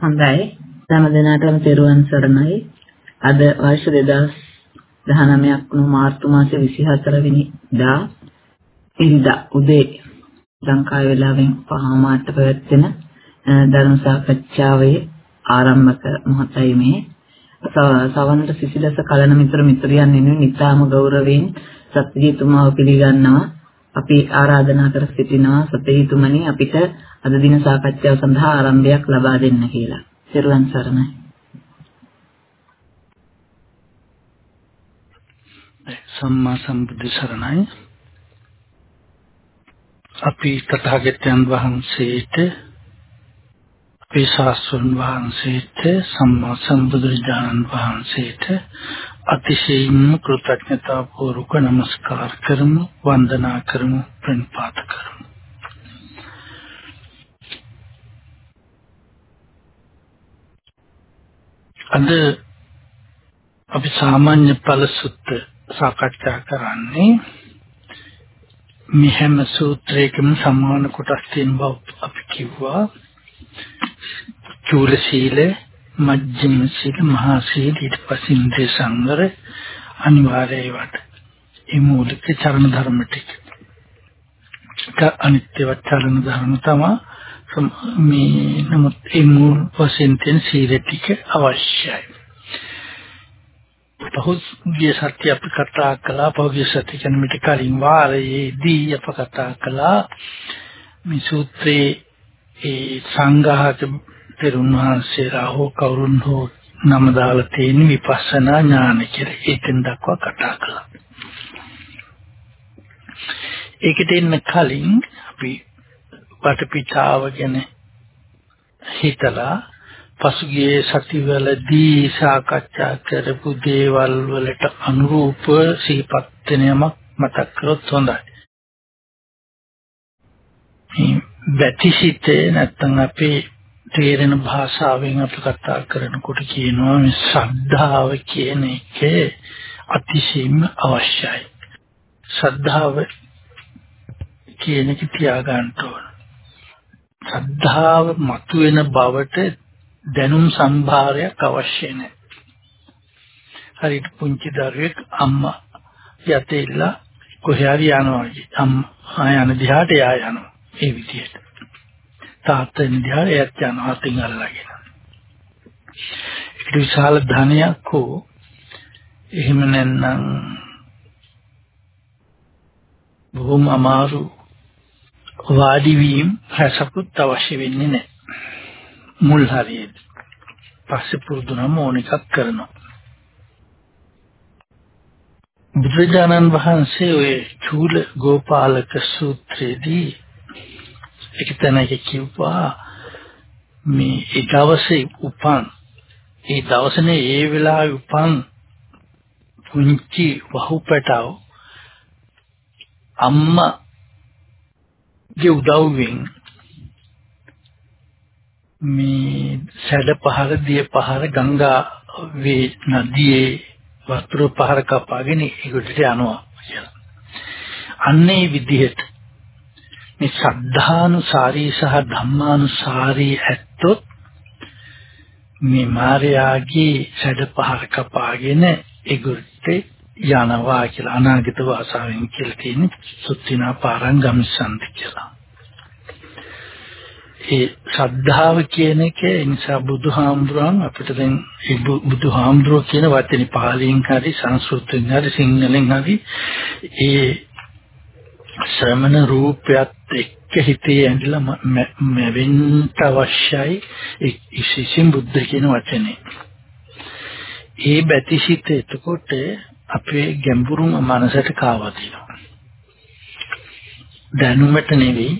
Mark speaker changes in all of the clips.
Speaker 1: හොඳයි. හැම දිනකටම තෙරුවන් සරණයි. අද වර්ෂ 2019ක් වුණු මාර්තු මාසේ 24 වෙනිදා ඉරිදා උදේ ලංකාවේ වෙලාවෙන් පහමාට පැවැත්වෙන ධර්ම සාකච්ඡාවේ ආරම්භක මොහොතයි මේ. සවනට සිසිලස කලන මිත්‍ර මිත්‍රයන් වෙනුවෙන් ඉතාම ගෞරවයෙන් සත්‍යජීතුමාව පිළිගන්නවා. අපි ආරාධනා කර සිටිනවා සත්‍යජීතුමනි අපිට අද දින සාකච්ඡාව සඳහා ආරම්භයක් ලබා දෙන්න කියලා. සිරුවන් සරණයි.
Speaker 2: සම්මා සම්බුද්ධ සරණයි. අපි තථාගතයන් වහන්සේට අපේ ශාස්ත්‍රඥ වහන්සේට සම්මා සම්බුදුරජාණන් වහන්සේට අතිශයින්ම කෘතඥතා පූර්වක নমස්කාර කරමු වන්දනා කරමු ප්‍රණපාත කරමු. අද අපි සාමාන්‍ය ඵල සුත්ත සාකච්ඡා කරන්නේ මේ හැම සූත්‍රයකම සමාන කොටස් තියෙන බව අපි කිව්වා. චූල සීල මජ්ක්‍ධිම සීල මහා සීල ඊට පස්සේ ඉන්ද්‍රිය සංවර අනිවාර්යයි වට මේ මූලික චරණ ධර්ම ටික. අනිත්‍ය වචරණ ධර්ම තමයි මේ නමුත් ඒ මූල වශයෙන් තියෙන සීල ටික අවශ්‍යයි. පහුගිය සත්‍ය අපි කතා කළා. පහුගිය සත්‍ය කියන්නේ මිට කලින් වාරයේදී අප කතා කළා. මේ සූත්‍රයේ ඒ සංඝාත පෙරුන් වහන්සේලා හෝ කවුරුන් හෝ නම දාලා තියෙන විපස්සනා ඥාන කියලා ඒකෙන් දක්වා කතා කළා. ඒකට එන්න කලින් අපි වටපිටාව ගැන හිතලා පසුගිය සතිවලදී සාකච්ඡා කරපු දේවල් වලට අනුරූප සිහිපත් වෙනමක් මතක් කරොත් හොඳයි. බැතිසිතේ නැත්තම් අපේ තේරෙන භාෂාවෙන් අපි කතා කරනකොට කියනවා මේ ශ්‍රද්ධාව කියන එක අතිශයින්ම අවශ්‍යයි. ශ්‍රද්ධාව කියන එක තියාගන්න ඕන. ශ්‍රද්ධාව මතුවෙන බවට දැනුම් සම්භාරයක් අවශ්‍ය නැහැ. හරියට පුංචි දරුවෙක් අම්මා යතෙල්ලා කොහේ හරි යනවා වගේ. අම්මා යන දිහාට එයා යනවා. ඒ විදිහට. තාත්තා යන දිහාට එයාත් යනවා අතින් අල්ලගෙන. ඒක විශාල ධනයක් හෝ එහෙම නැත්නම් බොහොම අමාරු වාඩි වීම රසකුත් අවශ්‍ය වෙන්නේ නැහැ. මුල් හරියට. පස්සේ පුරුදුනම ඕන එකක් කරනවා. බුදුරජාණන් වහන්සේ ඔය චූල ගෝපාලක සූත්‍රයේදී එක තැනක කිව්වා මේ ඒ දවසේ උපන් ඒ දවසනේ ඒ වෙලාවේ උපන් පුංචි වහුපටව අම්මා ගේ උදව්වෙන් මේ සැඩ පහර දිය පහර ගංගා වේ නදියේ වතුර පහර කපාගෙන ඒකට යනවා කියලා. අන්නේ විදිහට මේ සද්ධානුසාරී සහ ධම්මානුසාරී ඇත්තොත් මේ මාර්යාගේ සැඩ පහර කපාගෙන ඒකට යනවා කියලා අනාගත වාසාවෙන් කියලා තියෙන සුත්තිනා පාරං ගම්සන්ති කියලා. ඒ ශ්‍රද්ධාව කියන එක නිසා බුදුහාමුදුරන් අපිට දැන් ඒ බුදුහාමුදුරුවෝ කියන වචනේ පාලියෙන් හරි සංස්කෘතෙන් හරි සිංහලෙන් හරි ඒ ශ්‍රමණ රූපයත් එක්ක හිතේ ඇඳලා මැවෙන්න අවශ්‍යයි ඒ විශේෂයෙන් බුද්ධ කියන වචනේ. ඒ බැතිසිත එතකොට අපේ ගැඹුරුම මනසට කාවා තියෙනවා. දැනුමට නෙවෙයි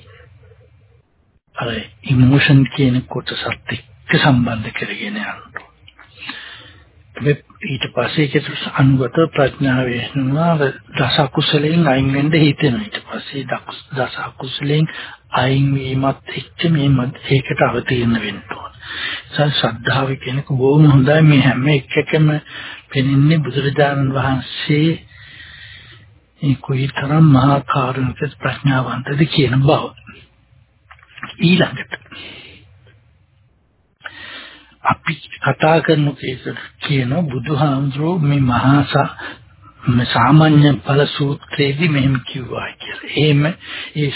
Speaker 2: අර ඉමෝෂන් කියන කොටසත් එක්ක සම්බන්ධ කරගෙන යනවා. ඊට පස්සේ ඒක අනුගත ප්‍රඥාව වෙනවා දස කුසලයෙන් අයින් වෙන්න හිතෙනවා ඊට පස්සේ දස කුසලයෙන් අයින් වීමත් එක්ක මේ ඒකට අවතීර්ණ වෙන්න ඕන. ඒ ශ්‍රද්ධාව කියනක බොහොම හොඳයි මේ හැම එකකම පෙනෙන්නේ බුදුරජාණන් වහන්සේ මේ කොයිතරම් මහා කාරුණික ප්‍රඥාවන්තද කියන බව. ඊළඟට අපි කතා කරන කියන බුදුහාමුදුරුවෝ මේ මහා මේ සාමාන්‍ය ඵල සූත්‍රයේදී මෙහෙම කිව්වා කියලා. එහෙම ඒ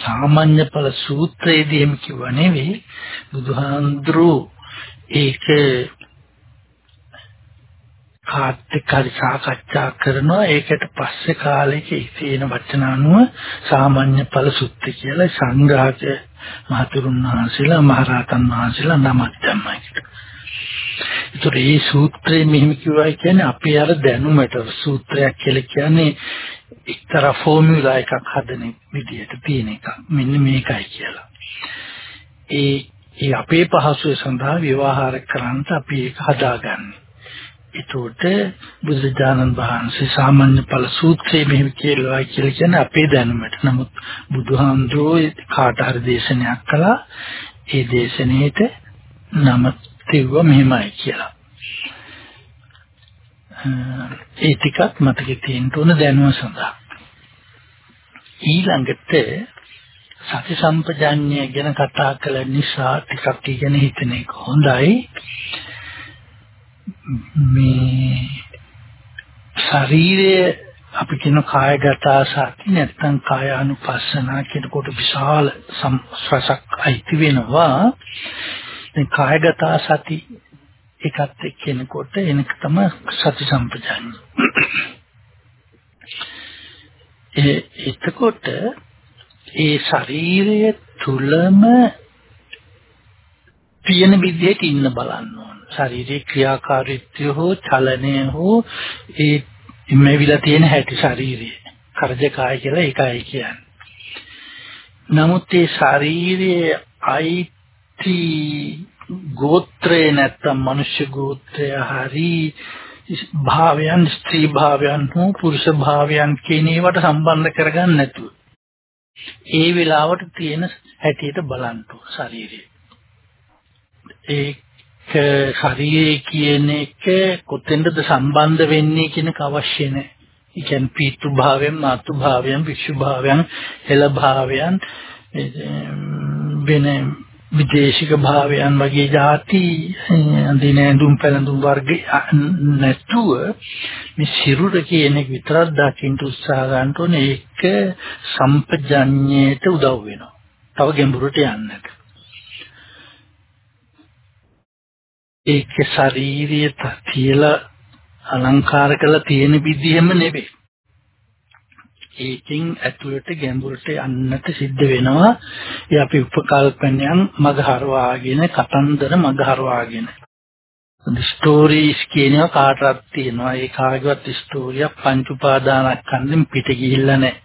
Speaker 2: සාමාන්‍ය ඵල සූත්‍රයේදී එහෙම කිව්වා නෙවෙයි බුදුහාමුදුරුවෝ ඒක කාත් එක්ක හරි සාකච්ඡා කරනවා ඒකට පස්සේ කාලෙක ඉතින වචන අනුව සාමාන්‍ය ඵල සුත්ති කියලා සංග්‍රහක මහතුරුන් වහන්සේලා මහරහතන් වහන්සේලා නමක් තමයි. ඒතර මේ සූත්‍රය මෙහෙම කිව්වයි කියන්නේ අපේ අර දැනුමට සූත්‍රයක් කියලා කියන්නේ එක්තරා ෆෝමියුලා එකක් හදන විදියට තියෙන එකක්. මෙන්න මේකයි කියලා. ඒ ඒ අපේ පහසුව සඳහා ව්‍යවහාර කරන්න අපි ඒක හදාගන්නේ. ඒතකොට බුදුජානන් වහන්සේ සාමාන්‍ය ඵල සූත්‍රයේ මෙහෙම කියලා කියලා කියන්නේ අපේ දැනුමට. නමුත් බුදුහාමුදුරෝ කාට හරි දේශනයක් කළා. ඒ දේශනෙට නම තිව්ව මෙහෙමයි කියලා. ඒ ටිකත් මතකෙ තියෙන්න ඕන දැනුම සඳහා. ඊළඟට සති සම්පජාඤ්ඤය ගැන කතා කළ නිසා ටිකක් ඉගෙන හිතන එක හොඳයි. මේ ශරීරය අපි කියන කායගත සති නැත්නම් කායානුපස්සනා කියනකොට විශාල සංස්වසක් අයිති වෙනවා. මේ කායගත සති එකත් එක්කෙනකොට එනක තමයි සති සම්පජාඤ්ඤය ඒ එතකොට ඒ ශරීරය තුලම තියෙන විදිහට ඉන්න බලන්න ඕන. ශාරීරික ක්‍රියාකාරීත්වය හෝ චලනය හෝ ඒ මෙවිලා තියෙන හැටි ශාරීරිය කරජකාය කියලා ඒකයි කියන්නේ. නමුත් ඒ ශාරීරියේ අයිති ගෝත්‍රේ නැත්තම් මනුෂ්‍ය ගෝත්‍රය හරි භාවයන් ස්ත්‍රී භාවයන් හෝ පුරුෂ භාවයන් කියන ඒවට සම්බන්ධ කරගන්න නැතුව ඒ වෙලාවට තියෙන හැටියට බලන්න ශරීරය. ඒ ශරීරය කියන එක කොතෙන්ද සම්බන්ධ වෙන්නේ කියන එක අවශ්‍ය නැහැ. ඒ කියන්නේ පීතෘ භාවයෙන් මාතෘ භාවයෙන් වික්ෂු භාවයෙන් හෙළ භාවයෙන් වෙන විදේශික භාවයන් වගේ જાති අඳින ඇඳුම් පැළඳුම් වර්ග නැතුව මේ සිරුර කියන එක විතරක් දකින්න උත්සාහ ගන්න ඕනේ ඒක සම්පජඤ්ඤයට උදව් වෙනවා. තව ගැඹුරට යන්නට. ඒක ශාරීරිය තියලා අලංකාර කරලා තියෙන විදිහම නෙවෙයි. ඒකෙන් ඇතුළට ගැඹුරට යන්නට සිද්ධ වෙනවා. ඒ අපි උපකල්පනයන් මගහරවාගෙන කතන්දර මගහරවාගෙන. ස්ටෝරීස් කියනවා කාටවත් තියෙනවා. ඒ කාගේවත් ස්ටෝරියක් පංච උපාදානස්කන්ධෙන් පිට ගිහිල්ලා නැහැ.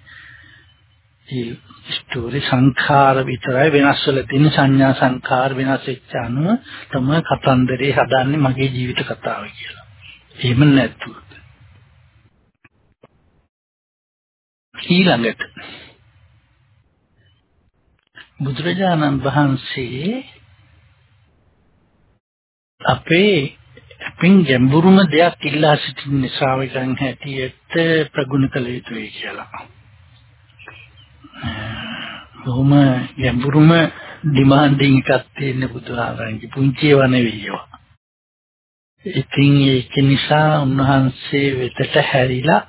Speaker 2: ඒ ස්ටෝරි සංඛාර විතරයි වෙනස් වෙලා තියෙන සංඥා සංඛාර වෙනස් වෙච්ච අනුව තමයි කතන්දරේ හදන්නේ මගේ ජීවිත කතාව කියලා. එහෙම නැතුව. ඊළඟට බුදුරජාණන් වහන්සේ අපේ අපින් ගැඹුරුම දෙයක් ඉල්ලා සිටින ශ්‍රාවකයන් හැටියට ප්‍රගුණ කළ යුතුයි කියලා. බොහොම ගැඹුරුම ඩිමාන්ඩින් එකක් තියෙන බුදුහාමරන්ගේ පුංචි ඒවා නෙවෙයි ඒවා. ඉතින් ඒක නිසා උන්වහන්සේ වෙතට හැරිලා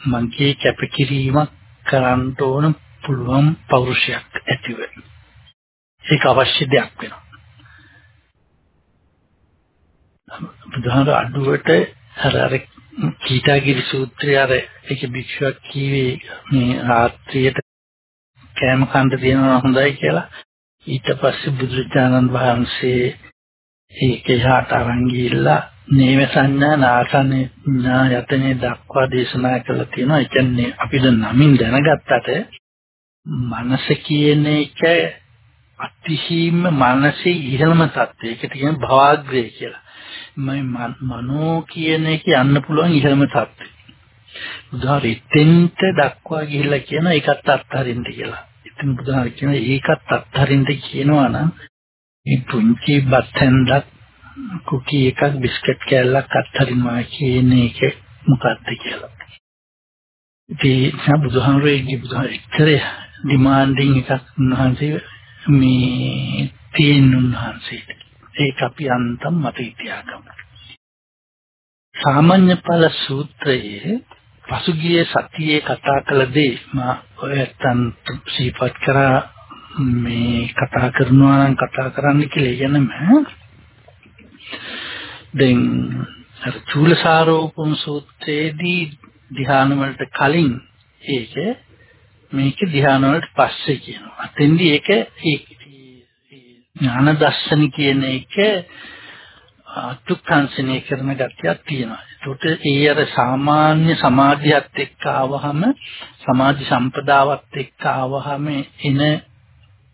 Speaker 2: මගේ කැපකිරීමක් කරන්න ඕන පුළුවන් පෞරුෂයක් ඇතිව. ඒක අවශ්‍ය දෙයක් වෙනවා. බුදුහාමර අඩුවට අර අර කීටාගිරි සූත්‍රය අර ඒක භික්ෂුවක් කීවේ මේ රාත්‍රියට කෑම කන්න දෙනවා හොඳයි කියලා ඊට පස්සේ බුදුරජාණන් වහන්සේ ඒක යහට අරන් ගිහිල්ලා නේව සංඥා නාසනේ යතනේ දක්වා දේශනා කළා තියෙනවා ඒ කියන්නේ අපි දැන් නමින් දැනගත්තට මනස කියන එක අතිශීම මානසික ඉහළම தත්ත්වය. ඒකට කියන භවග්‍රය කියලා. මම මනෝ කියන එක යන්න පුළුවන් ඉහළම தත්ත්වය. බුදුහාරි එතෙන්ට දක්වා ගිහිල්ලා කියන ඒකත් අත්හරින්න කියලා. ඉතින් බුදුහාරි කියන ඒකත් අත්හරින්න කියනවා නම් මේ පුංචි බත්ෙන්දක් කුකී එකක් බිස්කට් කෑල්ලක් අත්හරිනවා කියන එක මොකක්ද කියලා. ඉතින් බුදුහාරි බුදුහාරි ඩිමාන්ඩින් එකක් උන්වහන්සේ මේ තියෙන උන්වහන්සේට. ඒක අපි අන්තම් මතක තියාගමු. සාමාන්‍ය ඵල සූත්‍රයේ පසුගිය සතියේ කතා කළ දේ මා ඔයයන් සිහිපත් කරා මේ කතා කරනවා නම් කතා කරන්න කියලා ඉගෙනම දැන් අර චූලසාරෝපම සූත්‍රයේදී ධ්‍යාන වලට කලින් ඒක මේක ධ්‍යාන වලට පස්සේ කියනවා. අතෙන්දී ඒක ඥාන දර්ශන කියන එක අතුක්ඛංශනය කරන ගැටියක් තියෙනවා. ඒකට ඒ අර සාමාන්‍ය සමාධියත් එක්ක ආවහම සමාධි සම්පදාවත් එක්ක ආවහම එන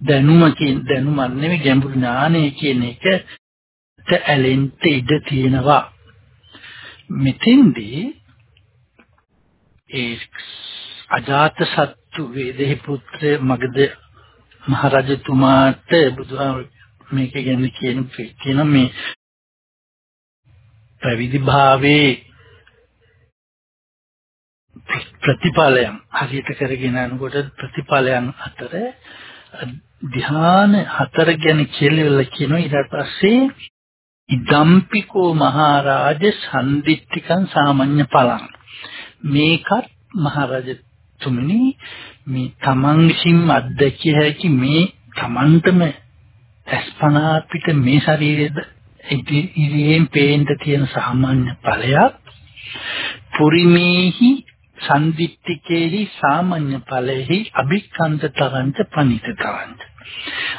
Speaker 2: දැනුම කියන දැනුම නෙවෙයි ගැඹුරු ඥානය කියන එකට ඇලෙන්න ඉඩ තියෙනවා. මෙතෙන්දී ඒ අජාත සත්තු වේදෙහි පුත්‍ර මගද මහරජතුමාට බුදුහාම මේක ගැන කියන කියන මේ පැවිදි භාවයේ ප්‍රතිඵලයන් හරියට කරගෙන යනකොට ප්‍රතිඵලයන් අතර ධ්‍යාන හතර ගැන කියලා කියනවා. ඊට පස්සේ ඉදම්පිකෝ මහරජ සම්දිත්තිකං සාමාන්‍ය පලං. මේකත් මහරජතුමනි මේ තමන් විසින් අත්දැකිය හැකි මේ තමන්ටම අස්පනා පිට මේ ශරීරයේද ඉතිරියෙන් පේන්න තියෙන සාමාන්‍ය ඵලයක්. පුරිමේහි සම්දිත්තිකේහි සාමාන්‍ය ඵලෙහි අභික්ඛන්ත තරංච පනිත තරංච.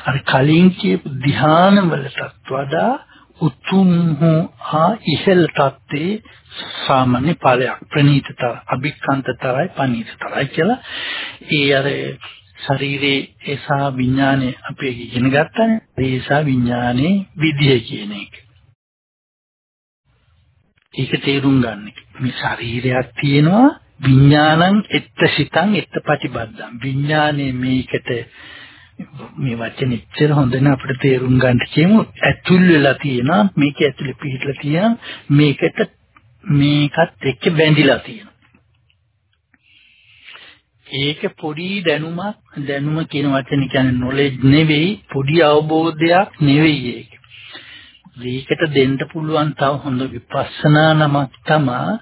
Speaker 2: අර කලින් කියපු ධ්‍යාන වලටත් වඩා උතුම් හෝ ආ ඉහළ තත්ත්වේ සාමාන්‍ය ඵලයක් ප්‍රණීතතර අභික්ඛන්තතරයි පනිතතරයි කියලා ඒ අර ශරීරයේ ඒසා විඥානේ අපි ඉගෙන ගන්නනේ ඒසා විඥානේ විදිය කියන එක. ඒක තේරුම් ගන්න. මේ ශරීරයක් තියෙනවා විඥානං එත්තසිතං එත්තපටිබද්දං. විඥානේ මේකට මේ වචනේ ඉච්චර හොඳ න අපිට තේරුම් ගන්න කියමු ඇතුල් වෙලා තියෙනවා මේක ඇතුලේ පිහිටලා තියෙනවා මේකට මේකත් එක්ක බැඳිලා තියෙනවා ඒක පොඩි දැනුමක් දැනුම කියන වචනේ කියන්නේ නොලෙජ් නෙවෙයි පොඩි අවබෝධයක් නෙවෙයි ඒක. මේකට දෙන්න පුළුවන් තව හොඳ විපස්සනා නමක් තමයි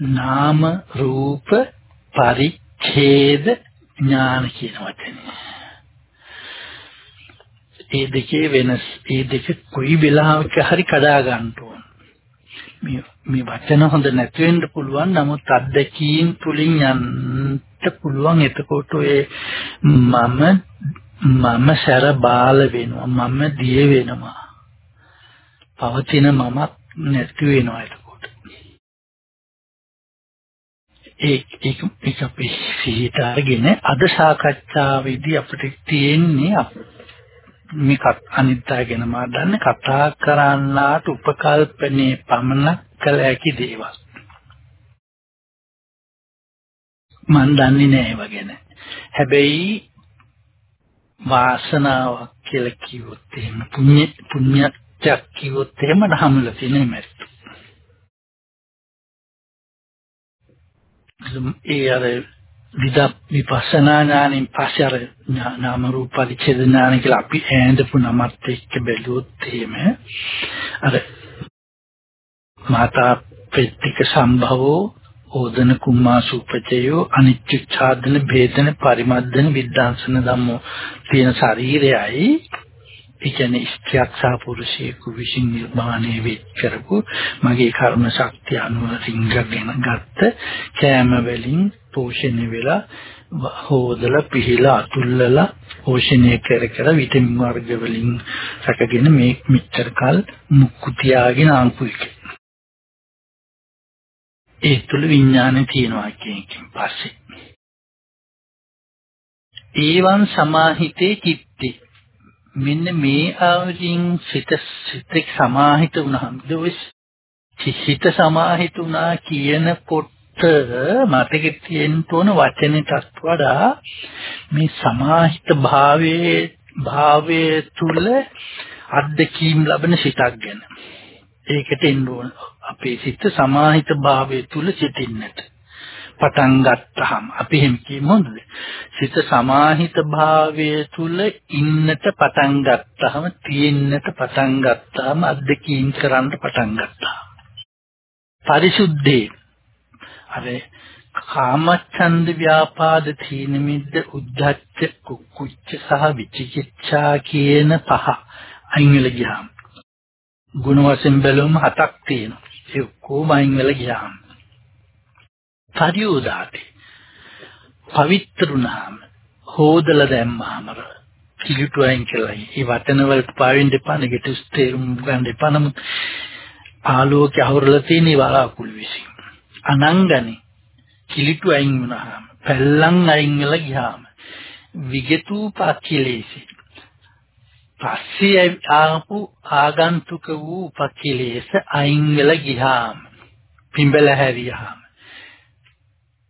Speaker 2: නාම රූප පරිච්ඡේද ඥාන කියන වචනේ. ඒ දෙකේ වෙනස් ඒ දෙක කොයි වෙලාවක හරි කඩා ගන්න ඕන. මේ මේ වචන හොඳ නැති වෙන්න පුළුවන්. නමුත් අත්දැකීම් තුලින් යන්න පුළුවන්. එතකොට ඔය මම මම සැර බාල වෙනවා. මම දිය වෙනවා. පවතින මමත් නැති වෙනවා එතකොට. ඒක ඒක ඒක අපි සිහිත අරගෙන අද සාකච්ඡාවේදී අපිට තියෙන්නේ මේක අනිත්‍යය ගැන මා දන්නේ කතා කරන්නාට උපකල්පනේ පමණක් කළ හැකි දේවල්. මන් දන්නේ නෑ ඒව ගැන. හැබැයි වාසනාවක් කියලා කිව්වොත් එහෙම පුණ්‍ය පුණ්‍යයක් කිව්වොත් එහෙම නහමුල තියෙන මැරෙත්. ඒ අර විදක් විපස්සනා ඥානෙන් පස්සේ අර නාම රූප පරිච්ඡේද ඥාන කියලා අපි ඈඳපු නමත් එක්ක බැලුවොත් එහෙම අර මාතා පෙත්තික සම්භවෝ ඕදන කුම්මා සූපචයෝ අනිච්ච ඡාදන භේදන පරිමද්දන විද්දාංශන ධම්මෝ තියෙන ශරීරයයි. ඒ කියන්නේ ස්ත්‍රියක් සහ පුරුෂයෙකු විසින් නිර්මාණය වෙච්ච කරපු මගේ කර්ම ශක්තිය අනුව රිංගගෙන ගත්ත කෑම වලින් පෝෂණය වෙලා හොදලා පිහිලා අතුල්ලලා පෝෂණය කර කර විටමින් වර්ග වලින් රැකගෙන මේ මෙච්චර කල් මුක්කු තියාගෙන ආපු එක. ඒ තුල විඥානේ තියෙනවා කියන එකෙන් පස්සේ. ඒවන් සමාහිතේ චිත්තේ මෙන්න මේ ආවරින් සිත සිත සමාහිත වුණාම සිත සමාහිත වුණා කියනකොට මතකෙ තියෙන්න ඕන වචනෙටත් වඩා මේ සමාහිත භාවයේ භාවයේ තුල අත්දැකීම් ලබන සිතක් ගැන ඒකට එන්න ඕන අපේ සිත සමාහිත භාවයේ තුල සිටින්නට පටන් ගත්තාම අපි එහෙම කියමු හොඳද? සිත සමාහිත භාවය තුල ඉන්නට පටන් ගත්තාම තියෙන්නට පටන් ගත්තාම අද්දකීම් කරන්න පටන් ගත්තා. පරිසුද්ධේ අර කාමච්ඡන්ද ව්‍යාපාද තීන මිද්ද උද්ධච්ච කුච්ච සහ විචිකිච්ඡා කියන පහ. අයින් වෙලා ගියාම. ගුණ වශයෙන් බැලුවම හතක් තියෙනවා. ඒ කොහොම අයින් වෙලා ගියාම. පරියෝදාති. පවිත්‍රුණාම හෝදලා දැම්මාම කිලුට අයින් කළා. ඒ වචන වලට පාවෙන්න එපා නෙගටිව් තේරුම් ගන්න එපා. නමුත් ආලෝකය අවරලා තියෙන වලාකුළු විසින්. අනංගනේ. කිලිටු අයින් වුණාම පැල්ලම් අයින් වෙලා ගියාම විගතූ පක්ඛිලේසි පස්සේ ආපු ආගන්තුක වූ පක්ඛිලේස අයින් වෙලා ගියාම පිඹල හැරියාම.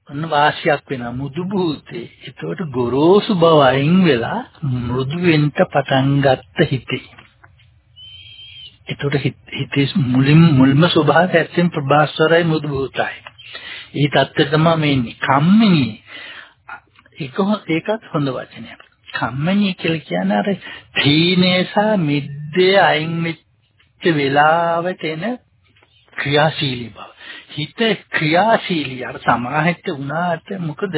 Speaker 2: අන්න වාසියක් වෙනවා. මුදු භූතේ. ඒතකොට ගොරෝසු බව අයින් වෙලා මෘදු වෙන්න පටන් ගත්ත හිතේ. ඒතකොට හිතේ මුලින් මුල්ම ස්වභාවය ඇත්තෙන් ප්‍රභාස්වරයි මුදු භූතයි ඒ தත්ත්වය තමයි මේ ඉන්නේ. කම්මිනී. ඒක ඒකත් හොඳ වචනයක්. කම්මිනී කියලා කියන්නේ අර තීනේ සහ මිද්දේ අයින් වෙච්ච වෙලාවට එන ක්‍රියාශීලී බව. හිත ක්‍රියාශීලී අර සමාහිත වුණාට මොකද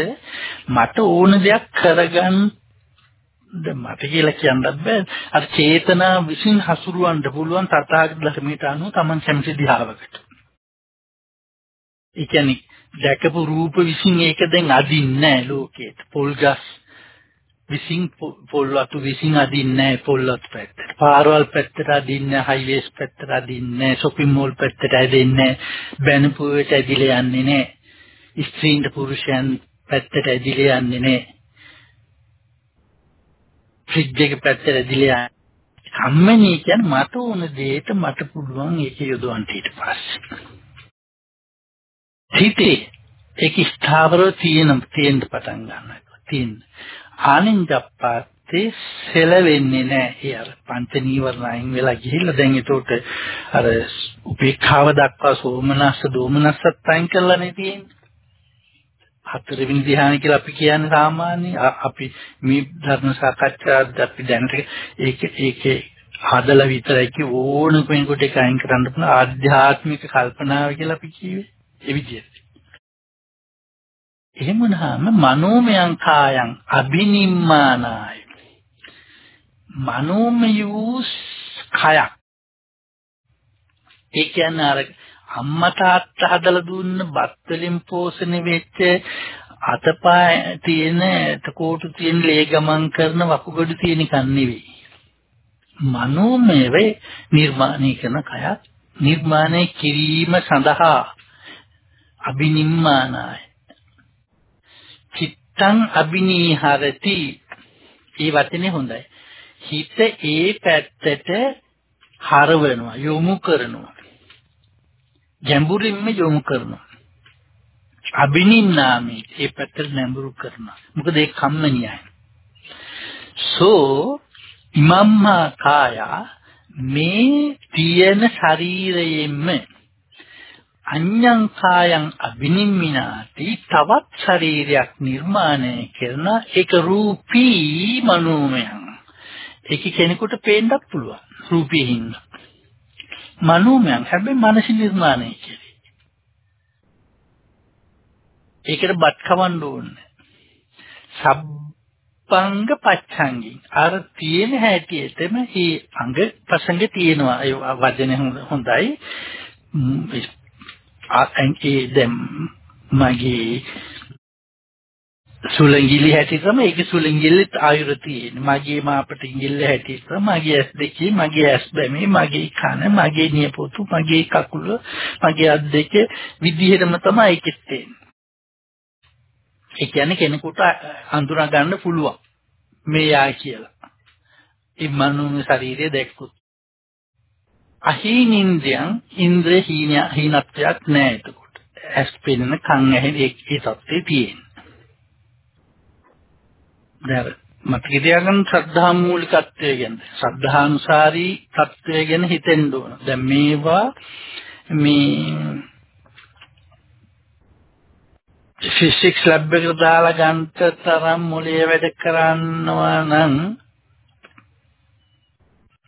Speaker 2: මට ඕන දෙයක් කරගන්න මට කියලා කියන්නත් බෑ අර චේතනා විසින් හසුරවන්න පුළුවන් තථාගත ධර්මයට අනුව Taman කැමති දිහාවකට. ඒ කියන්නේ දැකපු රූප විසින් ඒක දැන් අදින්නේ නැහැ ලෝකෙට. පොල්ගස් විසින් පොල් වතු විසින් අදින්නේ නැහැ පොල් වතු පැත්තට. පාරවල් පැත්තට අදින්නේ හයිවේස් පැත්තට අදින්නේ shopping mall පැත්තට ඇදෙන්නේ බැනපුවට ඇදිලා යන්නේ නැහැ. ස්ත්‍රීන්ට පුරුෂයන් පැත්තට ඇදිලා යන්නේ නැහැ. ෆ්‍රිජ් එක පැත්තට ඇදිලා කම්මැනි කියන්නේ මට ඕන දෙයට මට පුළුවන් ඒක යොදවන්න ඊට පස්සේ. හිතේ ඒක ස්ථාවරව තියෙන තියෙන්න පටන් ගන්නවා. තියෙන ආනින්ජප්පත්තේ සෙලවෙන්නේ නැහැ. ඒ අර පංච නීවරණ අයින් වෙලා ගිහිල්ලා දැන් ඒතකොට අර උපේක්ඛාව දක්වා සෝමනස්ස දෝමනස්සත් අයින් කරලානේ තියෙන්නේ. හතරවෙනි ධ්‍යාන කියලා අපි කියන්නේ සාමාන්‍ය අපි මේ ධර්ම සාකච්ඡාත් අපි දැනට ඒක ඒකේ හදලා විතරයි කි ඕන කෙනෙකුට ඒක අයින් කරන්න පුළුවන් ආධ්‍යාත්මික කල්පනාව කියලා අපි කියවේ ඒ විදිහට. එහෙම වුණාම මනෝමයං කායං අබිනිම්මානාය. මනෝමය වූ කයක්. ඒ කියන්නේ අර අම්මා තාත්තා හදලා දුන්න බත් වලින් පෝෂණය වෙච්ච අතපය තියෙන තකෝටු තියෙන ලේ ගමන් කරන වකුගඩු තියෙන කන් නෙවෙයි. මනෝමය වේ නිර්මාණය කරන කයක්. නිර්මාණය කිරීම සඳහා අබිනිම්මානාය චිත්තං අබිනීහරති. ඒ වචනේ හොඳයි. හිත ඒ පැත්තට හරවනවා යොමු කරනවා. ගැඹුරින්ම යොමු කරනවා. අබිනින්නාමි. ඒ පැත්තට නැඹුරු කරනවා. මොකද ඒ කම්මනියයි සෝ ඉමම්මා කාය මේ තියෙන ශරීරයෙන්ම අඤ්ඤං කායං අබිනිම්මිනාති තවත් ශරීරයක් නිර්මාණය කරන ඒක රූපී මනෝමයන් ඒක කෙනෙකුට පේන්නත් පුළුවන්. රූපී හින්න මනෝමයන් හැබැයි මනස නිර්මාණය කෙරේ ඒකට බත් කවන්න ඕනේ. සබ්බංග පච්ඡංගින් අර තියෙන හැටියෙතම මේ අංග ප්‍රසංග තියෙනවා. ඒ වචනේ හොඳයි. ඒ දැන් මගේ සුලංගිලි හැටියටම ඒක සුලංගිල්ලෙත් ආයුර තියෙන. මගේ මාපට ඉංගිල්ල හැටියට මගේ ඇස් දෙකේ මගේ ඇස් බැමේ මගේ කන මගේ නියපොතු මගේ කකුල මගේ අත් දෙක විදිහටම තමයි ඒකෙත් තියෙන්නේ. ඒ කියන්නේ කෙනෙකුට අඳුනා ගන්න පුළුවන් මේ යා කියලා. ඒ මනෝමය ශරීරය දැක්කොත් අහීනින්දයන් ඉන්ද්‍ර හීනත්වයක් නැහැ එතකොට. ඇස් පෙනෙන කන් ඇහෙන ඒ ඒ தත්ත්වේ තියෙන. දැන් මතක තියාගන්න ශ්‍රද්ධා මූලිකත්වය ගැන. ශ්‍රද්ධානුසාරී தත්ත්වය ගැන හිතෙන්න ඕන. දැන් මේවා මේ ෆිසික්ස් ලැබ් එකට දාලා ගන්නට තරම් මොලේ වැඩ කරනවා නම්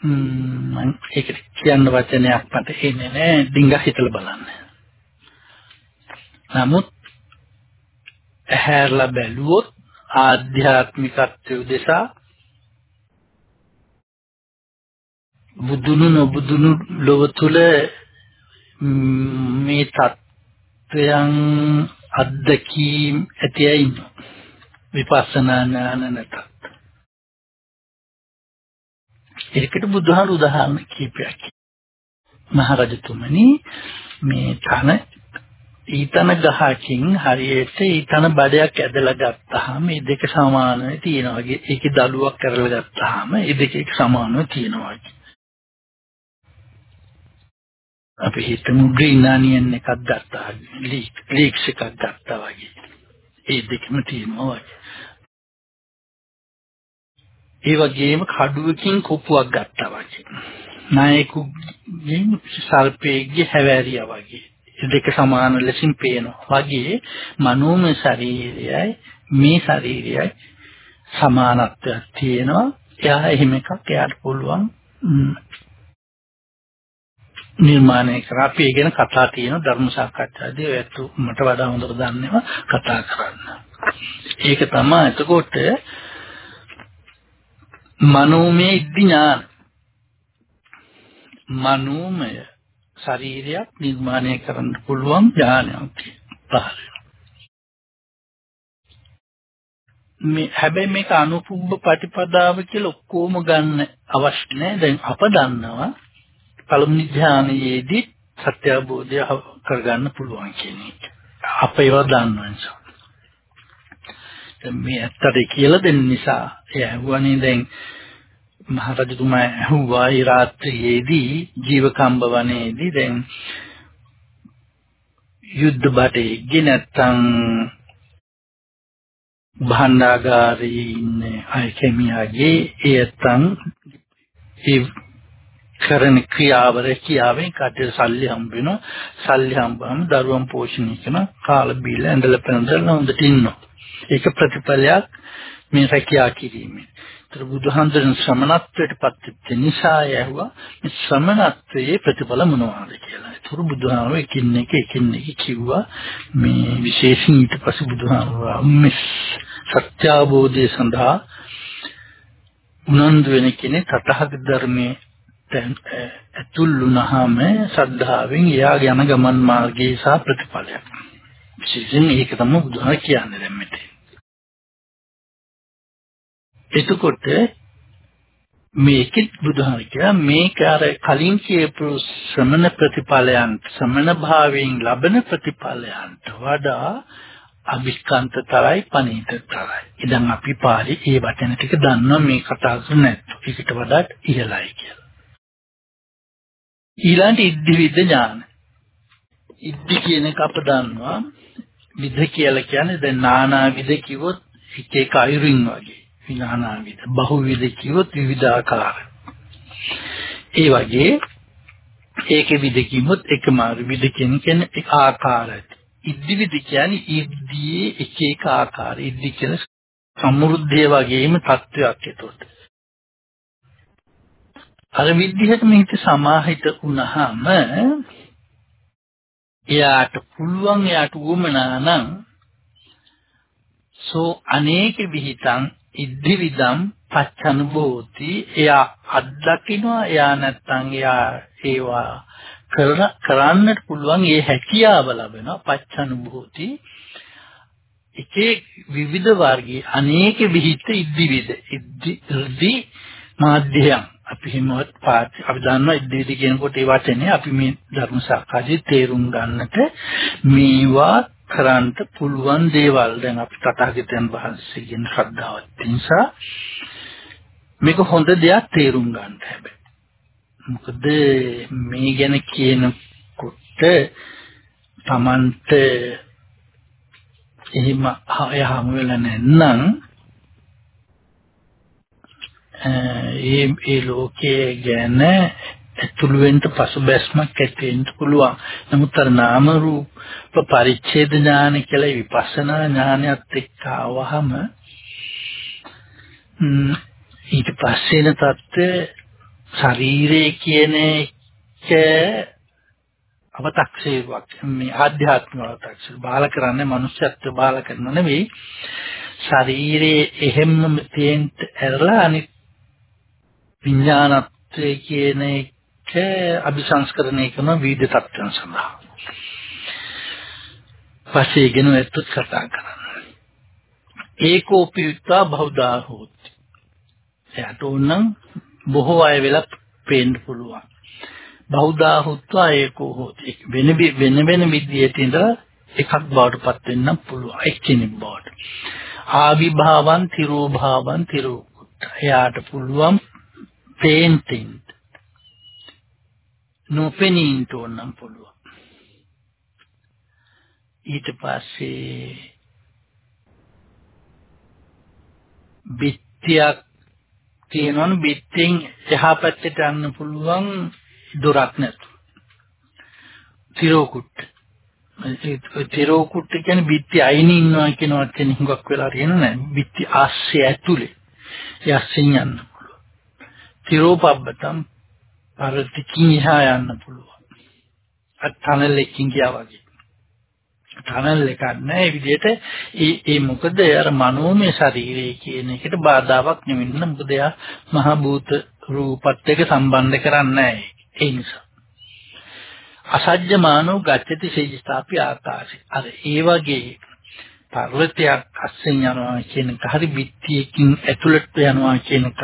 Speaker 2: මම ඒක කියන්න වචනයක් මට එන්නේ නැහැ ඩිංග හිතලා බලන්න. නමුත් ඇහැරලා බැලුවොත් ආධ්‍යාත්මිකත්වය උදෙසා බුදුනු නොබුදුනු ලොව තුල මේ தත්වයන් අද්දකීම් ඇතියි විපස්සනා ඥාන නැත. ඒකට බුදුහාර උදාහරණ කීපයක්. මහරජතුමනි මේ තන ඊතන ගහකින් හරියට ඊතන බඩයක් ඇදලා ගත්තාම මේ දෙක සමානව තියෙනවා වගේ. ඒකේ දළුවක් කරලා ගත්තාම ඒ දෙක එක සමානව තියෙනවා වගේ. අපි හිතමු ග්‍රීන් ආනියන් එකක් ගත්තා ලීක් ලීක්ස් එකක් ගත්තා වගේ. ඒ දෙකම තියෙනවා වගේ. ඒ වගේම කඩුවකින් කොපුවක් ගත්තා වගේ. නායකුගෙන් සර්පේගේ හැවෑරියා වගේ. දෙක සමාන ලෙසින් පේනවා. වගේ මනෝමය ශරීරයයි මේ ශරීරයයි සමානත්වයක් තියෙනවා. එයා එහෙම එකක් එයාට පුළුවන් නිර්මාණය කරා. අපි ගැන කතා තියෙන ධර්ම සාකච්ඡාදී ඔයත් මට වඩා හොඳට දන්නේවා කතා කරන්න. ඒක තමයි එතකොට මනෝමය විඥාන මනෝමය ශරීරයක් නිර්මාණය කරන්න පුළුවන් ඥානයක් පහළ මේ හැබැයි මේක අනුපුබ්බ ප්‍රතිපදාව කියලා ඔක්කොම ගන්න අවශ්‍ය නැහැ. දැන් අප දන්නවා පළමුනි ධානයේදී සත්‍ය අවබෝධය කරගන්න පුළුවන් කියන එක. අප ඒවා දන්නවා නිසා. මේ ඇත්තට කියලා දෙන්න නිසා ඒ ඇහුවනේ දැන් මහරජතුමා ඇහුවා ඒ රාත්‍රියේදී ජීවකම්බ වනයේදී දැන් යුද්ධ බඩේගේ නැත්තම් භාණ්ඩාගාරයේ ඉන්නේ අය කෙමියාගේ ඒ නැත්තම් ඒ කරන ක්‍රියාවර කියාවෙන් කටේ සල්ලි හම්බ වෙනවා. සල්ලි හම්බවම දරුවන් පෝෂණය කරන කාල බීල ඇඳලා පැනදලා හොඳට ඉන්නවා. ඒක ප්‍රතිඵලයක් මේ රැකියා කිරීමෙන්. ඒතර බුදුහන්දරන් ශ්‍රමණත්වයට පත්වෙච්ච නිසා යහුවා මේ ශ්‍රමණත්වයේ ප්‍රතිඵල මොනවාද කියලා. ඒතර බුදුහාමුදුරුවෝ එකින් එක එකින් එක කිව්වා මේ විශේෂයෙන් ඊට පස්සේ බුදුහාමුදුරුවෝ මේ සත්‍ය අවබෝධය සඳහා උනන්දු වෙන කෙනෙක් තථාගත ධර්මයේ ඇතුල් වුණාම සද්ධාවෙන් එයාගේ යන ගමන් මාර්ගයේ සහ ප්‍රතිඵලයක්. විශේෂයෙන් ඒක තමයි බුදුහාම කියන්නේ දැන් මෙතන. එතකොට මේකෙත් බුදුහාම කියන මේක අර කලින් කියපු ශ්‍රමණ ප්‍රතිඵලයන් ශ්‍රමණ භාවයෙන් ලබන ප්‍රතිඵලයන්ට වඩා අභිස්කන්තතරයි පනීතතරයි. ඉතින් අපි පාරි ඒ වචන ටික දන්නවා මේ කතා කරන්නේ නැත්නම්. ඒකට වඩා ඉහළයි කියලා. ඊළඟ ඉද්ධි විද ඥාන. ඉද්ධි කියන එක අප දන්නවා. විද කියලා කියන්නේ දැන් නානා විද කිව්වොත් එක එක අයුරින් වගේ. විනානාවිද බහුවිද කිව්වොත් විවිධාකාර. ඒ වගේ ඒකේ විද කිව්වොත් එකම විද කියන්නේ එක ආකාරයක්. ඉද්දි විද කියන්නේ ඉද්දියේ එක එක ආකාර. ඉද්දි කියන්නේ සමෘද්ධිය වගේම තත්වයක් ඒතොත්. අර විදිහට මේක සමාහිත වුණාම එයාට පුළුවන් එයාට උවමනා නම් සෝ අනේක විහිතං ඉද්ධිවිදම් පච්චනුභූති. එයා අත්දකින්නවා එයා නැත්තම් එයා ඒවා කරන්නට පුළුවන් ඒ හැකියාව ලැබෙනවා පච්චනුභූති. එකේ විවිධ වර්ගයේ අනේක විහිිත ඉද්ධිවිද ඉද්ධි මාධ්‍යයන්. අපි හිමවත් පාත් අපි දන්නවා ඉද්ධිවිද කියනකොට ඒ වචනේ අපි මේ ධර්ම සාකච්ඡාවේ තේරුම් ගන්නට මේවා කරන්නට පුළුවන් දේවල්. දැන් අපි තථාගතයන් වහන්සේගෙන් ශ්‍රද්ධාවත් නිසා මේක හොඳ දෙයක් තේරුම් ගන්න හැබැයි. මොකද මේ ගැන කියනකොට Tamante එහෙම ආය හමු වෙලා නැත්නම් ඒ ඒ ලෝකයේ ගැන ඇතුළු වෙන්න පසුබැස්මක් ඇති වෙන්න පුළුවන්. නමුත් අර නාම රූප පරිච්ඡේද ඥාන කියලා විපස්සනා ඥානයත් එක්ක આવවහම ඊට පස්සේන தත්ත්වය ශරීරය කියන එක අව탁සේරුවක් මේ ආධ්‍යාත්මික අව탁සේරුව බාල කරන්නේ මනුෂ්‍යත්ව බාල කරන නෙවෙයි ශරීරයේ එහෙම්ම තියෙන්ට ඇරලා අනිත් විඥානත්වයේ කියන එක අபிසංස්කරණය කරන විවිධ තත්ත්වයන් සඳහා. පස්සේ ගෙන ඇත්තත් කතා කරන්න. ඒකෝපියුක්තා බහුදා හොත් එයාට ඕනනම් බොහෝ අය වෙලා පේන්න පුළුවන්. බහුදා හොත්වා ඒකෝ හොත් වෙන වෙන වෙන විදියට ඉඳලා එකක් බවට පත් වෙන්න පුළුවන්. එක්කෙනෙක් බවට. ආවිභාවන් තිරෝභාවන් තිරෝකුත්. එයාට පුළුවන් පේන්ටින්. නොපෙනීන්ට ඕනම් පුළුවන් ඊට පස්සේ බිත්තියක් තියෙනවනේ බිත්තිෙන් එහා පැත්තට යන්න පුළුවන් දොරක් නැතු. තිරෝකුට්ට. තිරෝකුට්ට කියන්නේ බිත්ති අයිනේ ඉන්නවා කියන වචනේ හුඟක් වෙලා තියෙන නෑ. බිත්ති ආස්සේ ඇතුලේ. යස්සින් යන්න පුළුවන්. තිරෝපබ්බතම් පරතිකින් එහා යන්න පුළුවන්. අත් ටනල් එකකින් ගියා වගේ. ටනල් එකක් නැහැ. ඒ විදිහට ඒ ඒ මොකද අර මනෝමය ශරීරය කියන එකට බාධාවක් නෙවෙන්න. මොකද එයා මහ භූත රූපත් එක්ක සම්බන්ධ කරන්නේ නැහැ. ඒ නිසා. අසජ්ජමානෝ ගච්ඡති සේජිතාපි ආකාශي. අර ඒ වගේ පර්වතයක් අස්සෙන් යනවා කියන එක හරි පිටියකින් ඇතුළට යනවා කියන එක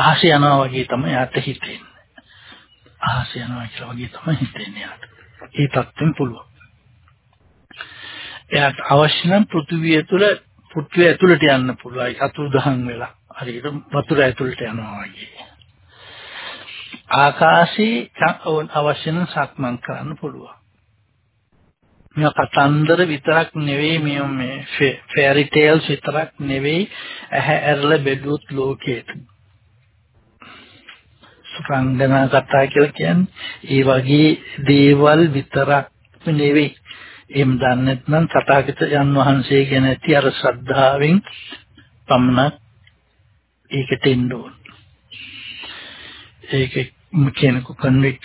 Speaker 2: අහස යනවා වගේ තමයි යාට හිතෙන්නේ. අහස යනවා කියලා වගේ තමයි හිතෙන්නේ යාට. ඒ තත්ත්වෙන් පුළුවන්. එයාට අවශ්‍ය නම් පෘථිවිය තුළ පෘථිවිය ඇතුළට යන්න පුළුවන්. අතුරුදහන් වෙලා. හරියට වතුර ඇතුළට යනවා වගේ. ආකාශයේ අවශ්‍ය නම් සක්මන් කරන්න පුළුවන්. මේ කතන්දර විතරක් නෙවෙයි මේ මේ ෆෙරි ටේල්ස් විතරක් නෙවෙයි ඇහැ ඇරලා බෙදුවොත් ලෝකේට. සුරංගනා කතා කියලා කියන්නේ ඒ වගේ දේවල් විතරක් නෙවෙයි එහෙම දන්නේ නැත්නම් තථාගතයන් වහන්සේ ගැන ඇති අර ශ්‍රද්ධාවෙන් පමණක් ඒකට එන්න ඕන. ඒක කෙනෙකු කන්වික්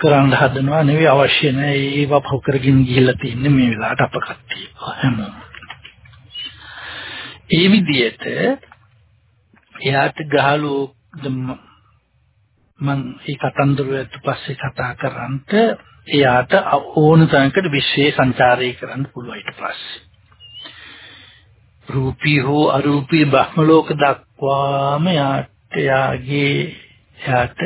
Speaker 2: කරන්න හදනවා නෙවෙයි අවශ්‍ය නැහැ ඒව පහු කරගෙන ගිහිල්ලා තින්නේ මේ වෙලාවට අප කට්ටිය හැමෝම. ඒ විදිහට එයාට ගහලෝ මම මේ කතන්දරුවට පස්සේ කතා කරන්ට එයාට ඕන තැනකට විශ්වයේ සංචාරය කරන්න පුළුවන් ඊට පස්සේ. රූපී හෝ අරූපී බ්‍රහ්ම ලෝක දක්වාම යාට යාගේ යාට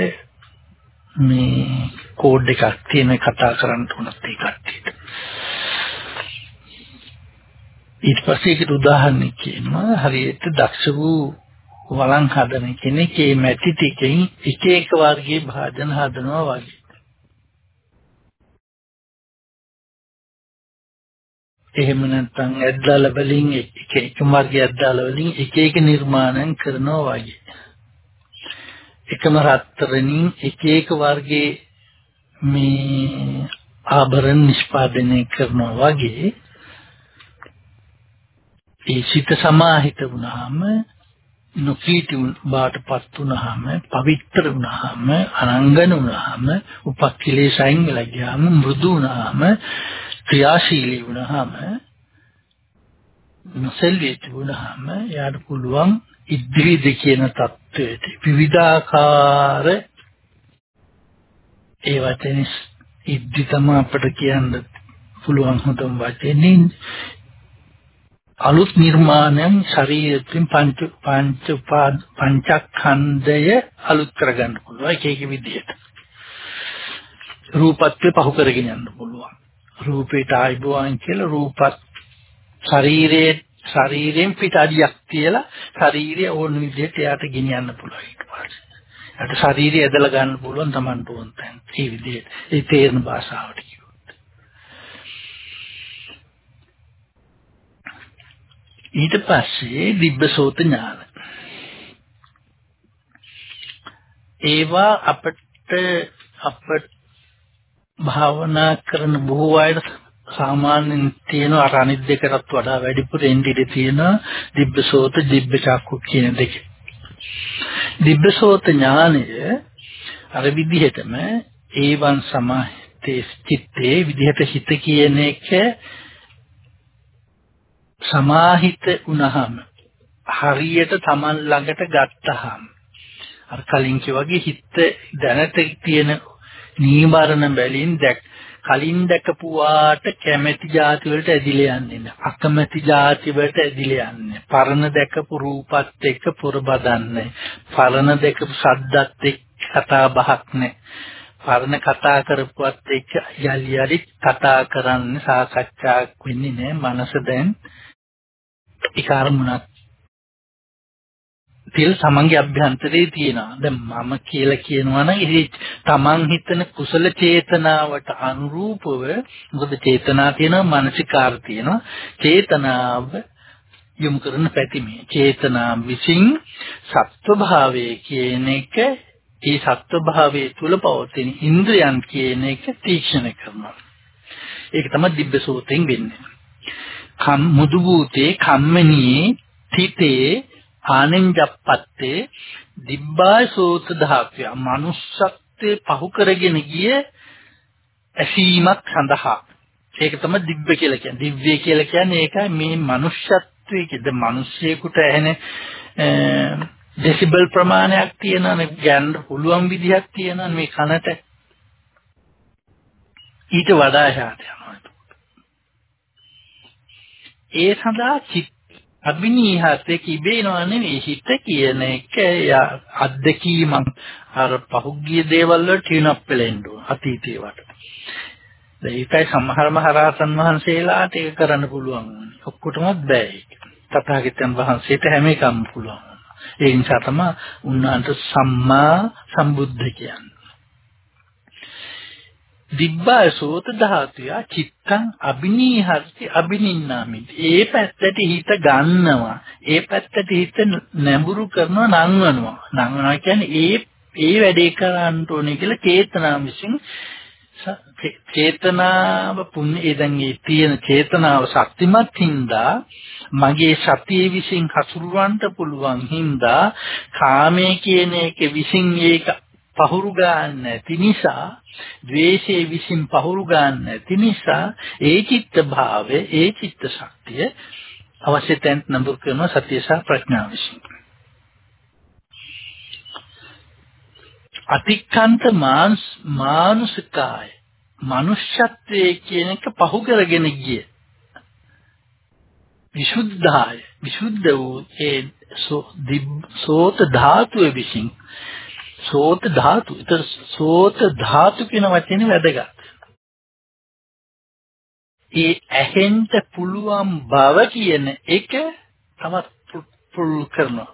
Speaker 2: මේ කෝඩ් එකක් තියෙන කතා කරන්න උනත් ඒ කට්ටියට. ඊට පස්සේ ඒකට උදාහරණයක් කියනවා හරියට දක්ෂ වූ වළං හදන කෙනෙක් මේ මැටි ටිකෙන් එක එක වර්ගයේ භාජන හදනවා වගේ. එහෙම නැත්නම් ඇද්දාල වලින් එක එක මාර්ගය ඇද්දාල වලින් එක එක නිර්මාණයන් කරනවා වගේ. එකම රත්තරනින් එක එක වර්ගයේ මේ ආභරණ නිෂ්පාදනය කරනවා වගේ ඒ සිත සමාහිත වුණාම නොකීටි බාටපත් වුනහම පවිත්‍ර වුනහම අනංගන වුනහම උපක්ඛිලේශයන් වෙලා ගියාම මෘදු වුනහම ක්‍රියාශීලී වුනහම නොසෙල්විච් වුනහම යාට පුළුවන් ඉද්විද කියන தത്വෙට විවිධාකාර ඒ වචනේ ඉද්දි තමයි අපිට කියන්න පුළුවන් හොඳම වචනේ. අලුත් නිර්මාණයන් ශරීරයෙන් පංච පංච පංචඛණ්ඩය අලුත් කරගන්න පුළුවන් එක එක විදිහට රූපත්වේ පහු කරගෙන යන්න පුළුවන් රූපේට ආයිබුවන් කියලා රූපත් ශරීරයේ ශරීරයෙන් පිට අඩියක් තියලා ශරීරය ඕන විදිහට එයාට ගෙනියන්න පුළුවන් ඊට පස්සේ. එයාට ශරීරය ඇදලා ගන්න පුළුවන් Tamanට ඕන තැන. ඒ විදිහට. ඒ තේරෙන භාෂාවට කිව්වොත්. ඊට පස්සේ දිබ්බසෝත ඥාන. ඒවා අපට අපට අප භාවනා කරන බොහෝ අයට සාමාන්‍යයෙන් තියෙන අර අනිත් දෙකටත් වඩා වැඩිපුර එන්නේ තියෙන දිබ්බසෝත දිබ්බචක්කු කියන දෙක. දිබ්බසෝත ඥානය අර විදිහටම ඒවන් සමාහිතේ චිත්තේ විදිහට හිත කියන එක සමාහිත වුණාම හරියට Taman ළඟට ගත්තාම අර කලින් වගේ හිත දැනට තියෙන නීවරණ බැලින් දැක් කලින් දැකපුවාට කැමැති જાති වලට ඇදිලා යන්නේ නැහැ. අකමැති જાති වලට ඇදිලා යන්නේ. පරණ දැකපු රූපත් එක්ක පුරබදන්නේ. පරණ දැකපු ශබ්දත් එක්ක කතා බහක් නැහැ. පරණ කතා කරපුවත් එක්ක යලි යලි කතා කරන්න සාකච්ඡාවක් වෙන්නේ නැහැ. මනස දැන් ඒක අරමුණක් තිල් තමන්ගේ අභ්‍යන්තරයේ තියෙනවා. දැන් මම කියලා කියනවා නම් ඉතින් තමන් හිතන කුසල චේතනාවට අනුරූපව මොකද චේතනා තියෙනවා මානසිකාර තියෙනවා. චේතනාව යොමු කරන පැතිමේ චේතනා විසින් සත්ව භාවයේ කියන එක ඒ සත්ව භාවයේ තුල පවතින ඉන්ද්‍රයන් කියන එක තීක්ෂණ කරනවා. ඒක තමයි දිබ්බසෝතෙන් වෙන්නේ. කම් මුදු භූතේ කම්මනී තිතේ ආනෙන්ජප්පත්තේ දිබ්බාය සෝත ධාත්‍ය. මනුස්සත්වයේ පහු කරගෙන ගිය ඇසීමක් සඳහා. ඒක තමයි දිබ්බ කියලා කියන්නේ. දිව්‍ය කියලා කියන්නේ ඒකයි. මේ මනුෂ්‍යත්වයේ කිද මිනිස්සෙකුට ඇහෙන ඩෙසිබල් ප්‍රමාණයක් තියෙනවානේ ගන්න පුළුවන් විදිහක් තියෙනවා මේ කනට. ඊට වඩා එහාට යනවා ඒ සඳහා චිත්ත අභිනීහතේ කිබේනවා නෙවෙයි හිත කියන එක අත්දැකීමක් අර පහුගිය දේවල් වලට ටිනප් වෙලෙන්න ඕන අතීතේ වට. ඒකයි සමහර මහරහතන් වහන්සේලාට ඒක කරන්න පුළුවන්. ඔක්කොටම බෑ ඒක. තථාගතයන් වහන්සේට හැම එකම පුළුවන්. ඒ නිසා තමයි උන්වහන්සේ සම්මා සම්බුද්ධ කියන්නේ. දිබ්බා සෝත ධාතුය චිත්තං අබිනීහර්ති අබිනින්නාමි. ඒ පැත්තට හිත ගන්නවා. ඒ පැත්තට හිත නැඹුරු කරනවා නංවනවා. නංවනවා කියන්නේ ඒ ඒ වැඩේ කරන්න ඕනේ කියලා චේතනාව විසින් චේතනාව පුණ්‍ය දැන් මේ තියෙන චේතනාව ශක්තිමත් හින්දා මගේ සතිය විසින් හසුරවන්න පුළුවන් හින්දා කාමයේ කියන එක විසින් ඒක පහුරු ගන්න නැති නිසා ද්වේෂයේ විසින් පහුරු ගන්න නැති නිසා ඒ චිත්ත භාවය ඒ චිත්ත ශක්තිය අවශ්‍ය තැන් නඹුරු කරන සතිය සහ ප්‍රඥාව විසින්. අතික්කන්ත මානස් මානුසිකාය මනුෂ්‍යත්වයේ කියන එක පහු කරගෙන ගිය විසුද්ධාය විසුද්ධ වූ ඒ සෝත ධාතුවේ විසින් සෝත ධාතු. ඒතර සෝත ධාතු කියන වචනේ වැදගත්. ඒ ඇහෙන්න පුළුවන් බව කියන එක තමත් පුල් කරනවා.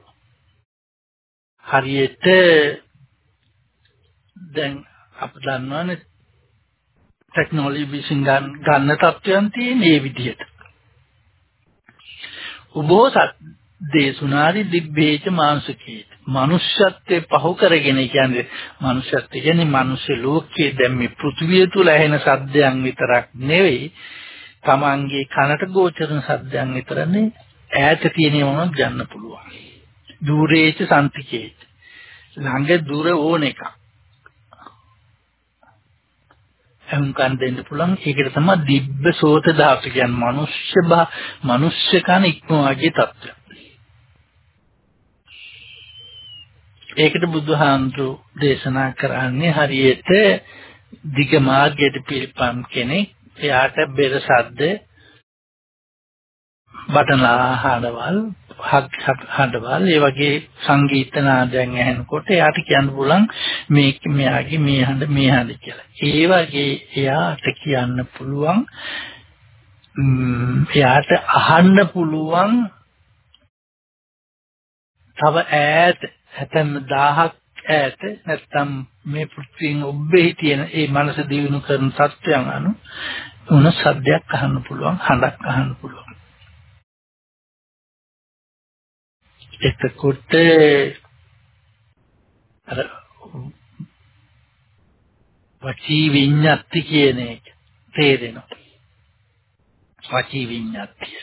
Speaker 2: හරියට දැන් අප දන්නවනේ ටෙක්නොලොජි විසින් ගන්න තත්ත්වයන් තියෙන මේ විදිහට. උබෝසත් දේසුනාරි දිබ්බේච මාංශකේත මනුෂ්‍යත්වයේ පහු කරගෙන කියන්නේ මනුෂ්‍යත්වය කියන්නේ මිනිස්සු ලෝකයේ දැන් මේ පෘථිවිය තුල ඇහෙන සද්දයන් විතරක් නෙවෙයි තමන්ගේ කනට ගෝචරන සද්දයන් විතරනේ ඈත තියෙන මොනක් ගන්න පුළුවන්. දුරේච සම්තිකේච ළඟ දුර ඕන එකක්. අහුම්කන් දෙන්න පුළුවන්. ඒකට තමයි දිබ්බ සෝත ධාතු කියන්නේ. මනුෂ්‍ය බා මනුෂ්‍ය කන ඉක්මවාගේ තත්ත්වය. ඒකට බුදුහාමුදුරු දේශනා කරන්නේ හරියට දිග මාර්ගයට පිළිපම් කෙනෙක් එයාට බෙර සද්ද බටනා හඬවල් හඬවල් ඒ වගේ සංගීත නාදයන් ඇහෙනකොට එයාට කියන්න පුළුවන් මේක මෙයාගේ මේ හඬ මේ හඬ කියලා. ඒ වගේ එයාට කියන්න පුළුවන් එයාට අහන්න පුළුවන් තව ඈත හැතැම් 1000ක් ඈත නැත්තම් මේ පෘථිවියෙන් ඔබ්බේ තියෙන ඒ මනස දිනු කරන සත්‍යයන් අනු උන සද්දයක් අහන්න පුළුවන් හඬක් අහන්න පුළුවන් එතකොට අර වචී විඤ්ඤාති කියන එක තේරෙනවා. වචී විඤ්ඤාතිය.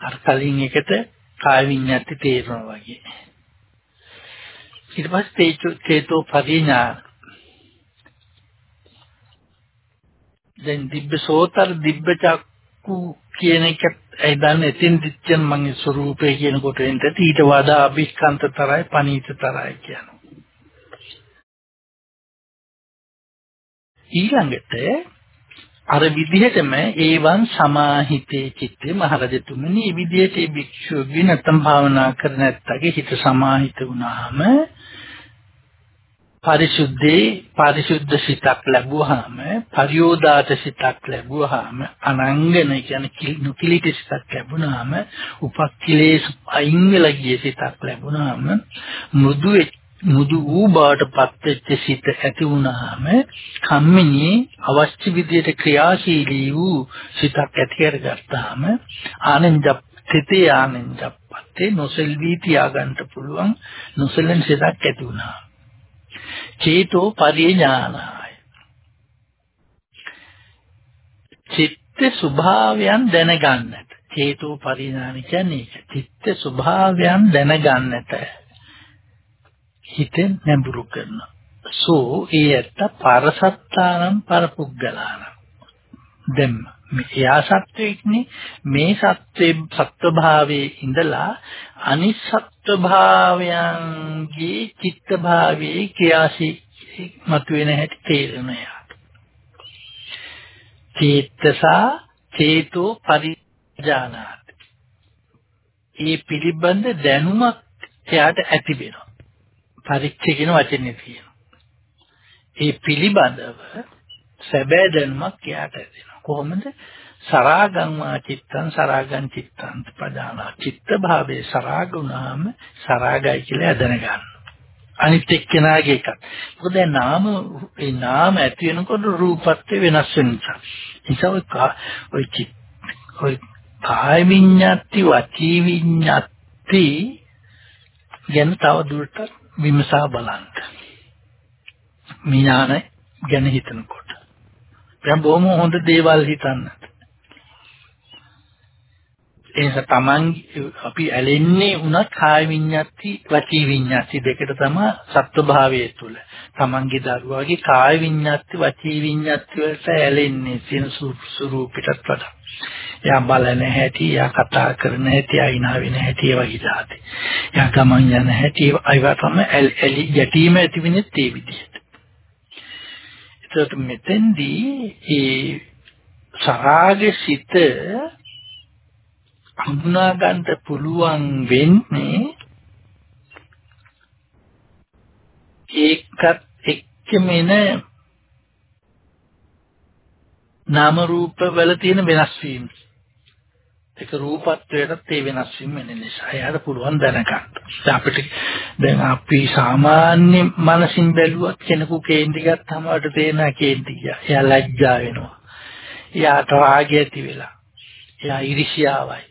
Speaker 2: අර කලින් එකට කාය විඤ්ඤාති තේරෙනවා වගේ. ඊට පස්සේ චේතෝ පරිඥා දැන් දිබ්බ සෝතර දිබ්බ චක්කු කියන එක ඒ දන්න එතින් දිච්චන් මගේ ස්වરૂපය කියනකොට එන්ට ඊට වඩා අභිස්කන්තතරයි පනීතතරයි කියනවා. ඊළඟට අර විදිහටම ඒවන් සමාහිතේ චිත්තේ මහරජතුමනි මේ විදිහට මේ භික්ෂුවගේ නැත්නම් භාවනා කරන ඇත්තගේ හිත සමාහිත වුණාම පරිසුද්ධේ පරිසුද්ධ සිතක් ලැබුවාම පරියෝදාත සිතක් ලැබුවාම අනංගන කියන්නේ නුකිලිට සිතක් ලැබුණාම උපක්ඛිලේශ අයින් වෙලා ගිය සිතක් ලැබුණාම මෘදු මුදු වූ බාටපත් වෙච්ච සිත ඇති වුණාම කම්මිනී අවශ්‍ය විදියට ක්‍රියාශීලී වූ සිතක් ඇති කරගත්තාම ආනන්ද සිතේ ආනන්දපත්තේ නොසෙල්වී තියාගන්න පුළුවන් නොසෙලෙන් සිතක් ඇති වුණා. චේතෝ පරිඥානාය. චිත්ත ස්වභාවයන් දැනගන්නට චේතෝ පරිඥාන කියන්නේ චිත්ත ස්වභාවයන් දැනගන්නට හිතෙන් නැඹුරු කරනවා. සෝ ඒ ඇත්ත පරසත්තානම් පරපුග්ගලානම්. දැන් මෙයා සත්වෙක්නේ මේ සත්වේ සත්ව භාවයේ ඉඳලා අනිත් සත්ව භාවයන්ගේ චිත්ත භාවයේ ක්‍රියාසී මතුවෙන හැටි තේරෙන යාට. චේතසා චේතෝ පරිජානාති. මේ පිළිබඳ දැනුමක් එයාට ඇති වෙනවා. පරිච්ඡේ කියන වචනේ තියෙනවා. ඒ පිළිබඳව සැබෑ දැනුමක් එයාට දෙනවා. කොහොමද? සරාගං වා චිත්තං සරාගං චිත්තං පදානා චිත්ත භාවයේ සරාගුණාම සරාගයි කියලා දැනගන්න. අනිත් එක්කෙනාගේ එකක්. මොකද නාම ඒ නාම ඇති වෙනකොට රූපත්වය වෙනස් වෙන නිසා. නිසා ඔය ඔය ඔය කාය විඤ්ඤාති වචී විඤ්ඤාති ගැන තව දුරටත් විමසා බලන්න. විඥාන ගැන හිතනකොට. දැන් බොහොම හොඳ දේවල් හිතන්න. එනිස තමන් අපි ඇලෙන්නේ උනත් කාය විඤ්ඤාති වචී විඤ්ඤාති දෙකට තමයි සත්ව භාවයේ තුල. තමන්ගේ දරුවාගේ කාය විඤ්ඤාති වචී විඤ්ඤාති වලට ඇලෙන්නේ සින ස්වරූපයටත් වඩා. එයා බලන හැටි, එයා කතා කරන හැටි, එයා ඉනා වෙන හැටි ඒවා හිතාති. එයා ගමන් යන හැටි ඒවා තමයි ඇලි ගැටීම ඇති වෙන්නේ ඒ විදිහට. ඒකට මෙතෙන්දී ඒ සරාගේ සිත හඳුනා ගන්න පුළුවන් වෙන්නේ ඒකත් එක්කම එන නාම රූප වල තියෙන වෙනස් වීම. ඒක රූපත්වයටත් ඒ වෙනස් වීම වෙන නිසා එයාට පුළුවන් දැනගන්න. අපිට දැන් අපි සාමාන්‍ය මනසින් බැලුවත් කෙනෙකු කේන්ති ගත්තාම අපිට තේරෙනවා කේන්ති කියලා. එයා ලැජ්ජා වෙනවා. එයාට රාගය ඇති වෙලා. එයා iriසියාවයි.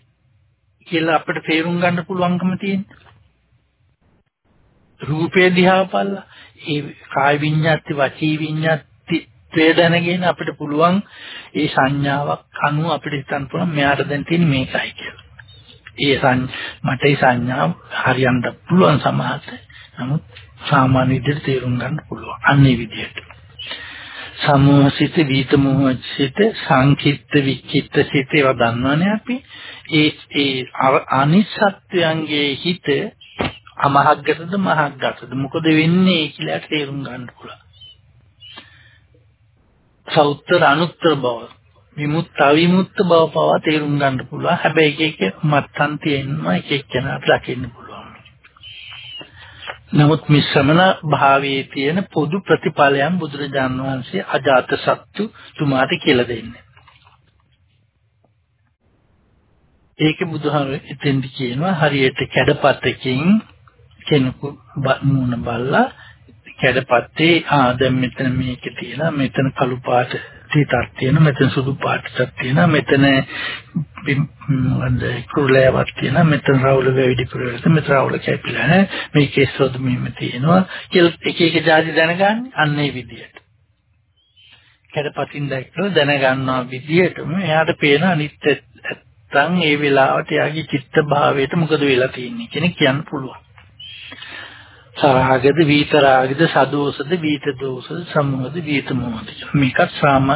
Speaker 2: කියලා අපිට තේරුම් ගන්න පුළුවන්කම තියෙනවා. රූපේ දිහා බලලා ඒ කාය විඤ්ඤාති වචී විඤ්ඤාති ත්වේ දැනගෙන අපිට පුළුවන් ඒ සංඥාවක් අනුව අපිට හිතන්න පුළුවන් මෙයාට දැන් තියෙන්නේ මේකයි කියලා. ඒ සං මට ඒ සංඥාව හරියන්න පුළුවන් සමහරට. නමුත් සාමාන්‍ය විදිහට තේරුම් ගන්න පුළුවන්. අන්නේ විදිහට. සමෝහසිත විත මොහසිත සංකිට්ත විචිත්ත සිත ඒවා දන්නවනේ අපි. ඒ ඒ අනිසත්‍යයන්ගේ හිත අමහග්ගතද මහග්ගතද මොකද වෙන්නේ කියලා තේරුම් ගන්න පුළුවන්. සෞත්‍ර අනුත්තර බව විමුක්ත අවිමුක්ත බව පවා තේරුම් ගන්න පුළුවන්. හැබැයි එක එක මත්තන් තියෙනවා එක එක කෙනාට දකින්න පුළුවන්. නමුත් මේ ශ්‍රමණ භාවයේ තියෙන පොදු ප්‍රතිඵලයන් බුදුරජාණන් වහන්සේ අජාත සත්තු තුමාට කියලා දෙන්නේ. ඒක බුදුහාම එතෙන්දි කියනවා හරියට කැඩපතකින් කෙනෙකු මූණ බල්ලා කැඩපත්තේ ආ දැන් මෙතන මේක තියෙනවා. මෙතන කළු පාට හිතක් තියෙනවා. මෙතන සුදු පාටක් තියෙනවා. මෙතන මොකද කුරුලෑවක් තියෙනවා. මෙතන රවුල වෙවිඩි පුරවලට මෙතන රවුල කැපිලා නැහැ. මේකේ සොද මෙහෙම තියෙනවා. කියලා එක එක જાති දැනගන්නේ අන්න ඒ විදිහට කැඩපතින් දැක්කම දැනගන්නවා විදිහටම එයාට පේන අනිත් නැත්තම් ඒ වෙලාවට එයාගේ චිත්ත භාවයට මොකද වෙලා තියෙන්නේ කියන කියන්න පුළුවන්. සරාගද විතරාගද සදෝසද විත දෝසද සම්මෝද විත මොහොත මේකත් සාම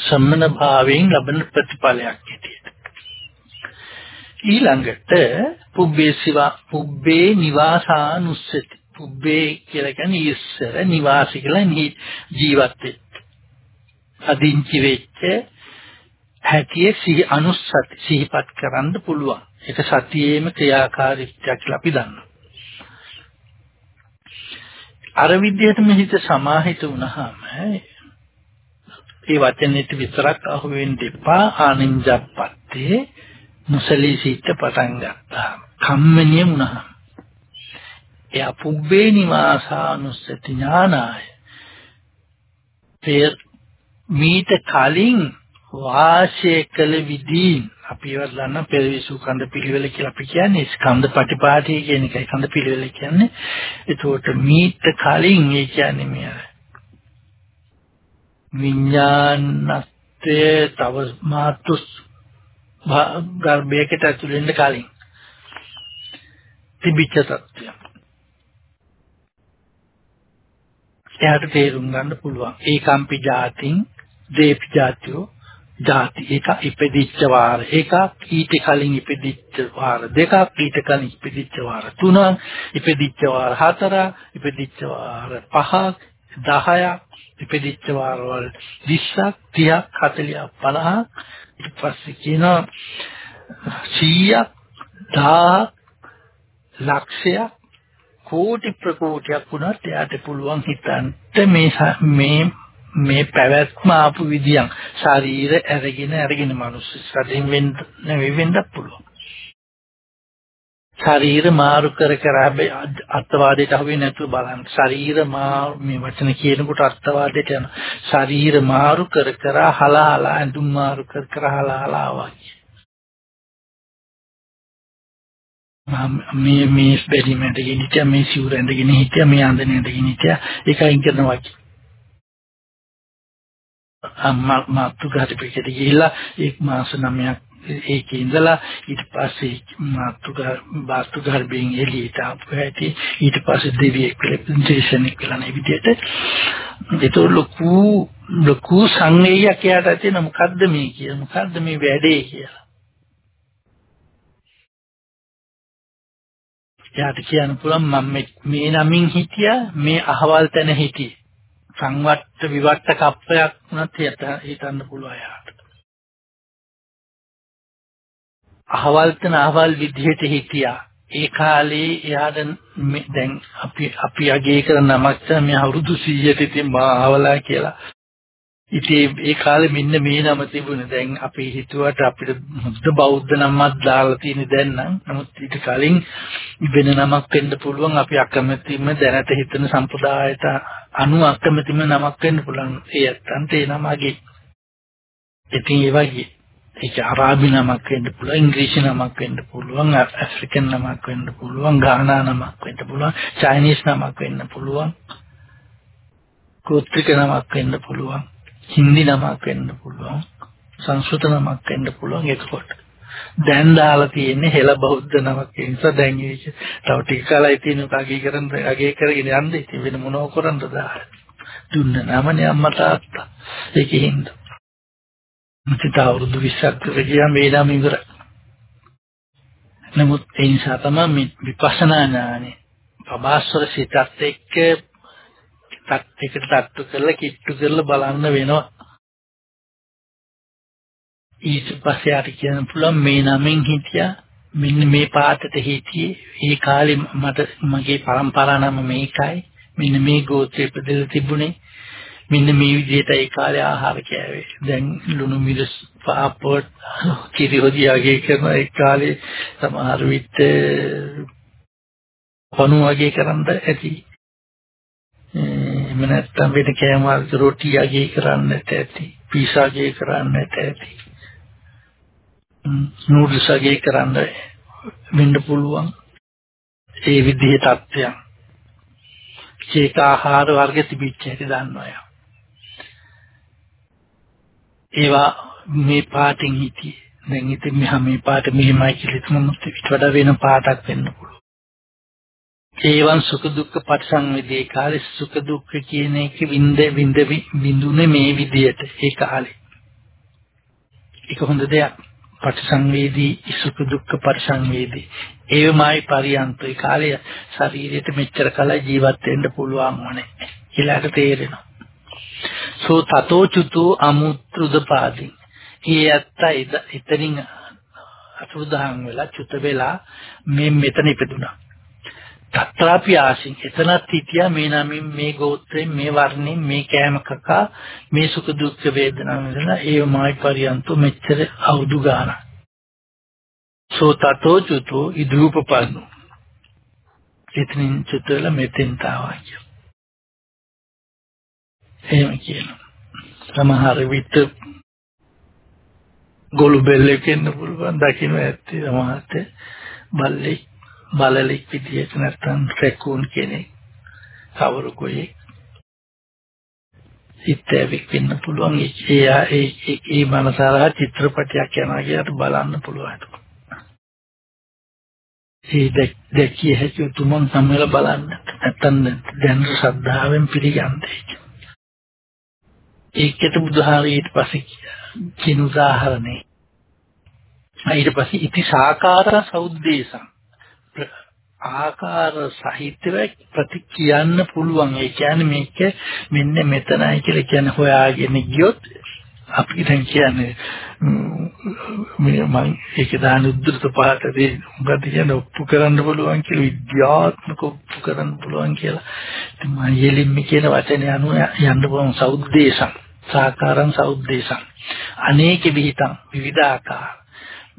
Speaker 2: සම්මන භාවයෙන් ලබන ප්‍රතිඵලයක් ඇටියට ඊළඟට පුබ්බේ සිවා පුබ්බේ නිවාසානුස්සති. පුබ්බේ කියලා කියන්නේ ඉස්සර නිවාසි කියලා ජීවත් වෙච්ච අදින්චි වෙච්ච හැටියේ සිහි අනුස්සති. සිහිපත් කරන්න පුළුවන්. ඒක සතියේම ක්‍රියාකාරීත්වයක් කියලා අපි දන්නවා. අර විදිහටම හිත සමාහිත වුණාම ඒ වචනෙට විතරක් අහු වෙන්න එපා. ආනින්ජප්පත්තේ මුසලී සිට පටන් ගත්තා. කම්මනිය වුණා එයා පුබ්බේ නිවාසානුස්සති ඥානාය. මීට කලින් වාසය කළ විදීන් අපි ඒවත් දන්න පෙරවිසු කන්ද පිළිවෙල කියලා අපි කියන්නේ ස්කන්ධ පටිපාටි කියන එකයි කන්ද පිළිවෙල කියන්නේ. ඒකට මීට කලින් ඒ කියන්නේ මේ විඥානත්වයේ තව මාතුස් ගර්භයකට ඇතුළු වෙන්න කලින් තිබිච්ච තත්ත්වය. එයාට තේරුම් ගන්න පුළුවන්. ඒකම්පි જાතින් දේපි જાතියෝ ಜಾති එක ඉපදිච්ච වාර. එකක් ඊට කලින් ඉපදිච්ච වාර දෙකක් ඊට කලින් ඉපදිච්ච වාර තුනක් ඉපදිච්ච වාර හතරක් ඉපදිච්ච වාර පහක් 10ක් ඉපදිච්ච වාරවල් 20ක් 30ක් 40ක් 50ක් ඊට පස්සේ කියනවා 100ක් 1000ක් ලක්ෂයක් කෝටි ප්‍රකෝටියක් වුණත් එයාට පුළුවන් හිතන්න මේ මේ මේ පැවැත්ම ආපු විදියන් ශරීර ඇරගෙන ඇරගෙන මිනිස් සදින් වෙන්න නෙවෙයි වෙන්නත් පුළුවන්. ශරීර මාරු කර කර අත්වාදයට අහුවේ නැතුව බලන්න. ශරීර මාරු මේ වචන කියනකොට අත්වාදයට යන ශරීර මාරු කර කර හලහලා ඇඳුම් මාරු කර කර හලහලා වගේ. මේ මේ බැරිමට ගෙනිච්ච මේ සිවුර ඇඳගෙන හිටියා මේ අඳින ඇඳගෙන හිටියා ඒකයින් කරනවා වගේ. මාතෘකාටිපිටට ගිහිල්ලා එක් මාස 9ක් ඒකේ ඉඳලා ඊට පස්සේ මාතෘකා වාස්තු ගර්භයෙන් එළියට ආපු හැටි ඊට පස්සේ දෙවියෙක් ප්‍රෙසන්ටේෂන් එක කළා නේ විදියට ඒක ලොකු ලොකු සංවේගයක් යාට තියෙන මොකද්ද මේ කිය මොකද්ද මේ වැඩේ කියලා? යාට කියන්න පුළුවන් මම මේ නමින් හිටියා මේ අහවල් තැන හිටියේ. සංවට්ට විවට්ට කප්පයක් වුණත් හිතන්න පුළුවන් යාට. අහවල් තන අහවල් විදිහට හිටියා. ඒ කාලේ එයාට දැන් අපි අපි අගේ කරන නමක් තමයි අවුරුදු 100ට ඉතින් මා අහවලා කියලා. ඉතින් ඒ කාලේ මෙන්න මේ නම තිබුණේ. දැන් අපි හිතුවට අපිට මුද්ද බෞද්ධ නමක් දාලා තියෙන දැන් නම් නමුත් ඊට කලින් වෙන නමක් වෙන්න පුළුවන්. අපි අකමැතිම දැනට හිතන සම්ප්‍රදායට අනු අකමැතිම නමක් වෙන්න පුළුවන්. ඒ ඇත්තන්ට ඒ නමගේ. ඉතින් ඒ වගේ ඒක අරාබි නමක් වෙන්න පුළුවන් ඉංග්‍රීසි නමක් වෙන්න පුළුවන් ඇෆ්‍රිකන් නමක් වෙන්න පුළුවන් ගානා නමක් වෙන්න පුළුවන් චයිනීස් නමක් වෙන්න පුළුවන් ගෝත්‍රික නමක් වෙන්න පුළුවන් හින්දි නමක් වෙන්න පුළුවන් සංස්කෘත නමක් වෙන්න පුළුවන් ඒකකොට දැන් දාලා තියෙන්නේ හෙළ බෞද්ධ නමක් ඒ නිසා දැන් ඒක තව ටික කාලයි තියෙන කගේ කරන් අගේ කරගෙන යන්න. ඉතින් වෙන මොනව කරන්නද දාලා දුන්න නමනේ අම්මා තාත්තා. ඒකෙන්ද මට අවුරුදු 20ක් විතර ගියා මේ ළම ඉවරයි. නමුත් ඒ නිසා තමයි විපස්සනා ඥානෙ ප්‍රබාස්වර සිතත් එක්ක තත් එකට තට්ටු කරලා කිට්ටු කරලා බලන්න වෙනවා. ඊට පස්සේ ආට කියන්න පුළුවන් මේ නමෙන් හිටියා මෙන්න මේ පාතට හිටියේ. ඒ කාලේ මට මගේ පරම්පරා නම මේකයි. මෙන්න මේ ගෝත්‍රය ඉපදෙලා තිබුණේ. මෙන්න මේ විදිහට ඒ කාලේ ආහාර කෑවේ. දැන් ලුණු මිරිස් පාපොට් කිරි හොදියාගේ කරන ඒ කාලේ සමහර විට පණු වගේ කරන්ද ඇති. එහෙම නැත්නම් වෙන කෑම වර්ග රොටි අගේ කරන්නට ඇති. පීසා අගේ කරන්නට ඇති. නූඩල්ස් අගේ කරන්න වෙන්න පුළුවන්. ඒ විදිහේ තත්ත්වයන්. ඒක ආහාර වර්ග තිබිච්ච හැටි දන්නවා. ඒවා මේ පාටින් හිටියේ. දැන් ඉතින් මෙහා මේ පාට මෙහෙමයි කියලා තුනත් ඊට වඩා වෙන පාටක් වෙන්න පුළුවන්. ඒවන් සුඛ දුක්ඛ පරිසංවේදී කාලේ සුඛ දුක්ඛ කියන එක විඳ විඳ විඳුනේ මේ විදියට ඒ කාලේ. ඒක හොඳ දෙයක්. පටිසංවේදී සුඛ දුක්ඛ පරිසංවේදී. ඒවමයි පරියන්ත ඒ කාලේ ශරීරයට මෙච්චර කල ජීවත් වෙන්න පුළුවන් වනේ කියලාට තේරෙනවා. සෝ තතෝ චුතෝ අමුත්‍රුදපාදී. ඒ ඇත්ත එතනින් අසුදාහන් වෙලා චුත වෙලා මේ මෙතන ඉපදුනා තත්‍රාපි ආසින් එතනත් හිටියා මේ නමින් මේ ගෝත්‍රයෙන් මේ වර්ණයෙන් මේ කෑම කකා මේ සුඛ දුක්ඛ වේදනා විඳලා ඒ මායි පරියන්තු මෙච්චර අවුදු ගාන සෝ තතෝ චුතෝ ඉදූපපන්නු එතනින් චුතල මෙතෙන් තාවා කිය. එහෙම කියනවා. සමහර විට ගොළු බෙල්ලෙක් ඉන්න පුළුවන් දකින්න ඇත්තේ සමහරට බල්ලෙක් බලලෙක් විදියට නැත්නම් රැකූන් කෙනෙක් කවුරුකෝයි හිතේවික් වෙන්න පුළුවන්. ඒ ඒ ඒ මනසාරා චිත්‍රපටයක් යනවා කියලාට බලන්න පුළුවන්. ඒ දැකිය හැකි තුමන් සම්මල බලන්න. නැත්නම් දැන් ශ්‍රද්ධාවෙන් පිළිගන්නේ ඒකට බුදුහාරී ඊට පස්සේ කියන උදාහරණේ. ඊට පස්සේ ඉති සාකාර සෞද්දේශං. ආකාර සහිතව ප්‍රති කියන්න පුළුවන්. ඒ කියන්නේ මේක මෙන්න මෙතනයි කියලා කියන්නේ හොයාගෙන ගියොත් අපි දැන් කියන්නේ මේ මම ඒක දාන උද්දෘත පාඩේ මොකද කියන්නේ ඔප්පු කරන්න පුළුවන් කියලා විද්‍යාත්මක ඔප්පු කරන්න පුළුවන් කියලා. ඉතින් මම යෙලින්ම කියන වචනේ අනුව යන්න පුළුවන් සෞද්දේශං සාකාරං සෞද්දේශං අනේක විහිතං විවිධාකාර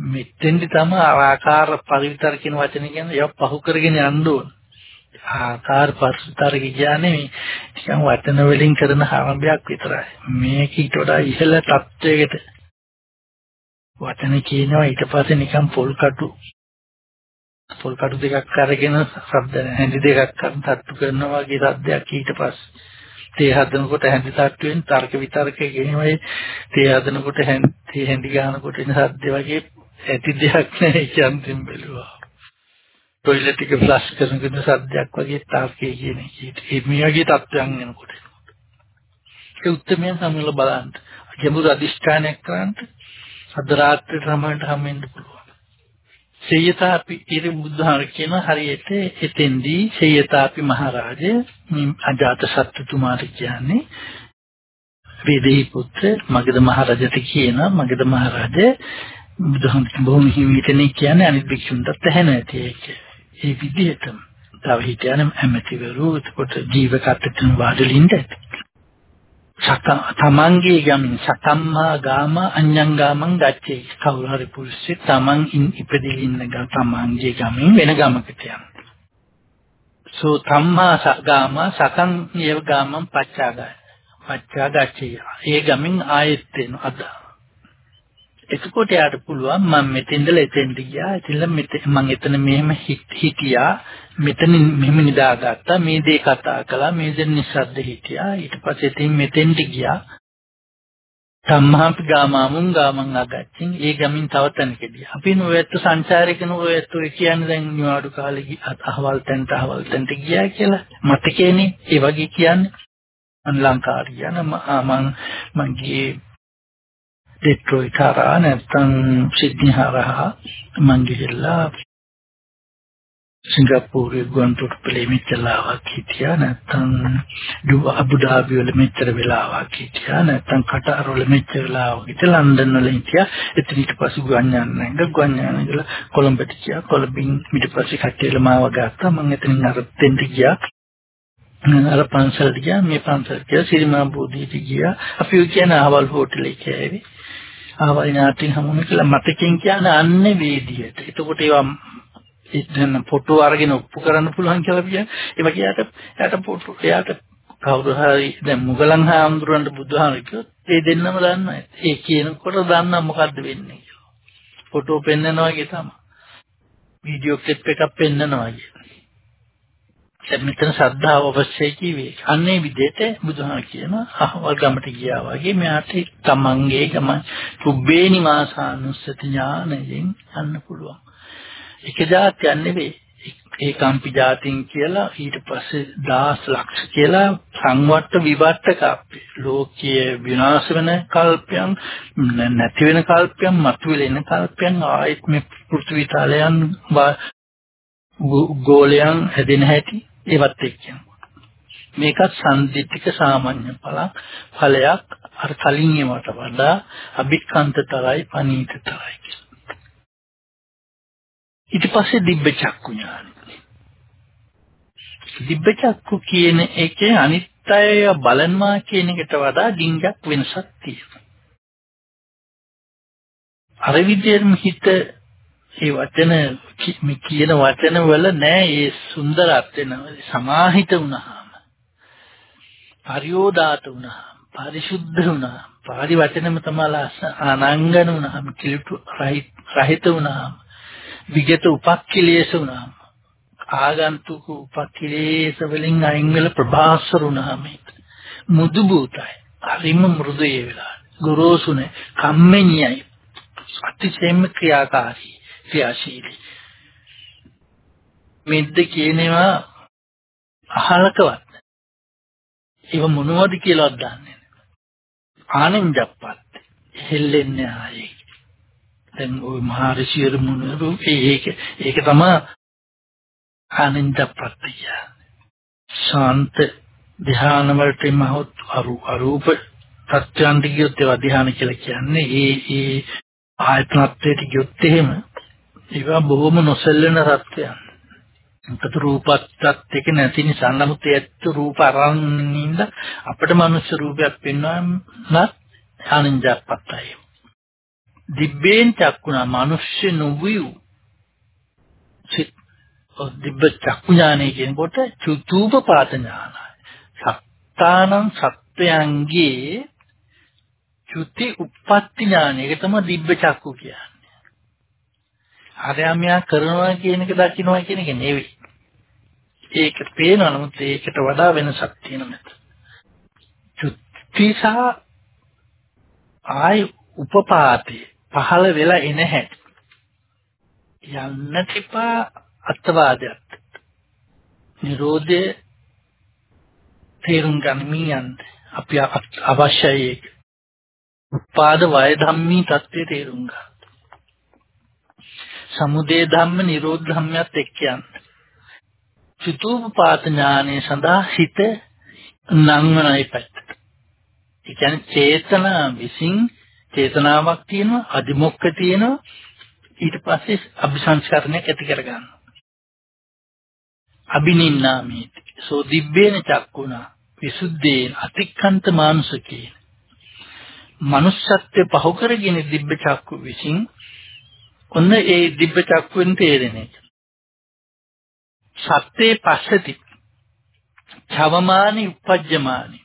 Speaker 2: මෙතෙන්දි තමයි ආකාර පරිවිතර කියන වචනේ කියන්නේ ඒවා පහු කරගෙන යන්න ඕන. ආකාර පරිවිතර කියන්නේ නිකන් වචන වලින් කරන ආරම්භයක් විතරයි. මේක ඊට වඩා ඉහළ තත්වයකට වචන කියනවා ඊට පස්සේ නිකන් පොල් කටු පොල් කටු දෙකක් අරගෙන ශබ්ද හැඳි දෙකක් කරන් තට්ටු කරනවා වගේ සද්දයක් ඊට පස්සේ තේ හදනකොට හැඳි තට්ටුවෙන් තර්ක විතර්ක ගෙනවයි තේ හදනකොට හැඳි හැඳි ගන්නකොට එන සද්ද වගේ ඇති දෙයක් නෑ කියන්තිම් බැලුවා. ටොයිලට් එක ෆ්ලෂ් කරනකොට සද්දයක් වගේ තාර්කයේ කියන එක. මේ වගේ තත්ත්වයන් එනකොට. ඒ උත්තරමයන් සමහරව බලන්න. ගැඹුරු අදිෂ්ඨානයක් කරන්න අද රාත්‍රියේ සමහරට හම්බෙන්න පුළුවන්. සේයතාපි ඉර බුද්ධහර කියන හරියට එතෙන්දී සේයතාපි මහරජා මේ අජාත සත්තුමාට කියන්නේ වේදේහි පුත්‍ර මගධ මහරජට කියන මගධ මහරජා බුදුහන් බොහොම හිමිතනේ කියන්නේ අනිත් භික්ෂුන්ටත් ඇහෙන ඇති ඒක. ඒ විදිහටම තව හිතයනම් ඇමතිවරු එතකොට ජීවකත්වයෙන් වාදලින්ද සත තමන්ගේ ගමින් සතම්මා ගාම අඤ්ඤං ගාමං ගච්ඡේ. කවුරු හරි පුරුෂෙක් තමන් ඉපදෙලින්න ගම තමන්ගේ ගමින් වෙන ගමකට යන සෝ ධම්මා සගාම සතං යව ගාමං පච්චාගය පච්චාගච්ඡේ ඒ ගමින් ආයෙත් වෙන අද එතකොට යාට පුළුවන් මම මෙතෙන්දලා එතෙන්ට ගියා. එතෙන්ද මම එතන මෙහෙම හිටියා. මෙතන මෙහෙම නිදාගත්තා. මේ දේ කතා කළා. මේ දේ නිස්සද්ද හිටියා. ඊට පස්සේ එතින් මෙතෙන්ට ගියා. සම්මාපි ගාමමුන් ගාමන් අගච්චින් ඒ ගමින් තව තැනකදී. අපි නොයත් සංචාරිකන ඔයත් ඔය කියන්නේ දැන් නිවාඩු කාලේ අහවල් තැනට අහවල් තැනට ගියා කියලා. මතකේනේ. ඒ වගේ කියන්නේ. මම ලංකාවට ගියා නම් මම මගේ ඩෙට්‍රොයිට් හරහා නැත්නම් සිඩ්නි හරහා මං ගිහිල්ලා සිංගප්පූරුවේ ගුවන්තොටුපළේ මෙච්චරලාවක් හිටියා. නැත්නම් ඩුබ අබුඩාබි වල මෙච්චර වෙලාවක් හිටියා. නැත්නම් කටාර වල මෙච්චර වෙලාවක් හිටියා. ලන්ඩන් වල හිටියා. එතන ඊට පස්සේ ගුවන්යාන ගුවන්යාන ඉඳලා කොළඹට ගියා. කොළඹින් ඊට පස්සේ කට්ටියල මාව ගත්තා. මම එතනින් අර දෙන්න ගියා. අර පන්සලට ගියා. මේ පන්සලට ගියා. සිරිමා බෝධියට ගියා. අපි කියන ආවල් හෝටලේ කෑවේ. ආවල් ඥාතින් හමුුණ කියලා මතකෙන් කියන අන්නේ වේදියට. එතකොට ඒවා දැන් ෆොටෝ අරගෙන ඔප්පු කරන්න පුළුවන් කියලා කියන්නේ. ඒ වගේ යාට යාට ෆොටෝ එයාට කවුරු හරි දැන් මුගලන් හාමුදුරන්ට බුදුහාමුදුරු කිව්වොත් ඒ දෙන්නම දන්නවා. ඒ කියනකොට දන්නා මොකද්ද වෙන්නේ කියලා. ෆොටෝ පෙන්නනවා වගේ තමයි. වීඩියෝ ක්ලිප් එකක් පෙන්නනවා වගේ. දැන් මෙතන ශ්‍රද්ධාව අවශ්‍යයි කිව්වේ. අන්නේ විදිහට බුදුහාම කියන අහවල් ගමට ගියා වගේ මෙයාට තමන්ගේ ගම කුබ්බේ නිවාසානුස්සති ඥානයෙන් යන්න පුළුවන්. එක જાතියක් නෙවෙයි. ඒකම්පි જાතින් කියලා ඊට පස්සේ දාස් ලක්ෂ කියලා සංවට්ට විවට්ට කප්පේ. ලෝකයේ විනාශ වෙන කල්පයන් නැති වෙන කල්පයන් මතුවෙලා එන කල්පයන් ආයෙත් මේ පෘථිවි තලයන් ගෝලයන් හැදෙන හැටි ඒවත් එක්ක මේකත් සම්දිත්තික සාමාන්‍ය ඵලක් ඵලයක් අර කලින් ඒවට වඩා අභික්ඛන්තතරයි පනීතතරයි ඊට පස්සේ දිබ්බ චක්කු ඥානයි. දිබ්බ චක්කු කියන එකේ අනිත්‍යය බලනවා කියන එකට වඩා ඩිංගක් වෙනසක් තියෙනවා. අර විදිහටම හිත ඒ වචන මේ කියන වචන වල නෑ ඒ සුන්දරත්වය සමාහිත වුණාම පරියෝදාත වුණාම පරිශුද්ධ වුණාම පාරි වචනම තමයි අනංගන වුණාම කිලුට රහිත වුණාම විගත උපක්ඛිලේශ වුණාම ආගන්තුක උපක්ඛිලේශ වලින් අයින් වෙල ප්‍රභාස්වර වුණාම මුදු බුතයි හරිම මෘදුයේ වෙලා ගොරෝසුනේ කම්මෙනියයි අතිශයින්ම ක්‍රියාකාරී. ක්‍රියාශීලී. මෙද්ද කියනවා අහලකවත් ඒව මොනවද කියලාවත් දන්නේ නැහැ ආනෙන්ජප්පත් හෙල්ලෙන්නේ ආයේ. දැන් ওই මහරිෂියර මුනරු ඒක ඒක තමයි ආනෙන්ජප්පත් ශාන්ත ධ්‍යාන වලට මහත් අරූප තත්ත්වයන්ට කියොත් ඒවා ධ්‍යාන කියලා කියන්නේ ඒ ඒ ආයතනත්වයට කියොත් එහෙම ඒවා බොහොම නොසැලෙන තත්ත්වයන්. ඒකට රූපත්ත් එක නැති නිසා නමුත් ඒත් රූප අරන්නින්ද අපිට මනුස්ස රූපයක් පෙන්වන්නත් ආනන්දපත්තයි. දිබ්බේන් චක්කුණා මිනිස්සු නොවියු සිත් දිබ්බ චක්කු ඥානය කියනකොට චුතූපපාත ඥානයි. සත්තානං සත්වයන්ගේ චුති උප්පත්ති ඥානය. ඒක තමයි දිබ්බ චක්කු කියන්නේ. ආර්යමයා කරනවා කියන එක දකින්නවා කියන එක නෙවෙයි. ඒක පේනවා නමුත් ඒකට වඩා වෙනසක් තියෙනවා. චුත්තිසා ආයි උපපාතේ පහළ වෙලා එන හැටි. යන්න තිපා අත්වාදයක්. නිරෝධය තේරුම් ගනිමින් යන්න අපි අවශ්‍යයි ඒක. උපාද වය ධම්මී தත්ත්වය තේරුම් ගන්න. සමුදය ධම්ම නිරෝධ ධම්මයත් එක්ක යන්න. චතුප්පාත ඥානය සඳහා හිත නංවනයි පැත්තට. ඒ කියන්නේ චේතනා විසින් චේතනාවක් තියෙනවා අදිමොක්ක තියෙනවා ඊට පස්සේ අபிසංස්කරණයක් ඇති කරගන්නවා. අබිනින්නාමේති සෝ දිබ්බේන චක්කුණා විසුද්ධේන අතික්කන්ත මානුසකේන මනුස්සත්වය පහු කරගෙන දිබ්බ චක්කු විසින් ඔන්න ඒ දිබ්බ චක්කුවෙන් තේරෙන එක. සත්‍යේ පස්සති. චවමානි උපජ්ජමානි.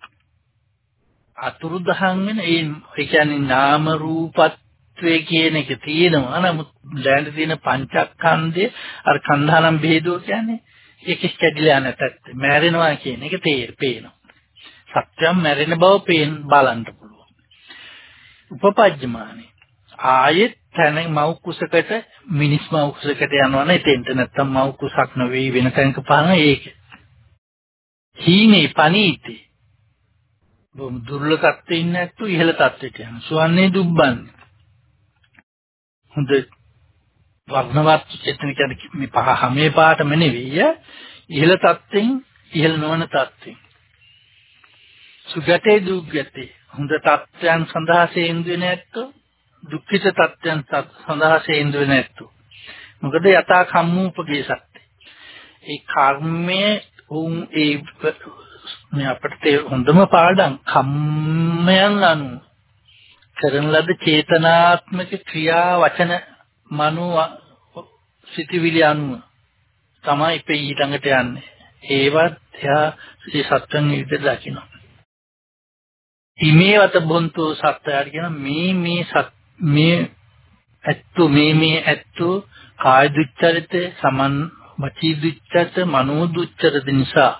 Speaker 2: අතුරු දහන් වෙන ඒ ඒ කියන්නේ නාම රූපත්වයේ කියන එක තියෙනවා. නමුත් දැනට තියෙන පංචස්කන්ධේ අර කන්ධානම් බෙහෙදෝ කියන්නේ ඒක කැඩිලා නැතත් මැරෙනවා කියන එක තේර පේනවා. සත්‍යම් මැරෙන බව පේන බලන්න පුළුවන්. උපපජ්ජමානි ආයෙත් තැන මව් කුසකට මිනිස් මව් කුසකට යනවනේ එතෙන්ට නැත්තම් මව් කුසක් නොවේ වෙන තැනක පහන ඒක. හීනේ පනීතේ. බොහොම දුර්ලභ තත්ත්වෙ ඉන්නේ නැත්තු ඉහළ තත්ත්වයට යන. සුවන්නේ දුබ්බන්නේ. හොඳ වර්ණවත් චේතන කියන්නේ මේ පහ හැමේ පාටම නෙවෙයි. ඉහළ තත්ත්වෙන් ඉහළ නොවන තත්ත්වෙන්. සුගතේ දුග්ගතේ හොඳ තත්ත්වයන් සඳහා සේන්දුවේ නැත්තෝ දුක්ඛිත තත්ත්වයන් සඳහා සේන්දු වෙන ඇත්තු. මොකද යථා කම්මූපගේ සත්‍ය. ඒ කර්මයේ උන් ඒ මේ අපිට හොඳම පාඩම් කම්මයන් අනුව කරන ලද චේතනාත්මක ක්‍රියා වචන මනෝ සිටිවිලි අනුව තමයි මේ ඊටඟට යන්නේ. ඒවත් එයා මේ සත්‍යන් විදිහට දකිනවා. ඉමේවත බොන්තු සත්‍යයට කියන මේ මේ සත් මේ ඇත්තු මේ මේ ඇත්තු කාය දුච්චරිත සමන් වචී දුච්චරිත මනෝ දුච්චරිත නිසා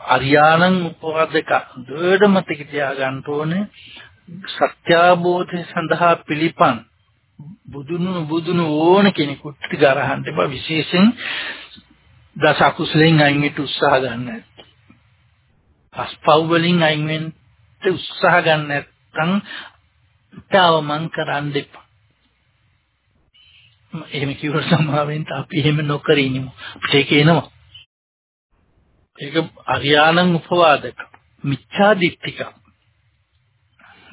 Speaker 2: අරියාණං උපවාදක. දෙඩ මතක තියාගන්න ඕනේ. සත්‍යාබෝධය සඳහා පිළිපන්. බුදුනු බුදුනු ඕන කෙනෙකුට ගරහන්න බා විශේෂයෙන් දස අකුසලෙන් අයින් වෙන්න උත්සාහ ගන්න. පස්පව් වලින් අයින් වෙන්න උත්සාහ ගන්න නැත්නම් තාවමන් කරන්න එපා. එහෙම කිව්වට සමාවෙන් අපි එහෙම නොකර ඉනිමු. ඒක එනවා. ඒක අරියාණං උපවාදක. මිච්ඡා දිට්ඨික.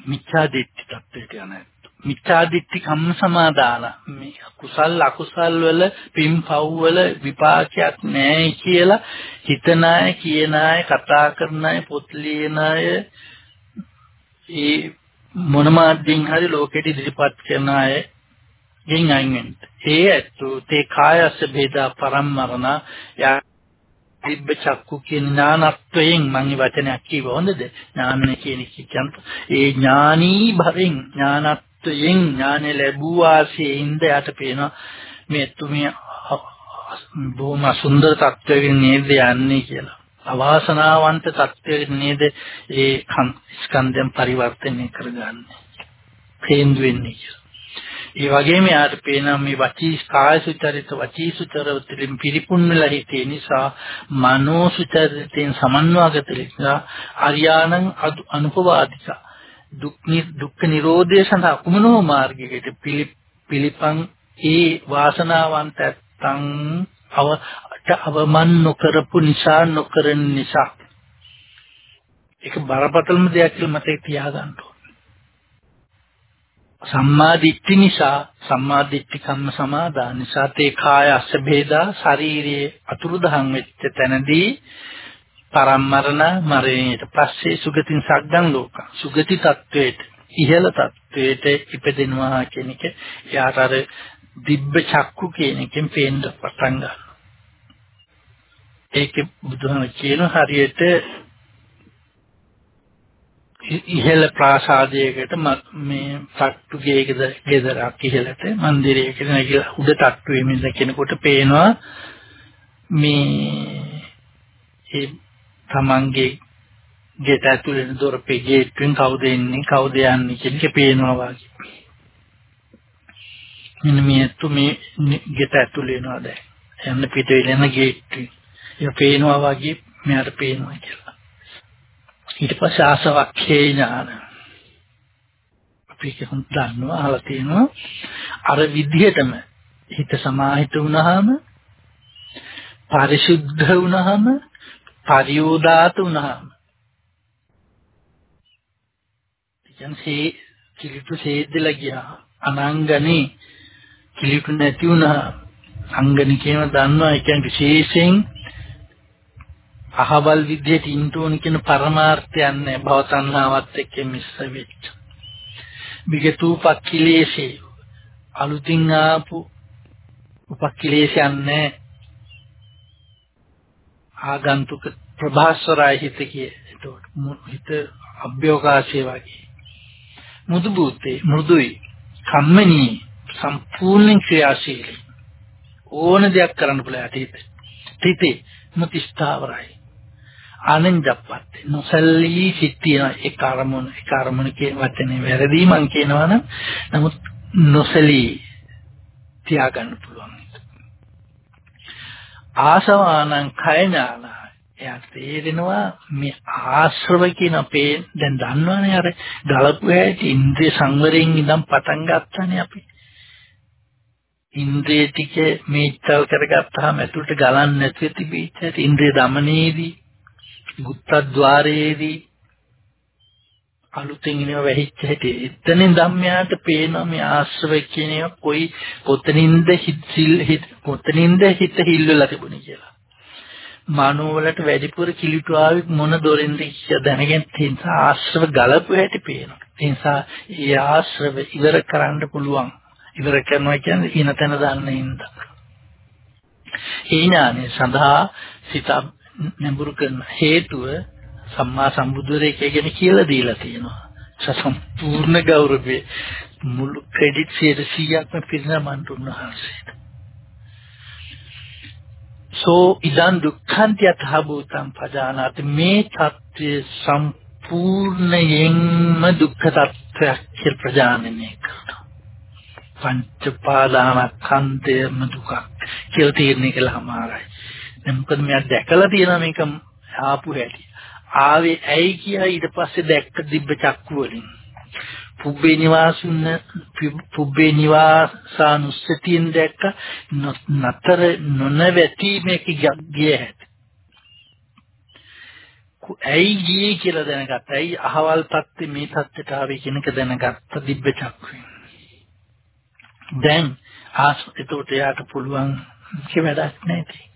Speaker 2: මිච්ඡා දිට්ඨි තත්ත්වයට යන මිච්ඡා දිට්ඨි කම්ම සමාදාන මේ කුසල් අකුසල් වල පින්පව් වල විපාකයක් නැහැ කියලා හිතන අය කියන අය කතා කරන අය පොත් ලියන අය ඒ මොන මාධ්‍යෙන් හරි ලෝකෙට ඉදිරිපත් කරන අය ගෙන් අයින් වෙන්න. ඒ ඇත්තෝ තේ කායස ભેදා පරම්මරණ යා දිබ්බ චක්කු කියන ඥානත්වයෙන් මම මේ වචනයක් කිව්ව. හොඳද? ඥානන කියන කිච්ඡන්ත ඒ ඥානී භවෙන් ඥානත්වයෙන් ඥානෙ ලැබුව ආසෙින්ද යට පේනවා මේ තුමිය බොහොම සුන්දර තත්වයකින් නේද යන්නේ කියලා. අවාසනාවන්ත තත්වයකින් නේද? ඒ ස්කන්ධයන් පරිවර්තනය කරගන්නේ. හේන්දු වෙන්නේ කියලා. ඒ වගේම යාට පේනවා මේ වචී කාය සුචරිත වචී සුචරිතෙන් පිරිපුන් වෙලා හිතේ නිසා මනෝ සුචරිතෙන් සමන්වාගත නිසා අරියාණං අනුපවාදික දුක් දුක්ඛ නිරෝධය සඳහා කුමනෝ මාර්ගයකට පිළිපන් ඒ වාසනාවන්ත තං අව අවමන් නොකරපු නිසා නොකරන නිසා. ඒක බරපතලම දෙයක් කියලා මතක තියාගන්න ඕනේ. සම්මා දිට්ඨි නිසා සම්මා දිට්ඨි කම්ම සමාදාන නිසා තේ කාය අස්ස භේදා ශාරීරියේ අතුරුදහන් වෙච්ච තැනදී පරම්මරණ මරණයට පස්සේ සුගතින් සග්ගන් ලෝක. සුගති තත්වයට ඉහළ තත්වයට ඉපදෙනවා කියන එක යාට අර දිබ්බ චක්කු කියන එකෙන් පේන්න පටන් ගන්නවා. ඒකේ බුදුහාම කියන හරියට ඉහළ ප්‍රාසාදයකට මේ තට්ටු ගේකද ගෙදරක් ඉහළට මන්දිරයකට නැගිලා උඩ තට්ටුවේ මිද කෙනෙකුට පේනවා මේ ඒ තමන්ගේ ගෙට ඇතුළේ දොරපේ ගේට්ටුවෙන් කවුද එන්නේ කවුද යන්නේ කියන එක පේනවා වගේ. මෙන්න මේ තු මේ ගෙට ඇතුළේ වෙනවා දැන්. යන්න පිට වෙන ගේට්ටුවේ. ඒක පේනවා වගේ මෙයාට පේනවා කියලා. ඊට පස්සේ ආසවක්ඛේ ඥාන. අපි ඒක හොඳ දන්නවා අහලා තියෙනවා. අර විදිහටම හිත සමාහිත වුණාම පරිශුද්ධ වුණාම පරියෝදාත වුණාම. කියන්නේ කිලිටු සේදලා ගියා. අනංගනේ කිලිටු නැති වුණා. අංගනිකේම දන්නවා ඒ කියන්නේ විශේෂයෙන් අහවල් විදියට ඉන්න ඕන කියන පරමාර්ථයක් නැහැ භව තණ්හාවත් එක්ක මිශ්‍ර වෙච්ච. විගතූපක්ඛිලේශේ අලුතින් ආපු උපක්ඛිලේශයන් නැහැ. ආගන්තුක ප්‍රභාස්වරයි හිත කියේ. ඒතකොට හිත අභ්‍යෝකාශය වගේ. මුදු බුත්තේ මෘදුයි කම්මනී සම්පූර්ණ ක්‍රියාශීලී ඕන දෙයක් කරන්න පුළුවන් හිත. හිතේ මුතිස්ථාවරයි. ආනන්දප්පත් නොසල්ලී සිටින එක අරමුණ එක අරමුණ කියන වචනේ වැරදි මං කියනවනම් නමුත් නොසලී තියාගන්න පුළුවන්. ආසවානං කය ඥාන එයාට තේරෙනවා මේ ආශ්‍රව කියන අපේ දැන් දන්නවනේ අර ගලපු හැටි ඉන්ද්‍රිය සංවරයෙන් ඉඳන් පටන් ගන්නනේ අපි. ඉන්ද්‍රිය ටික මේචල් කරගත්තාම ඇතුළට ගලන්නේ නැතුව තිබීච්ච ඉන්ද්‍රිය দমনයේදී බුත්තද්්වාරයේදී අලුතෙන් එනව වැහිච්ච හැටි එතනින් ධම්මයාට පේනවා මේ ආශ්‍රව කියන එක කොයි කොතනින්ද හිත හිත කොතනින්ද හිත හිල්ලලා තිබුණේ කියලා. මානව වලට වැඩිපුර කිලිටු ආවේ මොන දොරෙන්ද කියලා දැනගෙන තියෙන ආශ්‍රව ගලපු හැටි පේනවා. ඒ නිසා ඒ ආශ්‍රව ඉවර කරන්න පුළුවන්. ඉවර කරනවා කියන්නේ ඊන තැන දන්න හින්දා. ඒ ඥානෙ සඳහා සිත නැඹුරු කරන හේතුව සම්මා සම්බුදුරේ කියන කියලා දීලා තියෙනවා. සම්පූර්ණ ගෞරවය මුළු ක්‍රෙඩිට් 100%ක්ම පිරිනමන්ට උන්වහන්සේට. සෝ ඉදන් දුක්ඛන්ති අතහබූතං පජානාති මේ தත්ත්වය සම්පූර්ණයෙන්ම දුක්ඛ தත්ත්වයක් කියලා ප්‍රජානනය කරනවා. පංච පාදානස්කන්ධයම දුකක් කියලා තීරණය කළාමාරයි. දැන් මොකද මෙයා දැකලා තියෙනවා මේක ආපු හැටි. ආවේ ඇයි කියලා ඊට පස්සේ දැක්ක දිබ්බ චක්කු වලින්. පුබ්බේ නිවාසුන්න පුබ්බේ නිවාසානුස්සතියෙන් දැක්ක නතර නොනවති මේක ගිය හැටි. ඇයි ගියේ කියලා දැනගත්ත. ඇයි අහවල් තත්ත්වේ මේ තත්ත්වයට ආවේ කියන එක දැනගත්ත දිබ්බ චක්කුවෙන්. දැන් ආස් එතකොට එයාට පුළුවන් කිසි වැඩක් නැති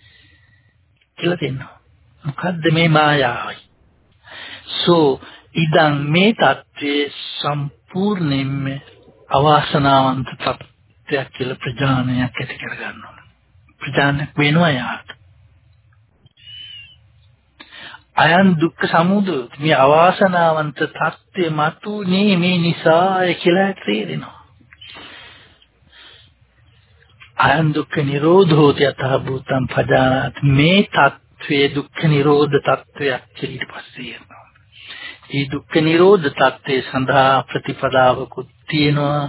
Speaker 2: කියලා දෙනවා. මොකද්ද මේ මායාවයි? සෝ ඉදන් මේ தત્ත්වයේ සම්පූර්ණයෙන්ම අවාසනාවන්ත தත්ත්වයක් කියලා ප්‍රඥානයක් ඇති කරගන්නවා. ප්‍රඥානක් වෙනවා යාට. අයන් දුක්ඛ සමුදය මේ අවාසනාවන්ත தත්ත්වය මතුනේ මේ නිසාය කියලා තේරෙනවා. අයං දුක්ඛ නිරෝධෝති යතහ භූතං පජානාත් මේ தત્ත්වයේ දුක්ඛ නිරෝධ தત્ත්වයක් කියලා ඊට පස්සේ යනවා. මේ දුක්ඛ නිරෝධ தત્ත්වයේ සඳහා ප්‍රතිපදාවකුත් තියෙනවා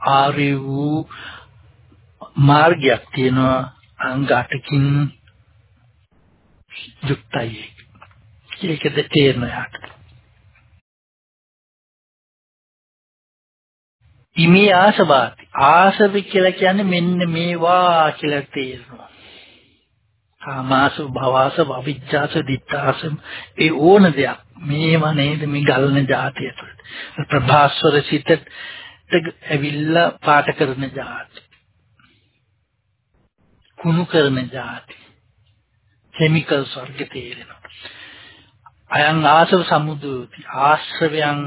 Speaker 2: ආර්ය වූ මාර්ගයක් තියෙනවා අංග අටකින් යුක්තයි. ඒකද තේරෙනවා. ඉමි ආසවාති ආසව කියලා කියන්නේ මෙන්න මේවා කියලා තේරෙනවා. කාමාස භවාස අවිජ්ජාස දිත්තාස. ඒ ඕන දෙයක්. මේව නේද මේ ගලන જાතිය තුළ. ප්‍රභාස්වර සිතට ඇවිල්ලා පාට කරන જાති. කුණු කරන જાති. කිමිකල් ස්වර්ග තේරෙනවා. අයං ආසව සමුදෝති. ආශ්‍රවයන්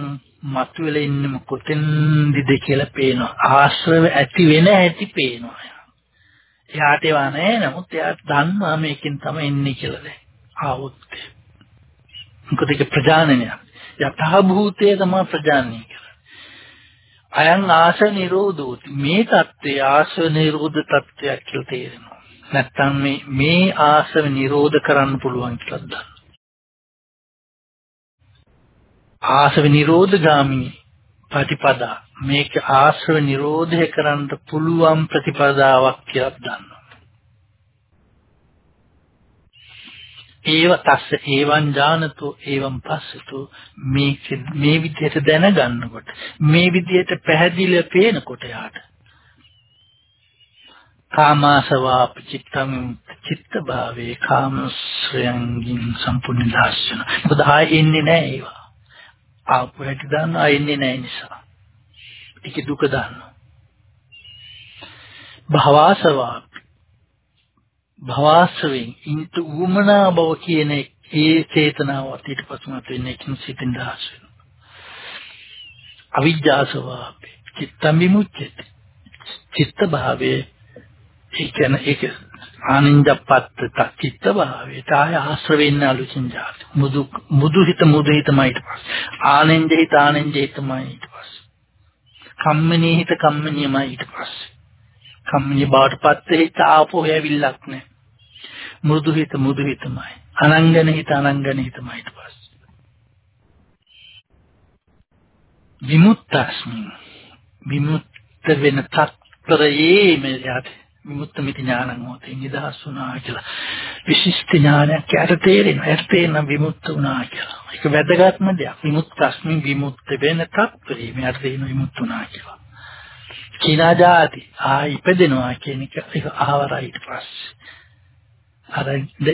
Speaker 2: මතුවෙලා ඉන්නේ කොතෙන්ද කියලා පේනවා. ආශ්‍රව ඇති වෙන හැටි පේනවා. එයාට ඒවා නැහැ. නමුත් එයාට දන්නවා මේකෙන් තමයි එන්නේ කියලා දැන්. ආවොත්. මොකද ඒක ප්‍රජානනය. යතහ භූතය තමයි ප්‍රජානනය කරන්නේ. අයං ආස නිරෝධෝති. මේ தත්ත්වය ආස නිරෝධ தත්ත්වයක් කියලා තේරෙනවා. නැත්තම් මේ මේ ආසව නිරෝධ කරන්න පුළුවන් කියලා දන්නවා. ආසව නිරෝධගාමිනී ප්‍රතිපදා මේක ආශ්‍රව නිරෝධය කරන්න පුළුවන් ප්‍රතිපදාවක් කියලා දන්නවා. ඒව තස්ස ඒවං ඥානතෝ ඒවං පස්සතෝ මේක මේ විදිහට දැනගන්නකොට මේ විදිහට පැහැදිලිව පේනකොට යාට කාමාසවා චිත්තං චිත්ත භාවේ කාමශ්‍රයන්ගින් සම්පූර්ණ දාර්ශන. මොකද ආයේ ඉන්නේ නැහැ ඒවා. ආපු හැටි දන්නවා එන්නේ නැහැ නිසා. ඒකේ දුක දන්නවා. භවසවා භවසවෙන් ඉන්ට උමනා බව කියන ඒ චේතනාව ඊට පස්සෙ වෙන්නේ කින් සිතින් දහස් වෙනවා. අවිජ්ජාසවා චිත්තම් විමුච්ඡති. චිත්ත භාවයේ ඒ කියන්නේ ඒක ආනින්ජපත්ත චිත්ත භාවයට ආය ආශ්‍රවෙන්න අලුතින් ජාති. මුදු මුදු හිත මුදු හිතමයි ඊට පස්සේ. ආනෙන්ජ හිත ආනෙන්ජ හිතමයි ඊට පස්සේ. කම්මනී හිත කම්මනියමයි ඊට පස්සේ. කම්මනී බාටපත් හිත ආපෝ හැවිල්ලක් නැහැ මුදු හිත මුදු හිතමයි අනංගන හිත අනංගන හිතමයි ඊට පස්සේ. විමුක්තස්මින්. විමුක්ත වෙන තත්පරයේ මේ යටි විමුක්ත මිති ඥානං හොතේ නිදහස් වුණා කියලා. විශිෂ්ට ඥානයක් යට තේරෙනවා. යට තේරෙන විමුක්ත වුණා කියලා. ඒක වැදගත්ම දෙයක්. විමුක්තස්මින් විමුක්ත වෙන තත්ත්වයේ මෙයට තේරෙන විමුක්ත වුණා කියලා. කිනා જાති ආ ඉපදෙනවා කියන එක ඒක අහවරයි ඊට පස්සේ. අර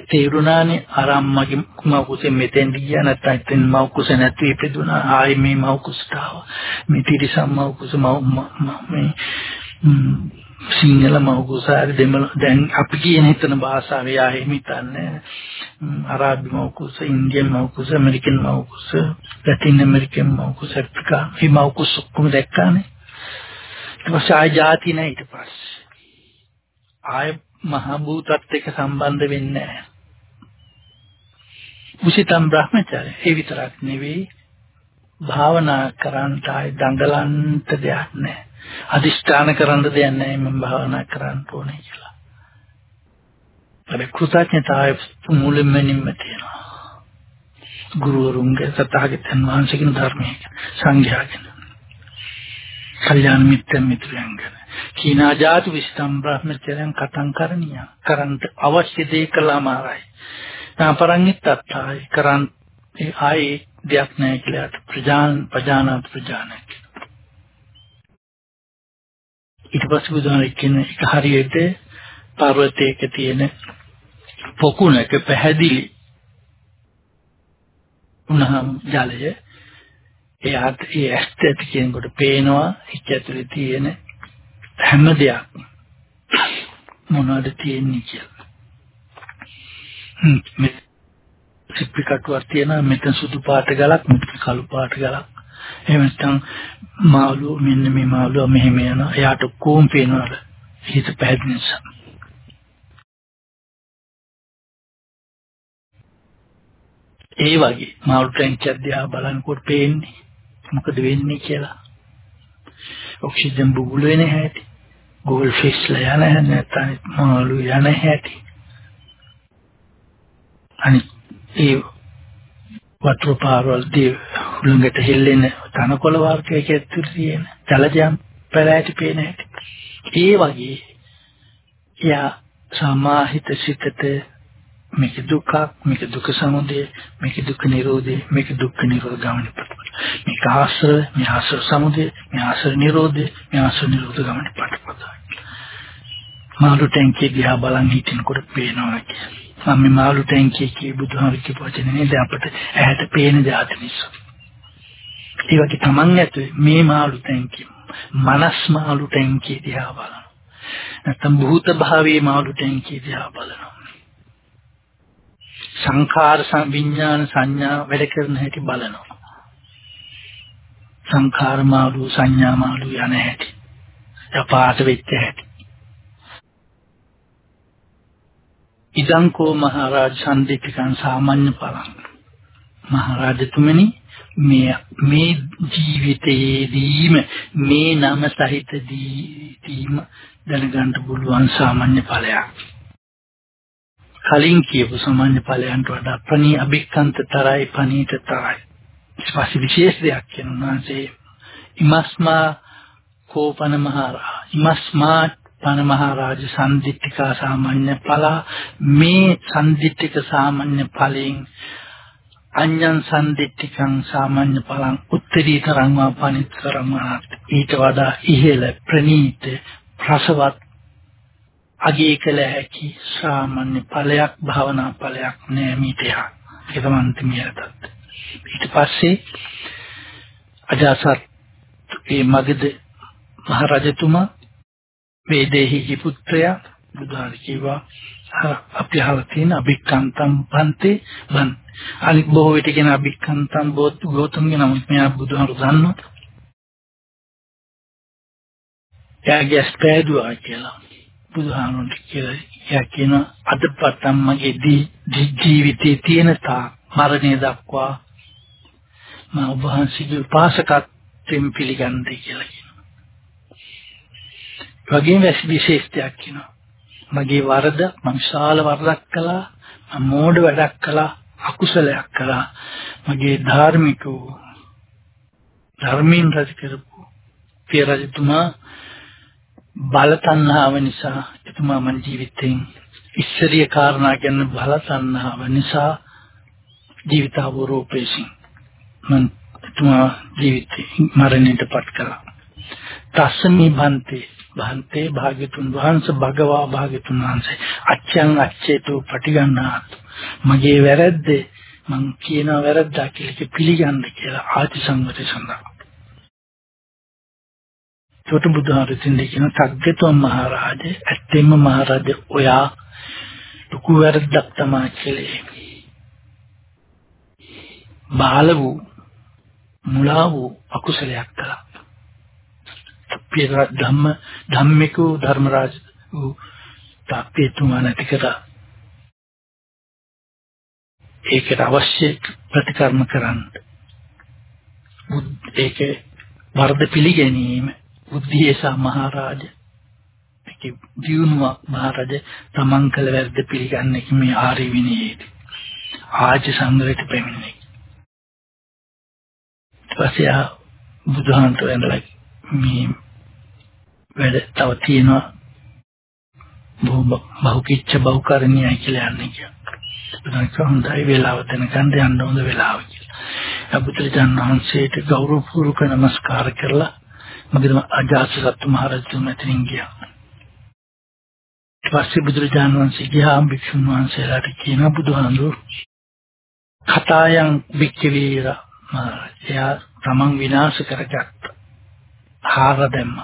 Speaker 2: තේරුණානේ අර අම්මගේ මව කුසෙන් මෙතෙන් ගියා නැත්නම් එතෙන් මව කුස නැති ඉපදුනා ආයි මේ මව කුසට ආවා මේ තිරිසම් මව කුස මව මේ සිංහල මවකුසාරි දෙමළ දැන් අපි කියන හිතන භාෂාවේ ආයෙම හිතන්නේ අරාබි මවකුස ඉන්දියන් මවකුස ඇමරිකන් මවකුස ලැටින් ඇමරිකන් මවකුස ඇෆ්‍රිකා මේ මවකුස ඔක්කොම දැක්කානේ. ඊට පස්සේ ආය જાති නැහැ ඊට පස්සේ. ආය මහ භූතත් එක්ක සම්බන්ධ වෙන්නේ නැහැ. උසිතම් බ්‍රහ්මචර්ය. ඒ විතරක් නෙවෙයි භාවනා කරන්නට ආයි දඟලන්නට දෙයක් නැහැ. අදිෂ්ඨාන කරන්න දෙයක් නැහැ මම භාවනා කරන්න ඕනේ කියලා. ඒ කෘතඥතාවය මුලින්ම තියෙනවා. ගුරුවරුන්ගේ සතහාගතයන් වහන්සේගේ ධර්මයේ සංඝයාගෙන. කල්යාණ මිත්‍ර මිත්‍රයන්ගෙන. කීනා ජාතු විස්තම් බ්‍රහ්මචර්යයන් කතං කරණිය. කරන්ට අවශ්‍ය දේ කළාමාරයි. නාපරංගිත්තත්තායි කරන් ඒ ආයේ දෙයක් නැහැ කියලා ප්‍රජාන ප්‍රජානාත් ප්‍රජානක. ඊට පස්සේ බුදුහාම කියන එක හරියට පර්වතයක තියෙන පොකුණක පැහැදිලි උනහම ජලය එයාට ඒ ඇස්ත ඇති කියනකොට පේනවා ඒක ඇතුලේ තියෙන හැම දෙයක් මොනවද තියෙන්නේ කියලා. මේ සිප්පි කටුවක් තියෙනවා මෙතන සුදු පාට ගලක් මෙතන කළු පාට ගලක්. එහෙම නැත්නම් මාළු මෙන්න මේ මාළුව මෙහෙම යනවා. එයාට කොම් පේනවා. හිත පැහැදිලි නිසා. ඒ වගේ මාළු ටැංකියක් දිහා බලනකොට පේන්නේ මොකද වෙන්නේ කියලා. ඔක්සිජන් බුබුලු වෙන හැටි. ගෝල් ෆිස්ලා යන හැටි නැත්නම් මාළු යන හැටි. අනිත් ඒ වතුර පාරවල් දී හුළඟට හෙල්ලෙන තනකොළ වර්ගයක ඇතුළේ තියෙන ජලජම් පැලෑටි පේන හැටි. ඒ වගේ යා සමාහිත සිතට මේක දුක්ඛ මේක දුක්ඛ සමුදය මේක දුක්ඛ නිරෝධය මේක දුක්ඛ නිරෝධ ගමන ප්‍රතිපද මේක ආශ්‍රය මේ ආශ්‍රය සමුදය මේ ආශ්‍රය නිරෝධය මේ ආශ්‍රය නිරෝධ ගමන ප්‍රතිපද මාළු ටැංකිය දිහා බලන් හිටිනකොට පේනවා කියන්නේ. මම මේ මාළු ටැංකිය කිය බුදුහාම කියපු වචනේ නේද අපිට ඇහැට පේන જાති නිසා ඒ වගේ Taman ඇතුලේ මේ මාළු ටැංකිය මනස් මාළු ටැංකිය දිහා බලනවා නැත්නම් භූත භාවයේ මාළු ටැංකිය දිහා බලනවා සංඛාර විඥාන සංඥා වැඩ කරන හැටි බලනවා. සංඛාර මාළු සංඥා මාළු යන හැටි. යපාත වෙච්ච හැටි. ඉදංකෝ මහරජ සම්දික්කං සාමාන්‍ය පලං. මහරජතුමනි මේ මේ ජීවිතයේදීම මේ නම සහිත දීම දැනගන්න පුළුවන් සාමාන්‍ය ඵලයක්. කලින් කියපු සාමාන්‍ය ඵලයන්ට වඩා ප්‍රණී අභික්කන්තතරයි පනීතතරයි. ස්පර්ශ විශේෂ දෙයක් කියන උන්වහන්සේ ඉමස්මා කෝපන මහරා ඉමස්මා පන මහරජ සම්දිත්තිකා සාමාන්‍ය ඵල. මේ සම්දිත්තික සාමාන්‍ය ඵලයෙන් අඤ්ඤං සම්දිත්තිකං සාමාන්‍ය ඵලං උත්තරීතරං වා පනිතරං ඊට වඩා ඉහළ ප්‍රණීත රසවත් අගය කළ හැකි සාමාන්‍ය ඵලයක් භවනා ඵලයක් නෑ මීතයා ඒක මම තිමියටත් ඊට පස්සේ අජාසත් මේ මගද මහරජතුමා වේදේහි පුත්‍රයා බුදුහාර කිව්වා අපි අහලා තියෙන අභික්කන්තම් පන්තේ බන් අනිත් බොහෝ විට කියන අභික්කන්තම් බෝත් ගෞතමගේ නමුත් මෙයා බුදුහාර දන්නවා එයාගේ ස්පෑදුවා කියලා බුදුහාමුදුරුවෝ කියලා එයා කියන අදපටන් මගේ ජීවිතයේ තියෙන තා මරණය දක්වා මම ඔබ වහන්සේගේ උපාසකත්වයෙන් පිළිගන්නේ කියලා කියනවා. වගේම විශේෂයක් කියනවා. මගේ වරද මම ශාල වරදක් කළා මම මෝඩ වැඩක් කළා අකුසලයක් කළා මගේ ධාර්මික ධර්මයෙන් රැස් කරපු පිය රජතුමා බල තණ්හාව නිසා එතුමා මන් ජීවිතෙන් ඉස්සරිය කාරණා ගැන බල තණ්හාව නිසා ජීවිත අවරෝපේසින් මන් එතුමා ජීවිතේ මරණයටපත් කළා. තස්සමි බන්තේ බන්තේ භාග්‍යතුන් වහන්සේ භගවා භාග්‍යතුන් වහන්සේ අච්ඡං අච්ඡේතු පටිගන්නාත් මගේ වැරද්ද මං කියන වැරද්දා කියලා පිළිගන්න කියලා ආදි සංගතේ සඳහන්. ඒකට බුදුහාරසින් කියන සග්ගතෝ මහරජ ඇත්තෙම මහරජ ඔයා ලুকু වැරද්දක් තමයි කළේ. බාල වූ මුලා වූ අකුසලයක් කළා. පිය ධම්ම ධම්මිකෝ ධර්මරාජ වූ තාප්පේතුමා නැති කරා. ඒකට අවශ්‍ය ප්‍රතිකර්ම කරන්න. ඒකේ වර්ධ පිළිගැනීම බුද්ධියසා මහරජා ඒකේ දියුණුවක් මහරජා තමන් කළ වැරද්ද පිළිගන්න එක මේ ආර්ය විනයේදී ආජ සංග්‍රහයට පැමිණෙන්නේ. ඊපස්සේ බුදුහන්ට වෙනලා මේ වැඩ තව තියෙනවා බහුකිච්ච බහුකරණියයි කියලා යන්නේ කියලා. ඒක හොඳයි වේලාව දෙනකන් යන්න හොඳ වේලාව කියලා. අබුදුරජාණන් වහන්සේට ගෞරවපූර්වක නමස්කාර කරලා මගදම අජාසසත් මහ රජතුමා මෙතනින් ගියා. ඊපස්සේ බුදුරජාණන් වහන්සේ ගියා භික්ෂුන් වහන්සේලාට කියන බුදුහාමුදුරු කතායන් වික්කවීර එයා තමන් විනාශ කරගත්ත හාර දැම්ම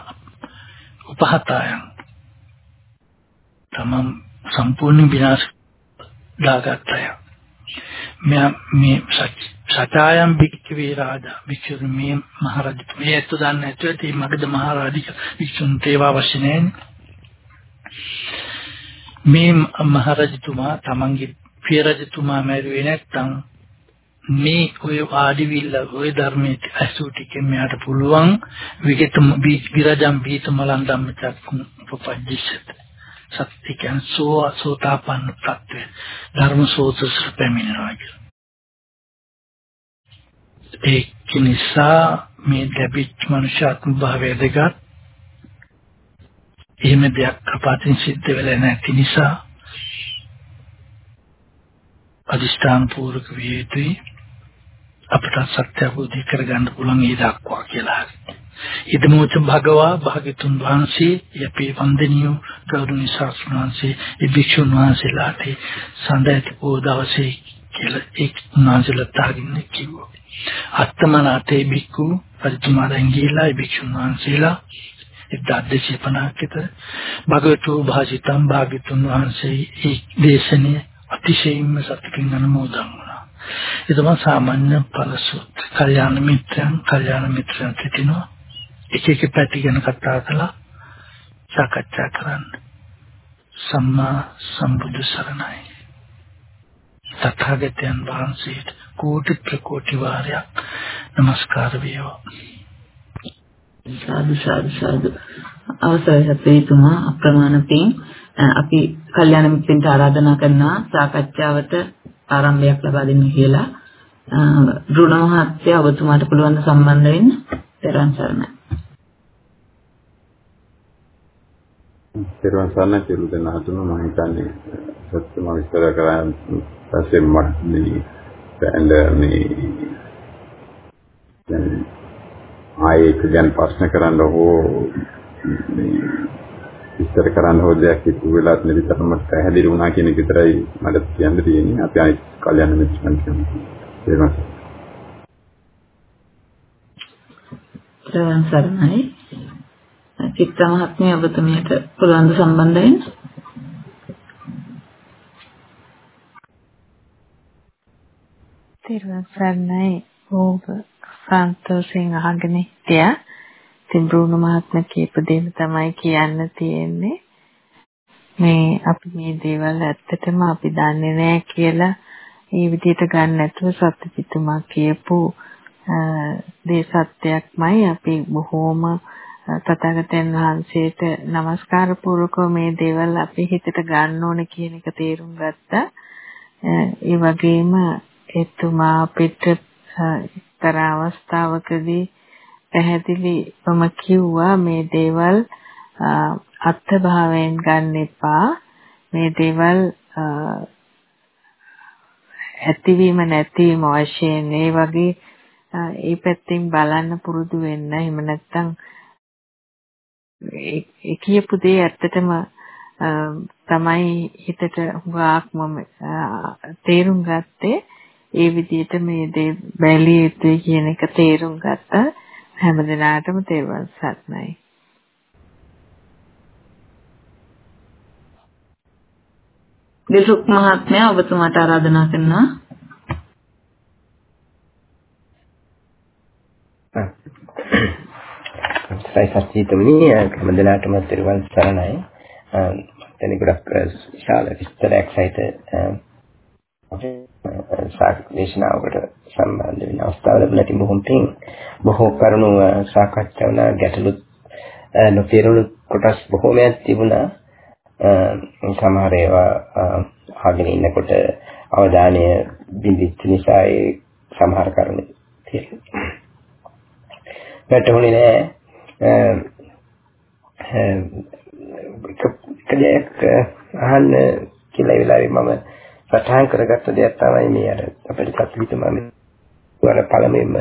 Speaker 2: උපහතායන් තමන් සම්පූර්ණ විනාශ දාගත්තා මෙයා මේ සචායම් භික්ඛවේ රාජා භික්ෂුන් මේ මහරජ මේ ඇත්ත දන්නේ නැතුව තේ මගද මහරජික භික්ෂුන් තේවා අවශ්‍ය මේ මහරජතුමා තමන්ගේ පිය රජතුමා මැරුවේ නැත්තම් මේ ඔය ආදිවිල්ල ඔය ධර්මයේ අසු ටිකෙන් මෙයාට පුළුවන් විකතම විරජම් බීතමලන් ධම්මචක්කුම් උපපජ්ජිසත්. සත්‍ය කියන්නේ සෝ සෝතාපන්න තත්ත්වය. ධර්ම සෝතස පැමිණෙනවා කියලා. ඒක නිසා මේ ලැබිච්ච මනුෂ්‍යාත්ම භාවය දෙකත් එහෙම දෙයක් අපාතින් සිද්ධ වෙලා නැති නිසා අදිෂ්ඨාන පූර්වක විය යුතුයි. අපට සත්‍ය අවබෝධ කරගන්න පුළුවන් ඒ දක්වා කියලා. ඉදමෝච භගවා භාග්‍යතුන් වහන්සේ යපේ වන්දනියෝ ගෞරවනීය ශාස්ත්‍රඥ වහන්සේ ඒ භික්ෂුන් වහන්සේලාට සඳහන් පෝ දවසේ කියලා එක් උන්වහන්සේලා තාගින්න කිව්වා. අත්තමනාතේ බික්කු පරිතුමාරන් ගිහිලා ඒ භික්ෂුන් වහන්සේලා එක්දද්දේ පණාකිත භගවතු භාසිතම් භාග්‍යතුන් වහන්සේ ඒ දේශනේ අතිශයින්ම සතුටින් අනුමෝදන් වුණා. ඒ තමයි සාමාන්‍ය පළසුත්. කල්යාණ මිත්‍රයන්, කල්යාණ මිත්‍රයන් සිටිනවා. එක එක පැති ගැන කතා කළා. සාකච්ඡා කරන්න. සම්මා සම්බුදු සරණයි. තථාගතයන් වහන්සේට කෝටි ප්‍රකෝටි වාරයක් নমස්කාර වේවා.
Speaker 1: සාදු සාදු සාදු අවසරයි සත්‍යීතුමා අප්‍රමාණ පින් අපි කල්යාණ මිත්‍රන්ට ආරාධනා කරනවා සාකච්ඡාවට ආරම්භයක් ලබා දෙන්න කියලා. රුණ මහත්තයා ඔබතුමාට පුළුවන් සම්බන්ධ වෙන්න. ත්වන් සරණයි.
Speaker 3: ත්වන් සරණයි සියලු දෙනාටම මම හිතන්නේ සත්‍යම විස්තර කරන් පස්සේ මට මේ බෑන්ඩ් මේ දැන් ආයේ එක ගැන ප්‍රශ්න කරන්න හෝ විස්තර කරන්න හෝ දෙයක් ඉතුරු වෙලාත් නිතරම පැහැදිලි වුණා කියන එක විතරයි මට කියන්න තියෙන්නේ. අපි අනිත් කල්යනා මිත්‍රයන් කියනවා.
Speaker 1: ත්‍රවන් සරණයි. චිත්ත මහත්මිය ඔබතුමියට පුළුවන් ද සම්බන්ධ වෙන්න?
Speaker 4: ත්‍රවන් සරණයි. ඕක සන්තෝෂෙන් අහගෙන හිටියා. ඉතින් බ්‍රුණු මහත්ම කියප දෙන්න තමයි කියන්න තියෙන්නේ. මේ අපි මේ දේවල් ඇත්තටම අපි දන්නේ නැහැ කියලා මේ විදිහට ගන්න නැතුව සත්‍යචිතුමා කියපු දේ සත්‍යයක්මයි අපි බොහෝම තථාගතයන් වහන්සේට নমස්කාර පූර්වකව මේ දේවල් අපි හිතට ගන්න ඕනේ කියන එක තේරුම් ගත්තා. ඒ වගේම එතුමා අපිට එක්තරා අවස්ථාවකදී පැහැදිලිවම කිව්වා මේ දේවල් අත්භාවයෙන් ගන්න එපා. මේ දේවල් ඇතිවීම නැතිවීම වශයෙන් ඒ වගේ ඒ පැත්තෙන් බලන්න පුරුදු වෙන්න. එහෙම නැත්නම් ඒ කියපු දේ ඇත්තටම තමයි හිතට හුඟක්ම තේරුම් ගත්තේ. ඒ විදිහට මේ දේ බැලිය යුතුයි කියන එක තේරුම් ගත්තා. හැම දිනාටම තෙරුවන් සරණයි.
Speaker 1: දේශුක් මහත්මයා ඔබතුමාට ආරාධනා කරනවා.
Speaker 5: සයි සත්‍යීතමනි හැම දිනාටම තෙරුවන් සරණයි. මම ගොඩක් විශාල විස්තරයක් සහිත දේශනාවකට සම්බන්ධ වෙන අවස්ථාව ලැබුණා. ඉතින් බොහොම පිං බොහෝ කරුණු සාකච්ඡා වුණා ගැටලු නොතේරුණු කොටස් බොහෝමයක් තිබුණා. සමහර ඒවා අහගෙන ඉන්නකොට අවධානය බිඳිච්ච නිසා ඒ සමහර කරුණු තියෙනවා. වැටහුනේ නෑ. එක දෙයක් අහන්න කියලා ඒ වෙලාවේ මම සටහන් කරගත්ත දෙයක් තමයි මේ අර අපිට කප්පිට මම වර පළමුවෙන්ම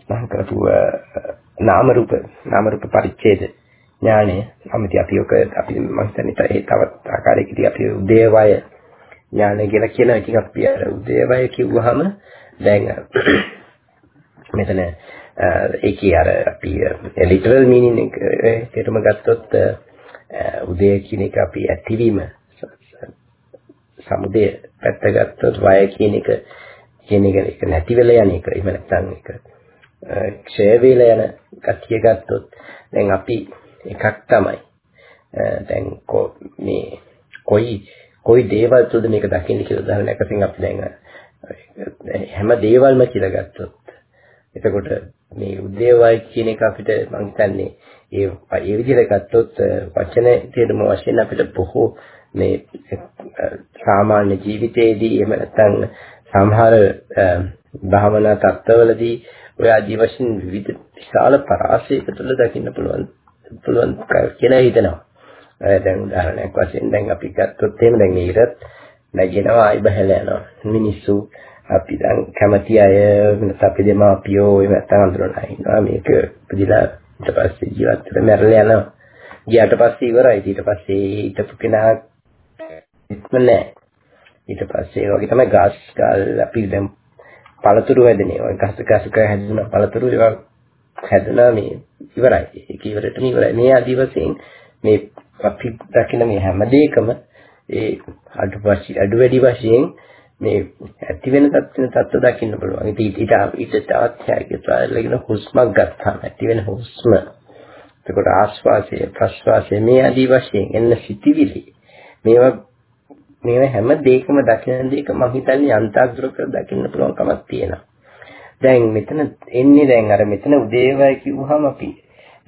Speaker 5: සහන් කරපු නාම රූප නාම රූප පරිච්ඡේද ඥානය. අමිති අපි ඔක අපි මම හිතන්නේ ඒ තවත් ආකාරයකදී අපි උදේවය ඥානය කියලා කියන එක අපි අර උදේවය කිව්වහම දැන් මෙතන ඒකේ අර අපි ලිටරල් මීනින් එක තේරුම ගත්තොත් උදය කියන එක අපි ඇතිවීම සමුදය පැත්ත ගත්තොත් වය කියන එක කියන එක නැති වෙලා යන එක එහෙම නැත්නම් ඒක ක්ෂය වේලා යන ගතිය ගත්තොත් දැන් අපි එකක් තමයි දැන් මේ කොයි කොයි දේවල් තුද මේක දකින්න කියලා උදාහරණයක් වශයෙන් අපි දැන් හැම දේවල්ම කියලා ගත්තොත් එතකොට මේ උදේවයි කියන එක අපිට මම හිතන්නේ ඒ ඒ විදිහට ගත්තොත් වචන තේරුම වශයෙන් අපිට බොහෝ මේ සාමාන්‍ය ජීවිතයේදී එහෙම නැත්නම් සමහර භාවනා තත්ත්වවලදී ඔය ආදි වශයෙන් විවිධ විශාල පරාසයක තුළ දකින්න පුළුවන් පුළුවන් කියලා හිතනවා. දැන් උදාහරණයක් වශයෙන් දැන් අපි ගත්තොත් එහෙම දැන් ඉරත් නැගෙනවා ආයි බහලා යනවා. මිනිස්සු අපි දැන් කැමති අය නැත්නම් අපි දෙමාපියෝ එහෙම නැත්නම් අඳුරලා ඉන්නවා මේක ඉපදිලා ඊට පස්සේ ජීවත් වෙලා මැරලා යනවා. ගියාට පස්සේ ඉවරයි. ඊට පස්සේ හිටපු කෙනා ඉක්ම නැහැ. ඊට පස්සේ ඒ වගේ තමයි ගස් ගල් අපි දැන් පළතුරු හැදෙනවා. ගස් ගස්ක හැදෙන පළතුරු ඒවා හැදෙනා මේ ඉවරයි. ඒක ඉවරටම ඉවරයි. මේ ආදි වශයෙන් මේ අපි දකින මේ හැම දෙයකම ඒ අඩු අඩු වැඩි වශයෙන් මේ ඇති වෙන තත්ත්වෙන තත්ත්ව දකින්න පුළුවන්. ඉතින් ඊට ඊට තවත් හැකියාවලගෙන හුස්මක් ගත්තාම ඇති වෙන හුස්ම. එතකොට ආශ්වාසය ප්‍රශ්වාසය මේ ආදී වශයෙන් එන්න සිටිවිලි. මේවා මේවා හැම දෙයකම දකින දෙයක මම හිතන්නේ අන්තර්ගත කර දකින්න පුළුවන් කමක් තියෙනවා. දැන් මෙතන එන්නේ දැන් අර මෙතන උදේවයි කිව්වහම අපි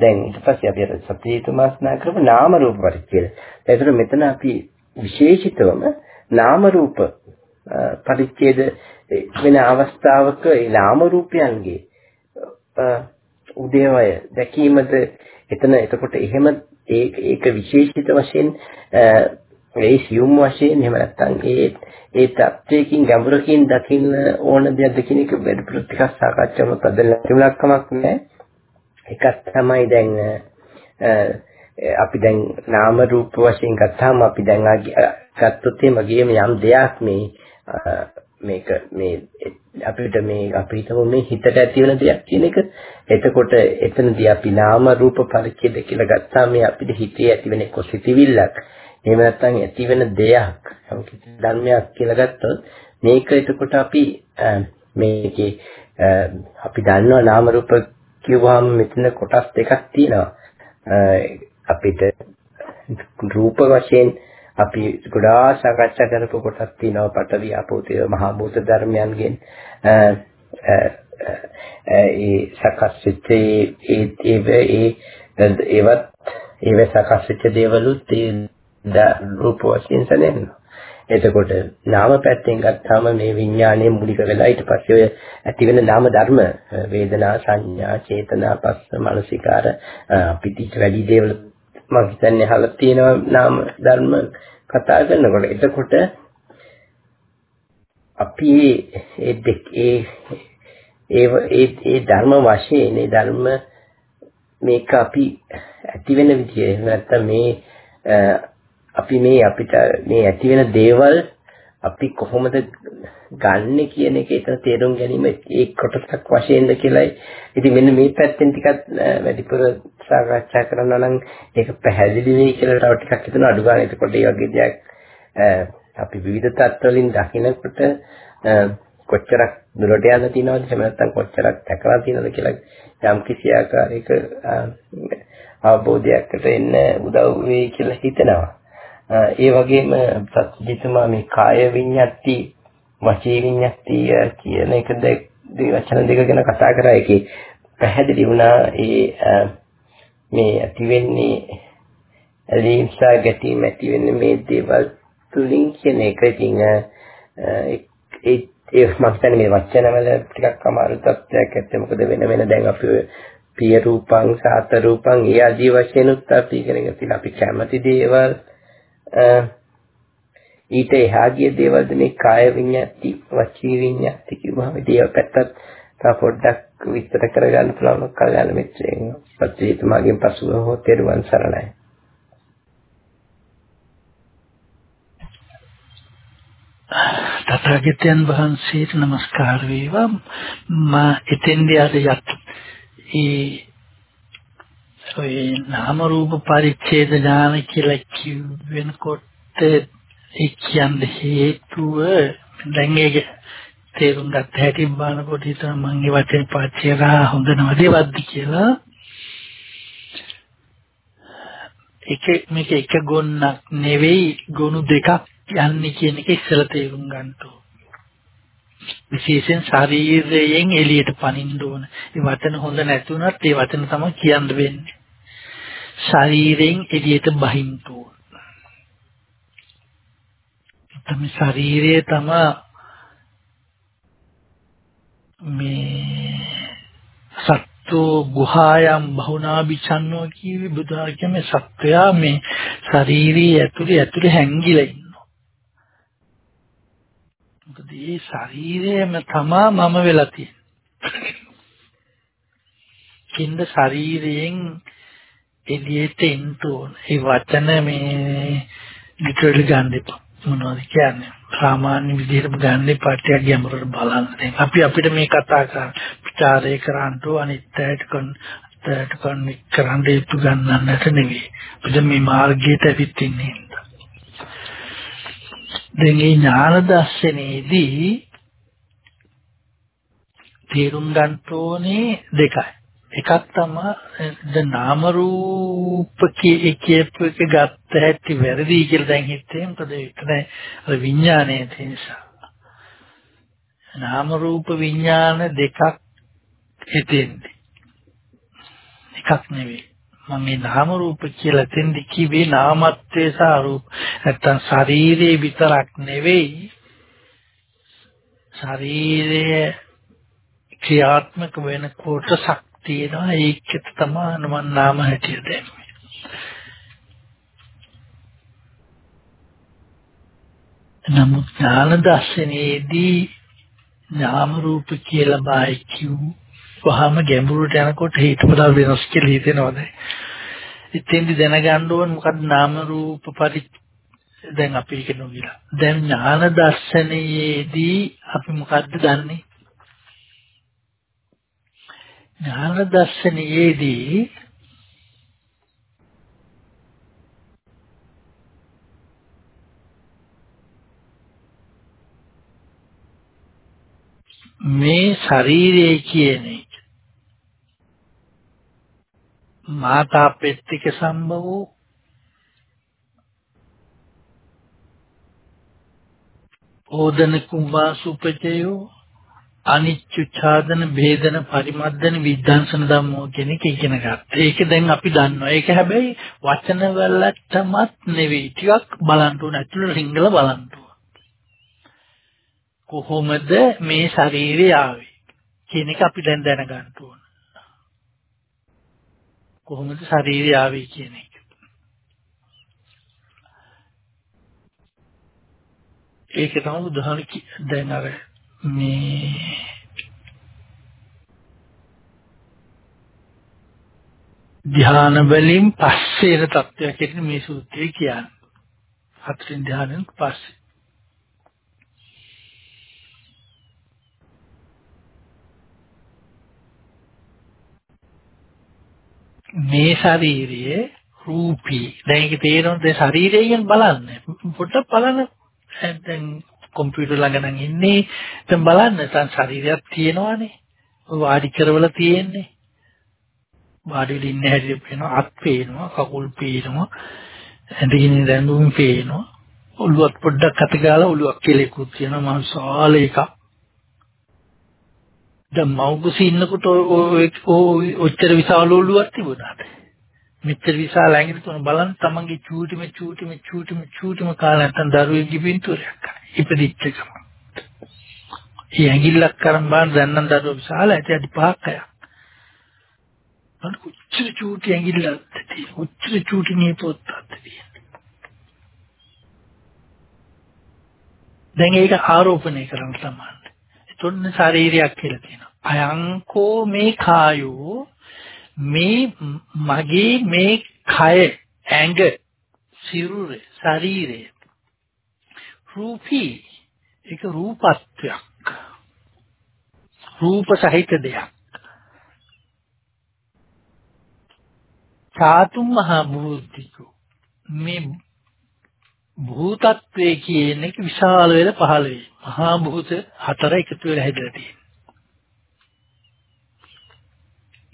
Speaker 5: දැන් ඊට පස්සේ අපි අර සතියතුමාස්නා කරපු නාම රූප පරිච්ඡේද. ඒතර මෙතන අපි විශේෂිතවම නාම රූප පරිච්ඡේද වෙන අවස්ථාවක ඒ නාම රූපයන්ගේ උදේවය දැකීමද එතන එතකොට එහෙම ඒක ඒක විශේෂිත වශයෙන් ඒ සියුම් වශයෙන් එහෙම නැත්නම් ඒ ඒ தත්වයකින් ගැඹුරකින් දකින්න ඕන දෙයක්ද කියන එක වැඩිපුර ටිකක් සාකච්ඡා කරනත් අද ලැබුණක් කමක් නැහැ. එකක් තමයි දැන් අපි දැන් නාම රූප වශයෙන් ගත්තාම අපි දැන් ගත්තොත් එimhe මගේම යම් දෙයක් මේ මේක මේ අපිට මේ අපි හිතමු මේ හිතට ඇති වෙන දෙයක් කියන එක. එතකොට එතනදී අපි නාම රූප පරිච්ඡේද කියලා ගත්තාම මේ අපිට හිතේ ඇති වෙන කොසිතවිල්ලක්. එහෙම නැත්නම් ඇති වෙන දෙයක්. ධර්මයක් කියලා ගත්තොත් මේක එතකොට අපි මේකේ අපි දන්නවා නාම රූප කියවහම මෙතන කොටස් දෙකක් තියෙනවා. අපිට රූප වශයෙන් අපි ගොඩාක් සාකච්ඡා කරපු කොටස් තියෙනවා පඨවි ආපෝ තේජෝ මහා භූත ධර්මයන්ගෙන් ඒ සකස් වෙච්ච ඒ ඒ ඒවත් ඒව සකස් වෙච්ච දේවලුත් ඒ රූප වශයෙන් සැලෙනවා. එතකොට නාම පැත්තෙන් ගත්තාම මේ විඥානයේ මූලික වෙලා ඊට පස්සේ ඔය ඇති වෙන නාම ධර්ම වේදනා සංඥා චේතනා පස්ස මනසිකාර අපිට වැඩි දේවල් මම හිතන්නේ අහලා තියෙනවා නාම ධර්ම කතා කරනකොට. එතකොට අපි ඒ ඒ ඒ ඒ ධර්ම වශයෙන් ඒ ධර්ම මේක අපි ඇති වෙන විදිය. එහෙම නැත්නම් මේ අපි මේ අපිට මේ ඇති වෙන දේවල් අපි කොහොමද ගන්නෙ කියන එක එතන තේරුම් ගැනීම ඒ කොටසක් වශයෙන්ද කියලායි. ඉතින් මෙන්න මේ පැත්තෙන් ටිකක් වැඩිපුර සාකච්ඡා කරනවා නම් ඒක පැහැදිලි වෙයි කියලා තව ටිකක් හිතන අඩු ගන්න. එතකොට මේ වගේ දෙයක් අපි විවිධ තත්ත්වවලින් දකිනකොට කොච්චරක් දුරට යන්න තියෙනවද එහෙම නැත්නම් කොච්චරක් දැකලා තියෙනවද කියලා යම් කිසි ආකාරයක අවබෝධයකට එන්න උදව් වෙයි කියලා හිතනවා. ඒ වගේම සත්‍යජිතමා මේ කාය විඤ්ඤාති වචී විඤ්ඤාති කියන එක දෙක වචන දෙක ගැන කතා කරා. ඒකේ පැහැදිලි වුණා ඒ මේ ඇති වෙන්නේ ඇලීම්සා ගැටීම් ඇති වෙන්නේ මේ දේවල් තුලින් කියන එක. ඉතින් ඒ ඒ මම හිතන්නේ මේ වචන වල ටිකක් අමාරු තත්ත්වයක් ඇත්තේ. මොකද වෙන වෙන දැන් අපි පිය රූපං සාත රූපං ඒ ආදී වශයෙන් උත් අපි ඉගෙන ගන්න අපි කැමති දේවල් ඊට එහා ගිය දේවල්ද මේ කාය විඤ්ඤාති වචී විඤ්ඤාති කිව්වම ඒ පැත්තත් තා පොඩ්ඩක් විස්තර කරගන්න පුළුවන් කල්යාණ මිත්‍රයන් පත්‍රිතුමාගෙන් පසුව හෝ තෙරුවන් සරණයි.
Speaker 2: තථාගතයන් වහන්සේට নমස්කාර වේවා. මා එතෙන්දී අද යත් ඒ ඔය නාම රූප පරිච්ඡේද ඥාන කියලා කියවෙනකොට ඒ කියන්නේ හේතුව දැන් ඒක තේරුම් ගත්ත හැටි බලනකොට හිතන මම ඒ වචනේ පාවිච්චි කරා හොඳ නවදේවද්ද කියලා එක මේක එක ගොන්නක් නෙවෙයි ගොනු දෙකක් යන්නේ කියන එක ඉස්සෙල්ලා තේරුම් ගන්න විශේෂයෙන් ශරීරයෙන් එළියට පනින්න ඕන. ඒ වචන හොඳ නැති වුණත් ඒ වචන තමයි කියන්න වෙන්නේ. ශරීරයෙන් එළියට බහින්න ඕන. තමයි ශරීරය තමයි මේ සත්තු ගුහායම් බහුනාභිචන්නෝ කියවි බුදුහාර කියන්නේ සත්වයා මේ ශාරීරිය ඇතුලේ ඇතුලේ හැංගිලා ඉන්නවා. මොකද මේ ශරීරයම තමා මම වෙලා තියෙන්නේ. කින්ද ශරීරයෙන් එළියට එන්න ඕන. ඒ වචන මේ ලිටරලි ගන්න එපා. මොනවද කියන්නේ? සාමාන්‍ය විදිහට ගන්න පාඩියක් ගැඹුරට බලන්න. අපි අපිට මේ කතා කරන්නේ විචාරය කරන්න අනිත්‍යයට කන් අනිත්‍යයට කන් කරන්න යුතු ගන්නන්නට නෙවෙයි. අපිට මේ මාර්ගයට ඇවිත් ඉන්නේ. දැන් මේ ඥාන දර්ශනයේදී තේරුම් ගන්න ඕනේ දෙකයි. එකක් තමයි ද නාම රූප කියපු එක ගත්ත හැටි වැරදි කියලා දැන් හිතේ. මොකද ඒකනේ අර විඥානයේ තියෙනසා නාම රූප විඥාන දෙකක් හිතෙන්දී එකක් නෙවෙයි. මම මේ නාම රූප කියලා තෙන්දි කිව්වේ නාමත්වයේ සහ රූප. නැත්තම් ශරීරේ විතරක් නෙවෙයි. ශරීරයේ ක්‍රියාත්මක වෙන කොටසක් තියෙනවා ඒකෙත් තමයි මම නාම හැටියට දැම්මේ. නමුත් ඥාන දර්ශනයේදී නාම රූප කියලා බයි කිව් වහම ගැඹුරට යනකොට හිතවල වෙනස් කියලා හිතෙනවද? ඉතින්දි දැනගන්න ඕන මොකක්ද නාම රූප පරි දැන් අපි කියනවා කියලා. දැන් ඥාන දර්ශනයේදී අපි මොකද්ද දන්නේ? ඥාන දර්ශනයේදී මේ ශරීරය කියන එක මාතා පෙත්තික සම්භව වූ ඕදන කුම්භා සුපචයෝ අනිච්ච ඡාදන ભેදන පරිමද්දන විද්‍යාංශන ධම්මෝ කියන එක ඉගෙන ගත්තා. ඒක දැන් අපි දන්නවා. ඒක හැබැයි වචන වලටමත් නෙවෙයි. ටිකක් බලන්න ඕන. ඇතුළේ සිංගල බලන්න ඕන. කොහොමද මේ ශරීරය ආවේ කියන එක අපි දැන් දැනගන්න ඕන. කොහොමද ශරීරය ආවේ කියන එක. ඒක තමයි බුදුහාම දැන් අර මේ ධ්‍යාන වලින් පස්සේ එන තත්ත්වයක් කියන මේ සූත්‍රය කියන්නේ. හතරෙන් ධ්‍යානෙන් පස්සේ. මේ ශරීරයේ රූපී දැන් ඒක තේරෙනවා දැන් ශරීරයෙන් බලන්න පොඩ්ඩක් බලන්න දැන් කම්පියුටර් ළඟ නම් ඉන්නේ. දැන් බලන්න දැන් ශරීරයක් තියෙනවානේ. ඔය වාඩි කරවල තියෙන්නේ. වාඩි වෙලා ඉන්න හැටි පේනවා. අත් පේනවා කකුල් පේනවා ඇඳගෙන දැඳුම් පේනවා. ඔළුවත් පොඩ්ඩක් අත ගාලා ඔළුවක් කෙලෙකුත් තියෙනවා. මහ විශාල එකක්. දැන් මව්කුසී ඉන්නකොට ඔය ඔච්චර විශාල ඔළුවක් තිබුණාද? මෙච්චර විශාල ඇඟිලි තුන බලන්න තමන්ගේ චූටිම චූටිම චූටිම චූටිම කාලේ නැත්තම් දරුවෙක්ගේ පින්තූරයක් ඉපදිච්ච ගමන්. ඒ ඇඟිල්ලක් කරන් බලන්න දැන් නම් දරුවෝ විශාල ඇති අඩි පහක් අය. අන්න කොච්චර චූටි ඇඟිල්ලක්ද තියෙන්නේ. කොච්චර චූටි නියපොත්තක්ද තියෙන්නේ. දැන් ඒක ආරෝපණය කරන්න තමයි. එතොන්න ශරීරයක් කියලා තියෙනවා. අයංකෝ මේ කායෝ මේ මගේ මේ කය ඇඟ සිරුර ශරීරය රූපී. ඒක රූපත්වයක්. රූප සහිත දෙයක්. චාතුම් මහා භූතිකෝ මේ භූතත්වයේ කියන එක විශාල වෙලා පහළ වේ. මහා භූත හතර එකතු වෙලා හැදලා තියෙනවා.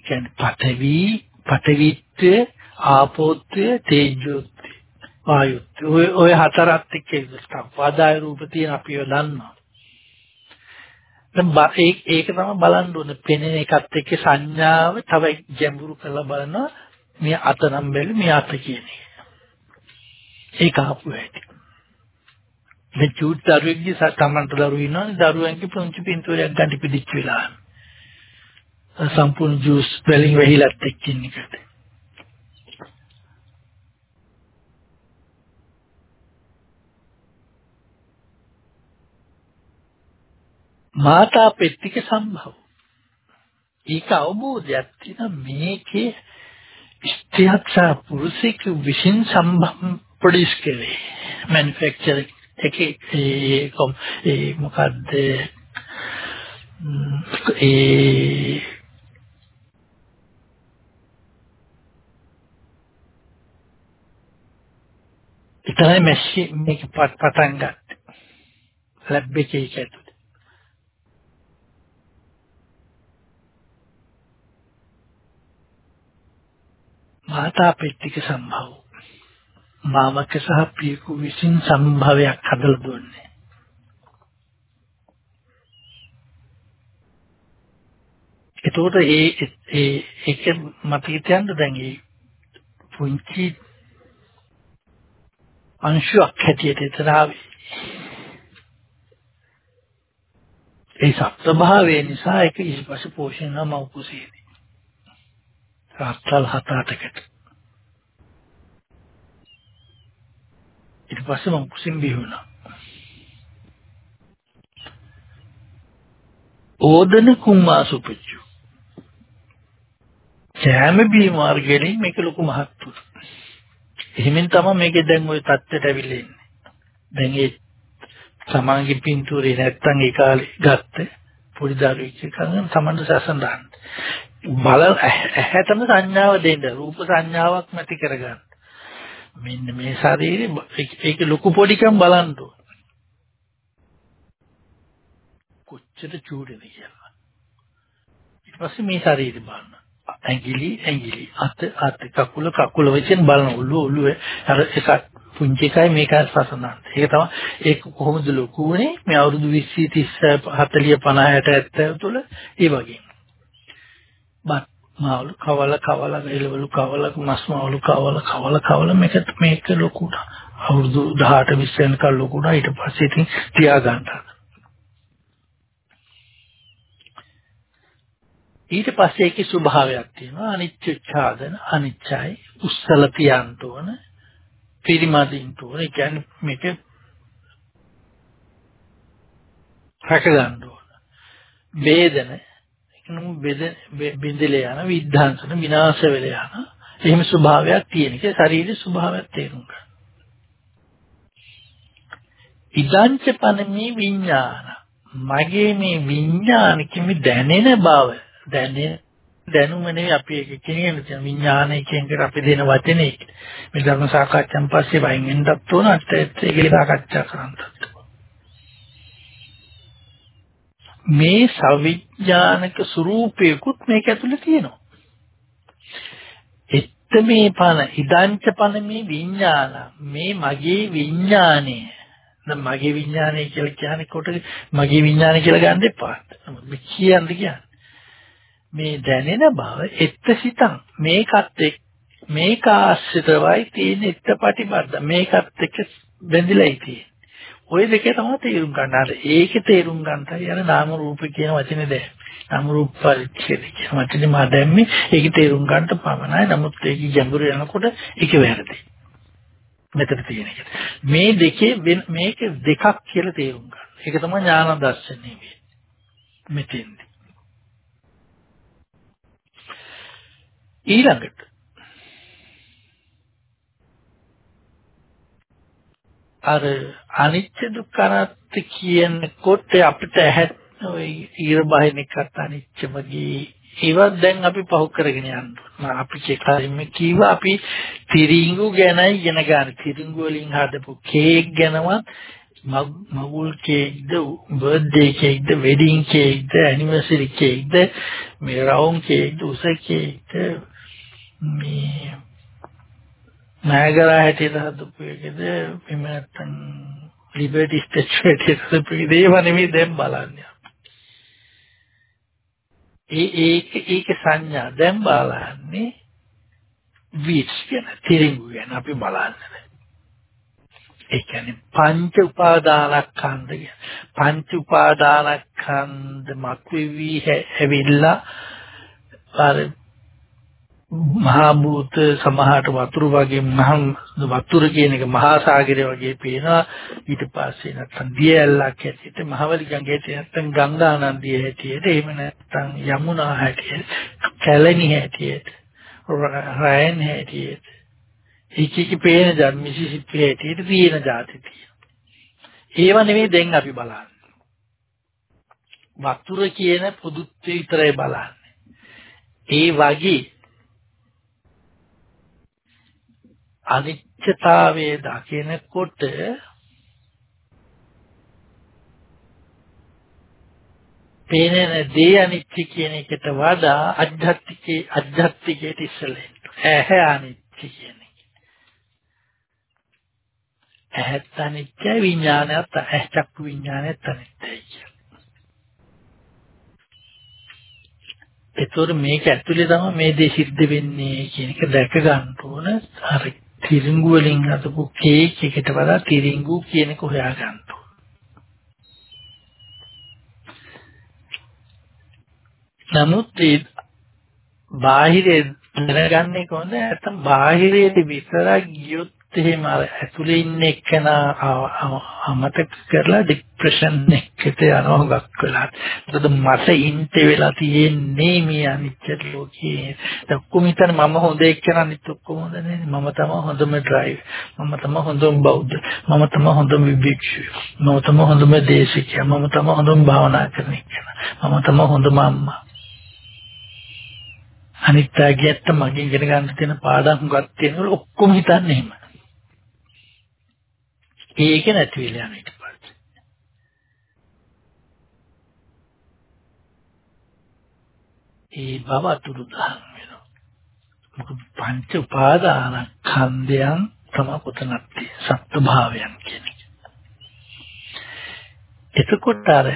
Speaker 2: කියන්නේ පඨවි පඨවිත්වය ආපෝත්වය තේජෝත්වය. වායුත්වය ඔය ඔය හතරත් එක්ක ස්ථාපාදාය රූප තියෙන අපිව දන්නවා. දැන් ඒක ඒක තමයි බලන්න ඕනේ. පෙනෙන එකත් එක්ක සංඥාව තව ගැඹුරු කරලා බලනවා. මේ අත නම් බැලු මේ අත කියන එක. ඒක ආපු හැටි. මේ චූට් දරුවෙක්ගේ තමන්ට දරුවෝ ඉන්නවනේ. දරුවන්ගේ පුංචි පින්තූරයක් ගන්න පිටිච්ච වෙලාව සම්පූර්ණ ජූස් වලින් වෙහිලත් එක්කින් එකට. මාතා පෙට්ටික සම්භව. ඒක අවබෝධයක් තියෙන මේකේ ස්ත්‍රියක්ෂා පුරුෂික විසින් සම්භව ප්‍රොඩියුස් කරේ. මැනුෆැක්චරින් එකේ ඒ කොම් ඒ මොකද්ද ඒ තමයි මැෂි මේක පටන් ගත්තේ. ලැබ් එකේ ඇතුලේ. මාතා පෙට්ටික සම්භව. මාමක සහ පියකු විසින් සම්භවයක් හදලා දුන්නේ. එතකොට ඒ ඒ ඒක මතක තියන්න දැන් ඒ පුංචි අංශුවක් හැටියට එතන ආවේ. ඒ සත්භාවය නිසා ඒක ඊපස්සේ පෝෂණය නම් උපසීදී. රාත්‍රල් 7-8කට. ඊට පස්සේ මම කුසින් බිහි වුණා. ඕදන කුම්මාසුපච්චු. සෑම බී මාර්ගයෙන් මේක ලොකු මහත්තු. එහෙමෙන් තමයි මේකේ දැන් ওই தත්ත්වයට ඇවිල්ලා ඉන්නේ. දැන් ඒ සමාන්ගේ පින්තූරේ නැත්තම් ඒ කාලේ ගත්ත පොඩි දරුවෙක් එකන් සමන්ද සසඳාන්න. බල ඇහැටම සංඥාව දෙන්න රූප සංඥාවක් නැති කරගන්න. මෙන්න මේ ශරීරේ ඒක ලොකු පොඩිකම් බලන්න ඕන. කොච්චර චූටද කියලා. ඊට පස්සේ මේ ශරීරය බලන්න. ඇඟිලි ඇඟිලි අත අත කකුල කකුල වශයෙන් බලන ඔළුව ඔළුව අර එකක් පුංචි එකයි මේක සසනන්ත. ඒක තමයි ඒක කොහොමද ලොකු වුනේ මේ අවුරුදු 20 30 40 50 60 තුළ ඒ වගේ. බත් මාළු කවල කවල එළවලු කවල මස් මාළු කවල කවල කවල මේක මේක ලොකුට අවුරුදු 18 20 වෙනකල් ලොකුට ඊට පස්සේ ඉතින් තියා ගන්නවා. ඊට පස්සේ ඒකේ ස්වභාවයක් තියෙනවා අනිත්‍ය ඡාදන අනිච්චයි උස්සල තියන්න ඕන පිරිමදින්න ඕන ඒ කියන්නේ මේක රැක ගන්න ඕන වේදන ඒකනම් බෙද බින්දලේ යන විද්ධාංශන විනාශ වෙලා යන එහෙම ස්වභාවයක් තියෙන එක. ශරීරයේ ස්වභාවයක් තේරුම් ගන්න. ඉදංච පනමේ විඥාන. මගේ මේ විඥාන කිමි දැනෙන බව. දැනෙන දැනුම නෙවෙයි අපි ඒක කියන විඥානය කියන එක අපි දෙන වචනේ. මේ ධර්ම සාකච්ඡාන් පස්සේ වයින් එන්නත් ඕන අත් ඒකේ සාකච්ඡා කරන්නත්. මේ සවිඥානික ස්වરૂපයකුත් මේක ඇතුලේ තියෙනවා එත්ත මේ පන ඉදංච පන මේ විඥාන මේ මගේ විඥානය දැන් මගේ විඥානය කියලා කියන්නේ කොට මගේ විඥානය කියලා ගන්න එපා. මේ කියන්න කියන්නේ. මේ දැනෙන බව එත්ත සිතං මේකත් එක් මේක ආශ්‍රිතවයි තියෙන එත්ත ප්‍රතිබද්ධ මේකත් එක්ක බැඳිලායි තියෙන්නේ. ওই දෙකේ තමයි තේරුම් ගන්න. අර ඒකේ තේරුම් ගන්නයි අර නාම රූප කියන වචනේ දැන්. නාම රූප පරිච්ඡේද කියන වචනේ මා දැම්මේ ඒකේ තේරුම් ගන්නට පමණයි. නමුත් ඒකේ ගැඹුර යනකොට ඒක වැරදි. මෙතන තියෙන එක. මේ දෙකේ මේක දෙකක් කියලා තේරුම් ගන්න. ඒක තමයි ඥාන දර්ශනය වෙන්නේ. මෙතෙන්දී. ඊළඟට අර අනිත්‍ය දුක්ඛ අනාත්ම කියනකොට අපිට ඇහැ ඔය ඊර බහින එකට අනිත්‍යමගේ ඒවත් දැන් අපි පහු කරගෙන යනවා. අපි චේකාරින්ම කීව අපි තිරිඟු ගැන ඉගෙන ගන්න. තිරිඟු වලින් හදපු කේක් ගැනවත් මගුල් කේක්ද බර්ත්ඩේ කේක්ද වෙඩින් කේක්ද ඇනිවර්සරි කේක්ද මේ රවුම් කේක්ද උස කේක්ද මේ නයගරා හැටියට හදපු එකද? එහෙම නැත්නම් ලිබර්ටි ස්ටැචු හැටියට හදපු එකද? ඒව නෙමෙයි දැන් බලන්නේ ඒ ඒක ඒක සංඥා දැන් බලන්නේ වීට්ස් ගැන තිරිඟු ගැන අපි බලන්නේ ඒ කියන්නේ පංච උපාදානස්කන්ධ පංච උපාදානස්කන්ධ මක්විවි හැවිල්ලා අර මහා භූත සමහරට වතුර වගේ මහ වතුර කියන එක මහා සාගරය වගේ පේනවා. ඊට පස්සේ නැත්තම් දිය ඇල්ලක් හැටියට මහවැලි ගඟේ නැත්තම් ගංගා නදිය හැටියට එහෙම නැත්තම් යමුනා හැටියට කැලණි හැටියට රයන් හැටියට ඒකේ පේන ජන් මිසිසිපි හැටියට තියෙන જાති තියෙනවා. ඒව නෙමෙයි දැන් අපි බලන්නේ. වතුර කියන පොදුත්වය විතරයි බලන්නේ. ඒ වගේ අනිත්‍යතාවයේ දකිනකොට පේනන දේ අනිත්‍ය කියන එකට වඩා අධ්‍යාත්මිකේ අධ්‍යාත්මිකයට ඉස්සලෙන්න. ඇහැ අනිත්‍ය කියන එක. ඇහත් අනිත්‍ය විඥානයත් ඇහක් විඥානයත් අනිත්‍යයි කියන. ඒතොර මේක ඇතුලේ තමයි මේ දේ සිද්ධ වෙන්නේ කියන එක දැක ගන්න ඕන. හරි. තිරිඟු වලින් හදපු කේක් එකට වඩා තිරිඟු කියන එක හොයා ගන්න නමුත් ඒ බාහිරේ දැනගන්නේ කොහොමද? නැත්නම් බාහිරයේ විතරක් ගියොත් එහෙම අර ඇතුලේ ඉන්න එක්කෙනා අමතක කරලා ડિප්‍රෙෂන් එකට යනවා හුඟක් වෙලා. මොකද මට ඉන්ට වෙලා තියෙන්නේ මේ අනිත්‍ය ලෝකේ. ඔක්කොම හිතන මම හොඳ එක්කෙනා අනිත් ඔක්කොම හොඳ නේ. මම තමයි හොඳම ඩ්‍රයිව්. මම තමයි හොඳම බෞද්ධ. මම තමයි හොඳම විභික්ෂු. මම තමයි හොඳම දේශිකයා. මම තමයි හොඳම භාවනා කරන එක්කෙනා. මම තමයි හොඳම අම්මා. අනිත්‍යගේ ඇත්ත මගෙන් ඉගෙන ගන්න තියෙන පාඩම් හුඟක් තියෙනවා ඔක්කොම හිතන්නේ එහෙම. ඒක නැති වෙලා යන ඊට පස්සේ. ඒ බව අතුරුදහන් වෙනවා. මොකද පංච උපාදාන ඛණ්ඩයන් තමයි කොතනක් තියෙන සත්‍ය භාවයන් කියන එක. එතකොට අර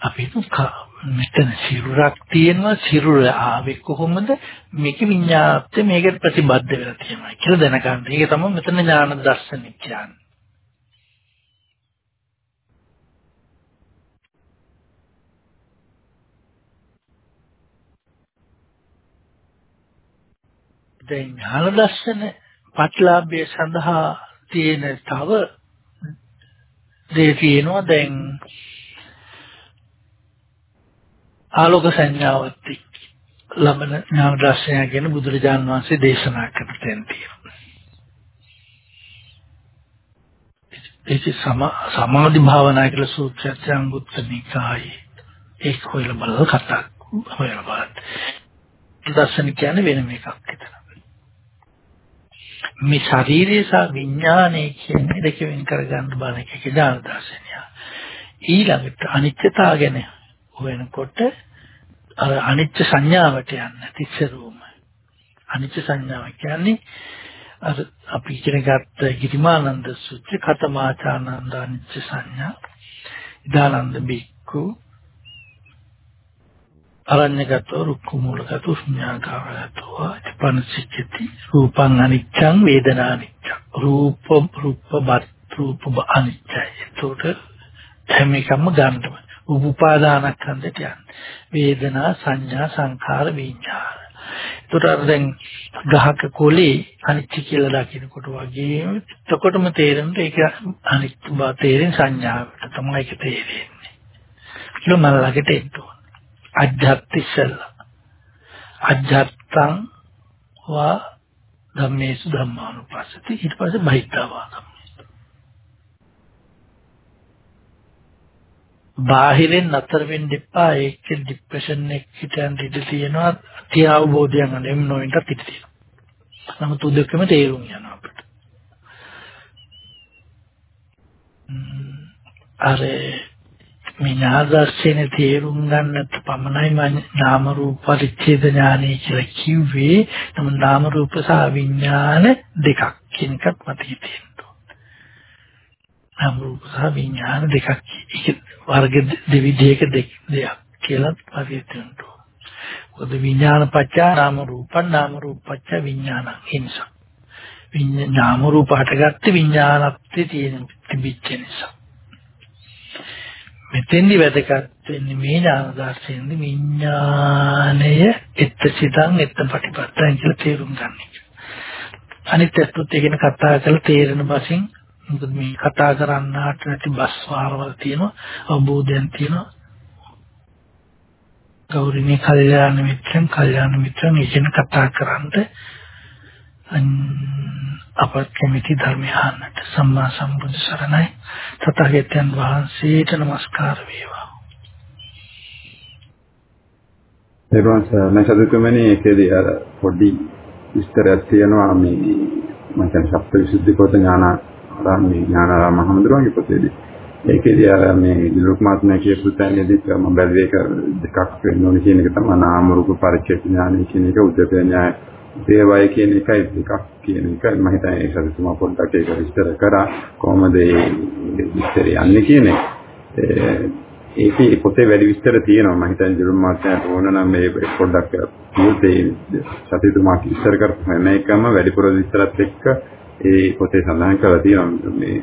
Speaker 2: අපි මෙතන සිරුරක් තියෙනවා සිරුර ආවේ කොහොමද මේක විඤ්ඤාත්ය මේකට ප්‍රතිබද්ධ වෙලා තියෙනවා කියලා දැනගන්න. ඒක තමයි මෙතන ඥාන දර්ශනය කියන්නේ. දැන් ඥාන දර්ශන පටලාභය සඳහා තියෙන තව දේ තියෙනවා දැන් ආලෝක සංඥාවත් ලබන ඥාන දර්ශනය ගැන බුදුරජාන් වහන්සේ දේශනා කරන තැන තියෙනවා. ඒක සමාධි භාවනා කියලා සූත්‍රයක් අංගුත්තර නිකායේ ඒක හොයලා බලලා කතා හොයලා බලන්න. දර්ශන කියන්නේ වෙනම එකක් විතර. මේ ශරීරය සහ විඥානය කියන දෙක වෙන් කරගන්න බණ එක ඥාන දර්ශනය. ඊළඟට අනිත්‍යතාව ගැන හොයනකොට අර අනිත්‍ය සංඥාවට යන්නේ තිස්සරුම. අනිත්‍ය සංඥාව කියන්නේ අර අපි ඉගෙන ගත්ත ගිරිමානන්ද සූත්‍ර කතමාචානන්ද අනිත්‍ය සංඥා. ඉදානන්ද බික්කු අරඤ්‍යගතෝ රුක්ඛ මූලගතෝ ශුඤ්ඤාකාරගතෝ පනසිච්චති රූපං අනිච්ඡං වේදනා අනිච්ඡං රූප රූප බත් රූප අනිච්චයි ඒතකොට හැම එකම ගන්නම උපාදානස්කන්ධයට යන්නේ වේදනා සංඥා සංඛාර විඥාන. ඒතකොට දැන් ගහක කොලේ අනිත්‍ය කියලා දකිනකොට වගේ එතකොටම තේරෙනවා ඒක අනිත්‍ය බව තේරෙන සංඥාවට තමයි ඒක තේරෙන්නේ. කියලා මල්ලකට එන්න ඕන. අජ්ජත්තිසල අජ්ජත්තං වා ධම්මේසු ධම්මානුපස්සති. ඊට පස්සේ බහිද්ධාවා ධම්මේසු බාහිරින් නතර වෙන්න එපා. ඒක ડિප්‍රෙෂන් එකට යන්න ඉඩ තියෙනවා. තිය අවබෝධයක් නැෙම් නොවෙන්නත් ඉඩ තියෙනවා. නමුත් උදෙකම තේරුම් යනවා අපිට. අර මේ ඥාදර්ශනේ තේරුම් ගන්නත් පමණයි නාම රූප පරිච්ඡේද ඥානය කියලා කිව්වේ. නමුත් නාම රූප සහ විඥාන දෙකක් කියන එකත් මතකේ තියෙනවා. නාම රූප සහ විඥාන දෙකක් ඒක වර්ග දෙවිධයක දෙක දෙයක් කියලා මතකේ තියෙනවා. මොකද විඥාන පත්‍ය නාම රූප නාම රූප පත්‍ය විඥාන හිංසා. විඥාන නාම රූප හටගත්තේ විඥානත්තේ තියෙන තිබිච්ච නිසා. මෙතෙන්දි වැදගත් වෙන්නේ මේ ඥාන දර්ශනෙන්දි විඥාණය එත්තසිතං එත්ත ප්‍රතිපත්තයන් කියලා තේරුම් ගන්න එක. අනිත් ඇත්තොත් ඒකන කතා කරලා තේරෙන බසින් මොකද මේ කතා කරන්නාට නැති බස් වාරවල තියෙනවා අවබෝධයන් තියෙනවා. ගෞරවනීය කල්යාණ මිත්‍රන් කල්යාණ මිත්‍රන් ඉගෙන කතා කරන්නේ අපට කැමති ධර්මය අහන්නට සම්මා සම්බුදු සරණයි තථාගතයන් වහන්සේට নমස්කාර වේවා.
Speaker 3: ඒවන් සරණයි සදුකමනේ ඒකේදී අර පොඩි විස්තරයක් තියෙනවා මේ මම කියන්නේ සප්තවිසුද්ධි පොත ඥානාරාම මේ ඥානාරාම මහමුදුරන්ගේ පොතේදී. ඒකේදී අර මේ දිලුක් මාත්මය කියපු තැනදී මම බැලුවේ ඒක දෙකක් වෙන්න ඕනේ කියන එක තමයි. නාම රූප පරිච්ඡේද ඥානය කියන එක උද්දේශ ඥානය. දේවය කියන එකයි දෙකක් කියන එක. මම හිතන්නේ ඒ සතුටුමා පොඩ්ඩක් ඒක විස්තර කරා. කොහොමද ඒ විස්තර යන්නේ කියන එක. ඒකේ පොතේ වැඩි විස්තර තියෙනවා. මම හිතන්නේ ජුරුම් මාත්‍යාට ඕන නම් මේ පොඩ්ඩක් පොතේ සතුටුමා විස්තර කරපු හැම එකම වැඩිපුර විස්තරත් එක්ක ඒ පොතේ සඳහන් කරලා තියෙනවා මේ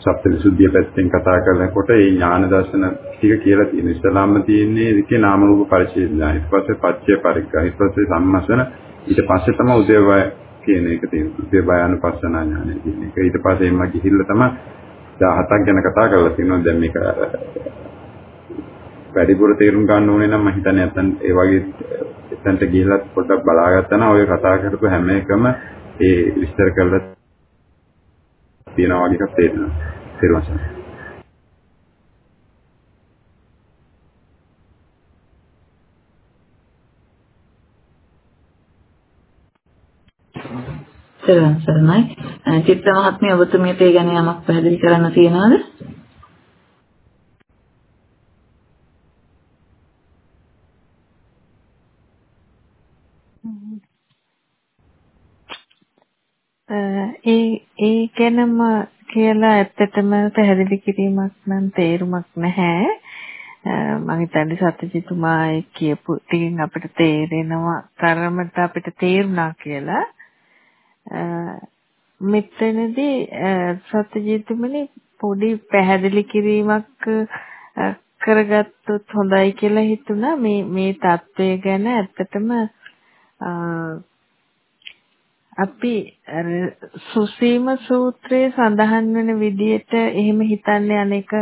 Speaker 3: සප්තවිසුද්ධිය පැත්තෙන් කතා කරනකොට ඒ ඥාන දර්ශන ටික කියලා තියෙනවා. ඉස්ලාම්ම තියෙන්නේ ඒකේ නාම රූප පරිච්ඡේදය. ඊට පස්සේ පච්චය පරිග්‍රහ. ඊට පස්සේ සම්මසන ඊට පස්සේ තමයි උදේවය කියන එක තියෙන්නේ. උදේවය අනුපස්සනා ඥානය කියන එක. ඊට පස්සේ එම්ම ගිහිල්ලා තමයි 17ක් ගැන කතා කරලා තියෙනවා. දැන් මේක වැඩිපුර තේරුම් ගන්න ඕනේ නම් මම හිතන්නේ නැත්තම් ඒ වගේ එතනට ගිහිල්ලා පොඩ්ඩක් බලාගත්තා නම් ඔය කතා කරපු හැම එකම ඒ විස්තර කරලා තියෙනවා වගේ එකක් තේරෙනවා. තේරුණා.
Speaker 1: සරණ සරණයි. චිත්ත මහත්මිය ඔබතුමියට ඒ ගැන යමක් පැහැදිලි කරන්න තියනවද?
Speaker 4: ඒ ඒ ගැනම කියලා ඇත්තටම පැහැදිලි කිරීමක් නම් තේරුමක් නැහැ. මම හිතන්නේ සත්‍යජිතුමා ඒ කියපු ටිකෙන් අපිට තේරෙනවා තරමට අපිට තේරුණා කියලා. මෙතනදී සත්‍යජිතුමනි පොඩි පැහැදිලි කිරීමක් කරගත්තොත් හොඳයි කියලා හිතුණා මේ මේ தত্ত্বය ගැන ඇත්තටම අපි සුසීම සූත්‍රයේ සඳහන් වෙන විදිහට එහෙම හිතන්නේ අනේක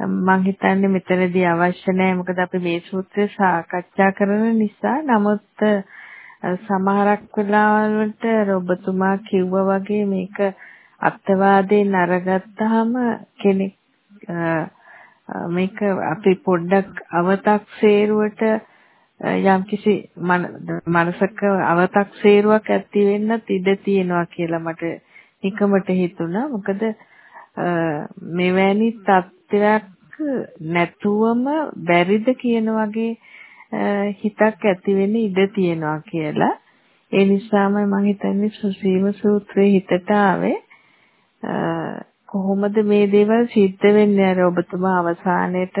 Speaker 4: මම හිතන්නේ මෙතනදී අවශ්‍ය නැහැ මොකද අපි මේ සූත්‍රය සාකච්ඡා කරන නිසා. නමුත් සමහරක් වෙලාවලට ඔබතුමා කිව්වා වගේ මේක අත්වාදයෙන් අරගත්තාම කෙනෙක් මේක අපි පොඩ්ඩක් අවතක් සේරුවට යම්කිසි මනසක අවතක් සේරුවක් ඇති වෙන්නත් ඉඩ තියෙනවා කියලා මට නිකමට හිතුණා. මොකද මෙවැනි තත්ත්වයක් නැතුවම බැරිද කියන වගේ හිතක් ඇති වෙන්න ඉඩ තියෙනවා කියලා. ඒ නිසාම මම හිතන්නේ සුසීම සූත්‍රයේ හිතට ආවේ කොහොමද මේ දේවල් සිද්ධ වෙන්නේ අර ඔබතුමා අවසානයේට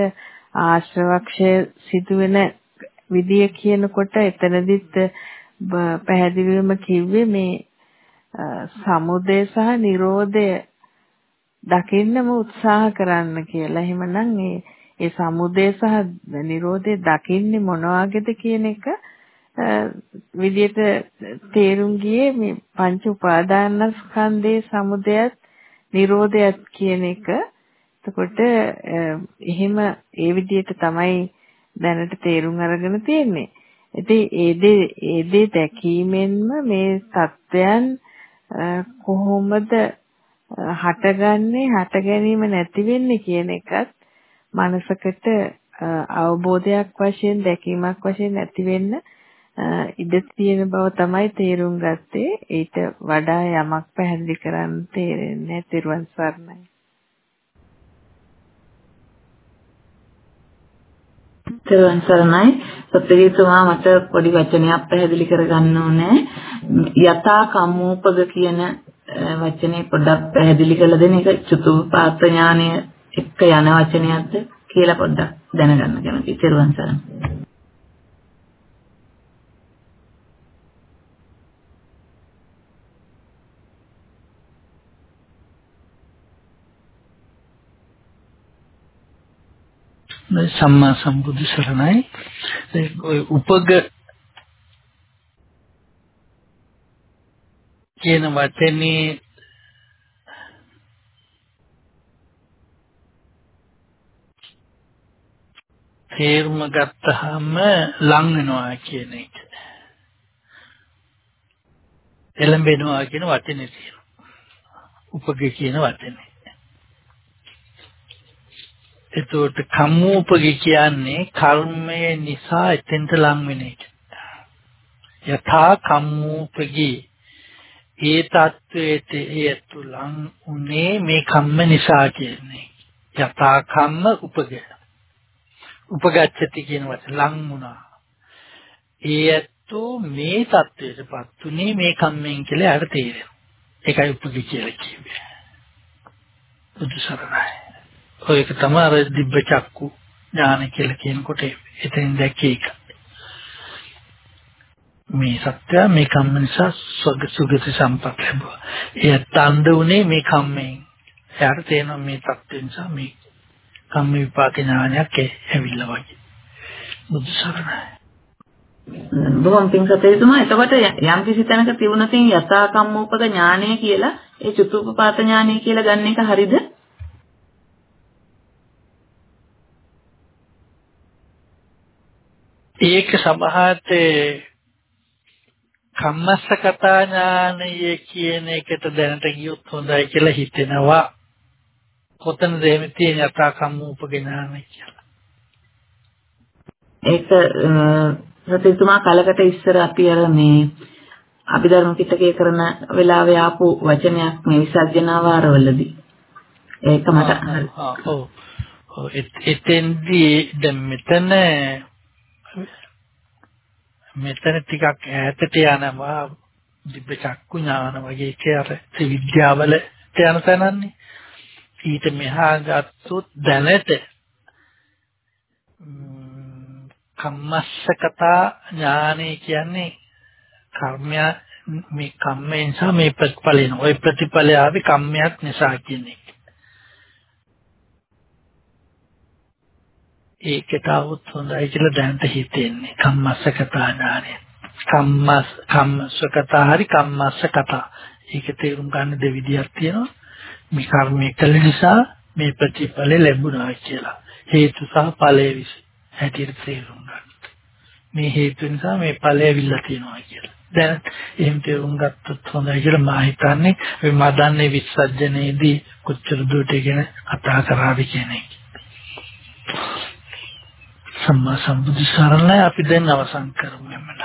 Speaker 4: ආශ්‍රවක්ෂය සිදුවෙන විදිය කියනකොට එතනදිත් පැහැදිලිවම කිව්වේ මේ සමුදය සහ නිරෝධය දකින්නම උත්සාහ කරන්න කියලා. එහෙමනම් මේ ඒ සමුදය සහ නිරෝධය දකින්නේ මොනවාගේද කියන එක විදියට තේරුම් ගියේ මේ පංච උපාදානස්කන්ධයේ සමුදයත් නිරෝධයත් කියන එක. එතකොට එහෙම ඒ විදියට තමයි දැනට තේරුම් අරගෙන තියෙන්නේ. ඉතින් ඒ දේ ඒ දේ දැකීමෙන්ම මේ தත්වයන් කොහොමද හටගන්නේ හට ගැනීම නැති වෙන්නේ කියන එකත් මනසකට අවබෝධයක් වශයෙන් දැකීමක් වශයෙන් ඇති වෙන්න ඉඩ තියෙන බව තමයි තේරුම් ගත්තේ. ඊට වඩා යමක් පැහැදිලි කරන්න තේරෙන්නේ තිරුවන් සරණයි.
Speaker 1: තෙරුවන් සරණයි. සත්‍යගීතුමා මට පොඩි වචනයක් පැහැදිලි කරගන්න ඕනේ. යථා කම්මෝපග කියන වචනේ පොඩ්ඩක් පැහැදිලි කරලා දෙන එක චතුපාත ඥානය එක්ක යන වචනයක්ද කියලා පොඩ්ඩක් දැනගන්න කැමතියි. තෙරුවන් සරණයි.
Speaker 2: සම්මා සම්බුදු සරණයි ඔය උපග කියන වචනේ තේරුම ගත්තාම ලං වෙනවා කියන එක. එළඹෙනවා කියන වචනේ තියෙනවා. උපග කියන වචනේ. එතකොට කම්මූපගේ කියන්නේ කර්මය නිසා එතෙන්ට ලං වෙන එක. යථා කම්මූපගේ ඒ தത്വයට හේතු ලං උනේ මේ කම්ම නිසා කියන්නේ. යථා කම්ම උපග. උපගච්ඡති කියන වචන ලං වුණා. ඒ ඇත්තු මේ தത്വයටපත් උනේ මේ කම්මෙන් කියලා යට තේරෙනවා. ඒකයි උපග කියලා කියන්නේ. බුදු සරණයි. ඔය එක තමයි අර දිබ්බ චක්කු ඥාන කියලා කියනකොට එතනින් දැක්කේ ඒක. මේ සත්‍ය මේ කම්ම නිසා ස්වර්ග සුගති සම්පත් ලැබුවා. ඒ තණ්ඩ උනේ මේ කම්මෙන්. එයාට තේරෙනවා මේ தත්ත්ව නිසා මේ කම්ම විපාක ඥානයක් ඇවිල්ලා වගේ. බුදු සරණයි.
Speaker 1: බොහොම පිං සතේතුමා එතකොට යම් කිසි තැනක තිබුණතින් යථා කම්මෝපද ඥානය කියලා ඒ චතුප්පපාත ඥානය කියලා ගන්න එක හරිද?
Speaker 2: ඒක සමහරට කම්මස්සකතා ඥානය කියන එකට දැනට ගියොත් හොඳයි කියලා හිතෙනවා. කොතනද එහෙම තියෙන යථා කම්මූපඥානය කියලා.
Speaker 1: ඒක සතිතුමා කලකට ඉස්සර අපි අර මේ අභිධර්ම පිටකේ කරන වෙලාවේ ආපු වචනයක් මේ විසර්ජනාවාරවලදී. ඒක මට
Speaker 2: ඔව්. ඔව් එතෙන්දී දැන් මෙතන මෙතන ටිකක් ඈතට යනවා දිබ්බ චක්කු ඥාන වගේ කර විද්‍යාවල යන තැනන්නේ. ඊට මෙහා ගත්තොත් දැනට කම්මස්සකතා ඥානෙ කියන්නේ කර්මය මේ කම්මෙන් සහ මේ ප්‍රතිඵලෙන. ওই ප්‍රතිඵලය ආවේ කම්මයක් නිසා කියන්නේ ඒකට આવුත් හොඳයි කියලා දැනට හිතෙන්නේ කම්මස්සකතා ඥානය. කම්මස් කම්මස්සකතා හරි කම්මස්සකතා. ඒක තේරුම් ගන්න දෙවිදියක් තියෙනවා. මේ කර්මය කළ නිසා මේ ප්‍රතිඵල ලැබුණා කියලා. හේතු සහ ඵලය විශ්ය හැටියට තේරුම් ගන්න. මේ හේතු නිසා මේ ඵලය අවිල්ලා තියෙනවා කියලා. දැන් එහෙම තේරුම් ගත්තොත් හොඳයි කියලා මා හිතන්නේ මේ මදන්නේ විසර්ජනයේදී කොච්චර දුරට ගැන කතා කරාද කියන එක. සම්මා සම්බුදු සරණයි අපි දැන් අවසන් කරමු එමනම්.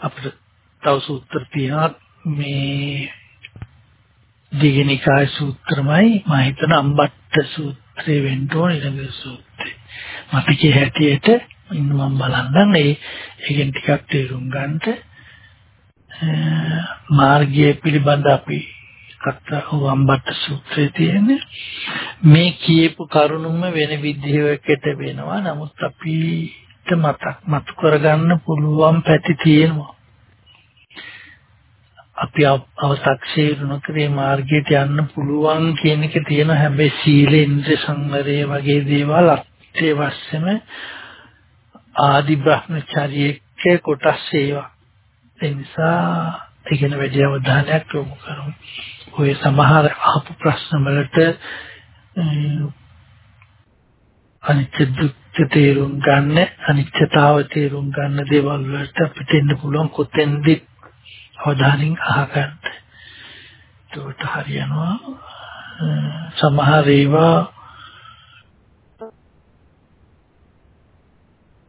Speaker 2: අපිට තව සූත්‍ර තියෙනවා මේ දීගනිකාය සූත්‍රමයි මම හිතන අම්බට්ට සූත්‍ර සූත්‍රය වෙන්න ඕන ඊළඟ සූත්‍රය. මතකයේ හැටියට ඉන්න මම බලන්නම් ඒ ඒකෙන් ටිකක් තේරුම් ගන්නට මාර්ගය පිළිබඳ අපි කතා වම්බට සූත්‍රයේ තියෙන මේ කියපු කරුණුම වෙන විදිහකට වෙනවා. නමුත් අපිට මතක් මතු කරගන්න පුළුවන් පැති තියෙනවා. අපි අව탁සීරු නොකරේ මාර්ගයට යන්න පුළුවන් කියන එක තියෙන හැබැයි සීල ඉන්ද්‍ර සංවරය වගේ දේවල් අත්‍යවශ්‍යම ආදි බ්‍රහ්මචාරියක කොටස් ඒවා. ඒ නිසා ඉගෙන වැඩි අවධානයක් යොමු කරමු. ඔය සමහර අහපු ප්‍රශ්න වලට අනිත්‍ය දුක්ඛ තේරුම් ගන්න අනිත්‍යතාව තේරුම් ගන්න දේවල් වලට අපිට එන්න පුළුවන් කොතෙන්ද අවධානයෙන් අහගන්න. ඒකට හරියනවා සමහර ඒවා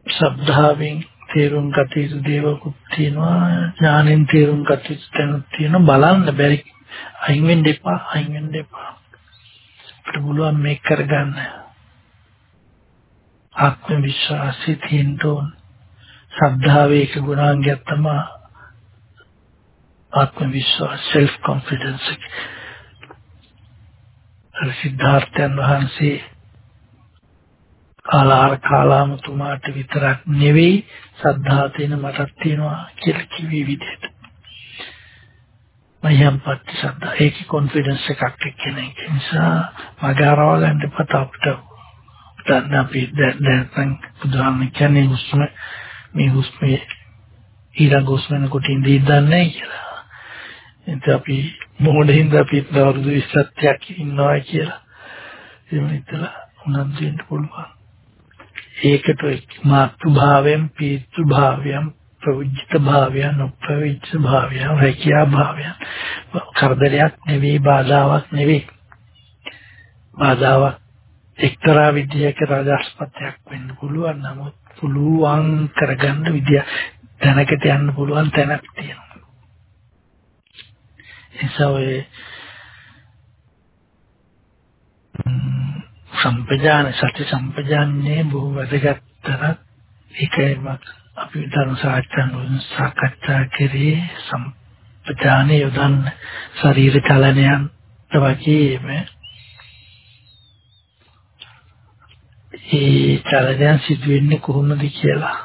Speaker 2: ශබ්දාවෙන් තේරුම් ගත යුතු දේවල්කුත් තියෙනවා. ඥානෙන් තේරුම් ගත යුතු තැනුත් තියෙනවා. බලන්න බැරි අයින් වෙන්න එපා අයින් වෙන්න එපා. අපිට පුළුවන් මේක කරගන්න. ආත්ම විශ්වාසය තියෙන්න ඕන. ශ්‍රද්ධාවේ එක ගුණාංගයක් තමයි ආත්ම විශ්වාස self confidence සිද්ධාර්ථයන් වහන්සේ කාලාර කාලාමතුමාට විතරක් නෙවෙයි සද්ධා තියෙන මටත් තියෙනවා කියලා කිවි විදිහට. මයම් පත්‍ය සද්ධා ඒකේ කොන්ෆිඩන්ස් එකක් එක්කෙන එක නිසා මගාරව ගන්න පත අපිට. දැන් අපි දැන් දැන් බුදුහාම කියන්නේ හුස්ම මේ හුස්මේ ඊළඟ හුස්මන කොටින් දීදන්නේ කියලා. එතකොට අපි මොහොතින්ද අපි අවුරුදු 20ක් ඉන්නවා කියලා. එහෙම හිතලා උනන්දු වෙන්න පුළුවන්. ඒකට මාතෘ භාවයෙන් පීතෘ භාවයෙන් ප්‍රවිජිත භාවයන් උපවිජිත භාවයන් රැකියා භාවයන්. කරදරයක් නෙවෙයි බාධාවක් නෙවෙයි. බාධාවක් එක්තරා විදියක රාජස්පත්යක් වෙන්න පුළුවන්. නමුත් පුළුවන් කරගන්න විදිය දැනකට යන්න පුළුවන් තැනක් තියෙනවා. නිසා ඔය සම්පජාන සත්‍ය සම්පජාන්නේ බොහෝ වැදගත් තරක් ඒකම අපි ධර්ම සාකච්ඡාවෙන් සාකච්ඡා කරේ සම්පජානේ යොදන්න ශරීර චලනයන් වගේම. ඒ චලනයන් සිදුවෙන්නේ කොහොමද කියලා.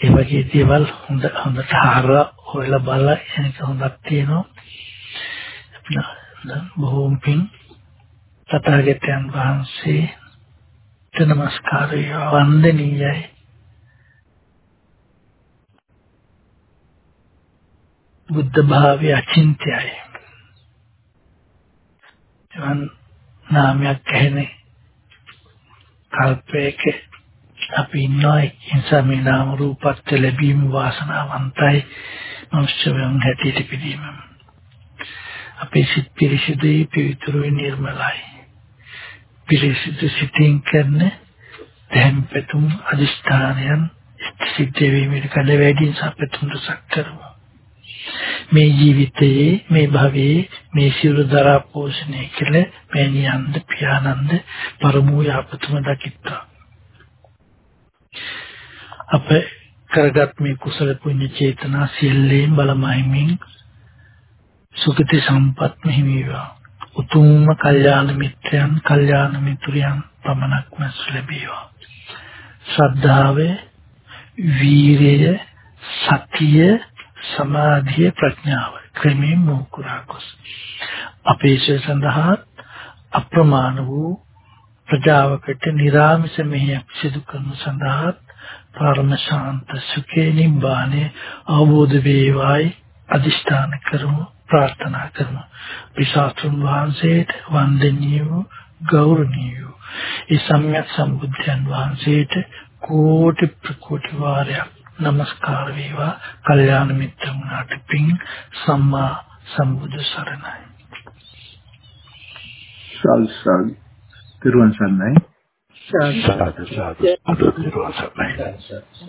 Speaker 2: ඒ වගේ දේවල් හොඳ හොඳට හරලා හොයලා බලලා එනක හොඳක් තියෙනවා. බොහෝම පින් තථාගතයන් වහන්සේ නමස්කාරය වන්දනීයයි. බුද්ධ භාවය අචින්ත්‍යයි. එවන් නාමයක් ඇහෙනේ කල්පයක අපි ඉන්නවා. ඒ නිසා මේ නාම රූපත් ලැබීම වාසනාවන්තයි. මනුෂ්‍යයන් හැටියට පිළිම අපේ සිත් පිරිසිදුයි පිවිතුරුයි නිර්මලයි. පිරිසිදු සිතින් කරන දැම්පතුම් අදිෂ්ඨානයන් සිද්ධ වීමට කල වැඩින් සපතුම් රසක් කරමු. මේ ජීවිතයේ මේ භවයේ මේ සියලු දරා පෝෂණය කළ මෑණියන්ද පියානන්ද පරමෝ යාපතුම දකිත්වා. අප කරගත් මේ කුසල පුණ්‍ය චේතනා සියල්ලෙන් බලමයිමින් සුගති සම්පත් මෙහිවීවා. උතුම්ම කල්යාණ මිත්‍රයන්, කල්යාණ මිතුරියන් පමණක්ම ලැබේවා. ශ්‍රද්ධාවේ, වීරිය, සතිය, සමාධිය, ප්‍රඥාව ක්‍රමයෙන් මොකුරාකොස්. අපේක්ෂය සඳහා අප්‍රමාණ වූ ප්‍රජාවකට නිරාමිස මෙහි සිදු කරනු සඳහා පරම ශාන්ත සුඛේ නිබ්බානේ අවබෝධ වේවායි අදිෂ්ඨාන කරමු ප්‍රාර්ථනා කරමු විසාතුන් වහන්සේට වන්දනීය ගෞරවනීය ඒ සම්්‍යක් සම්බුද්ධයන් වහන්සේට කෝටි ප්‍රකෝටි වාරයක් নমස්කාර වේවා. කල්යාණ මිත්‍රුණාට පිං සම්මා සම්බුදු සරණයි.
Speaker 6: සල් සල්. පිරුවන් සන්නයි
Speaker 2: සාදු සාදු සාදු. සාදු සාදු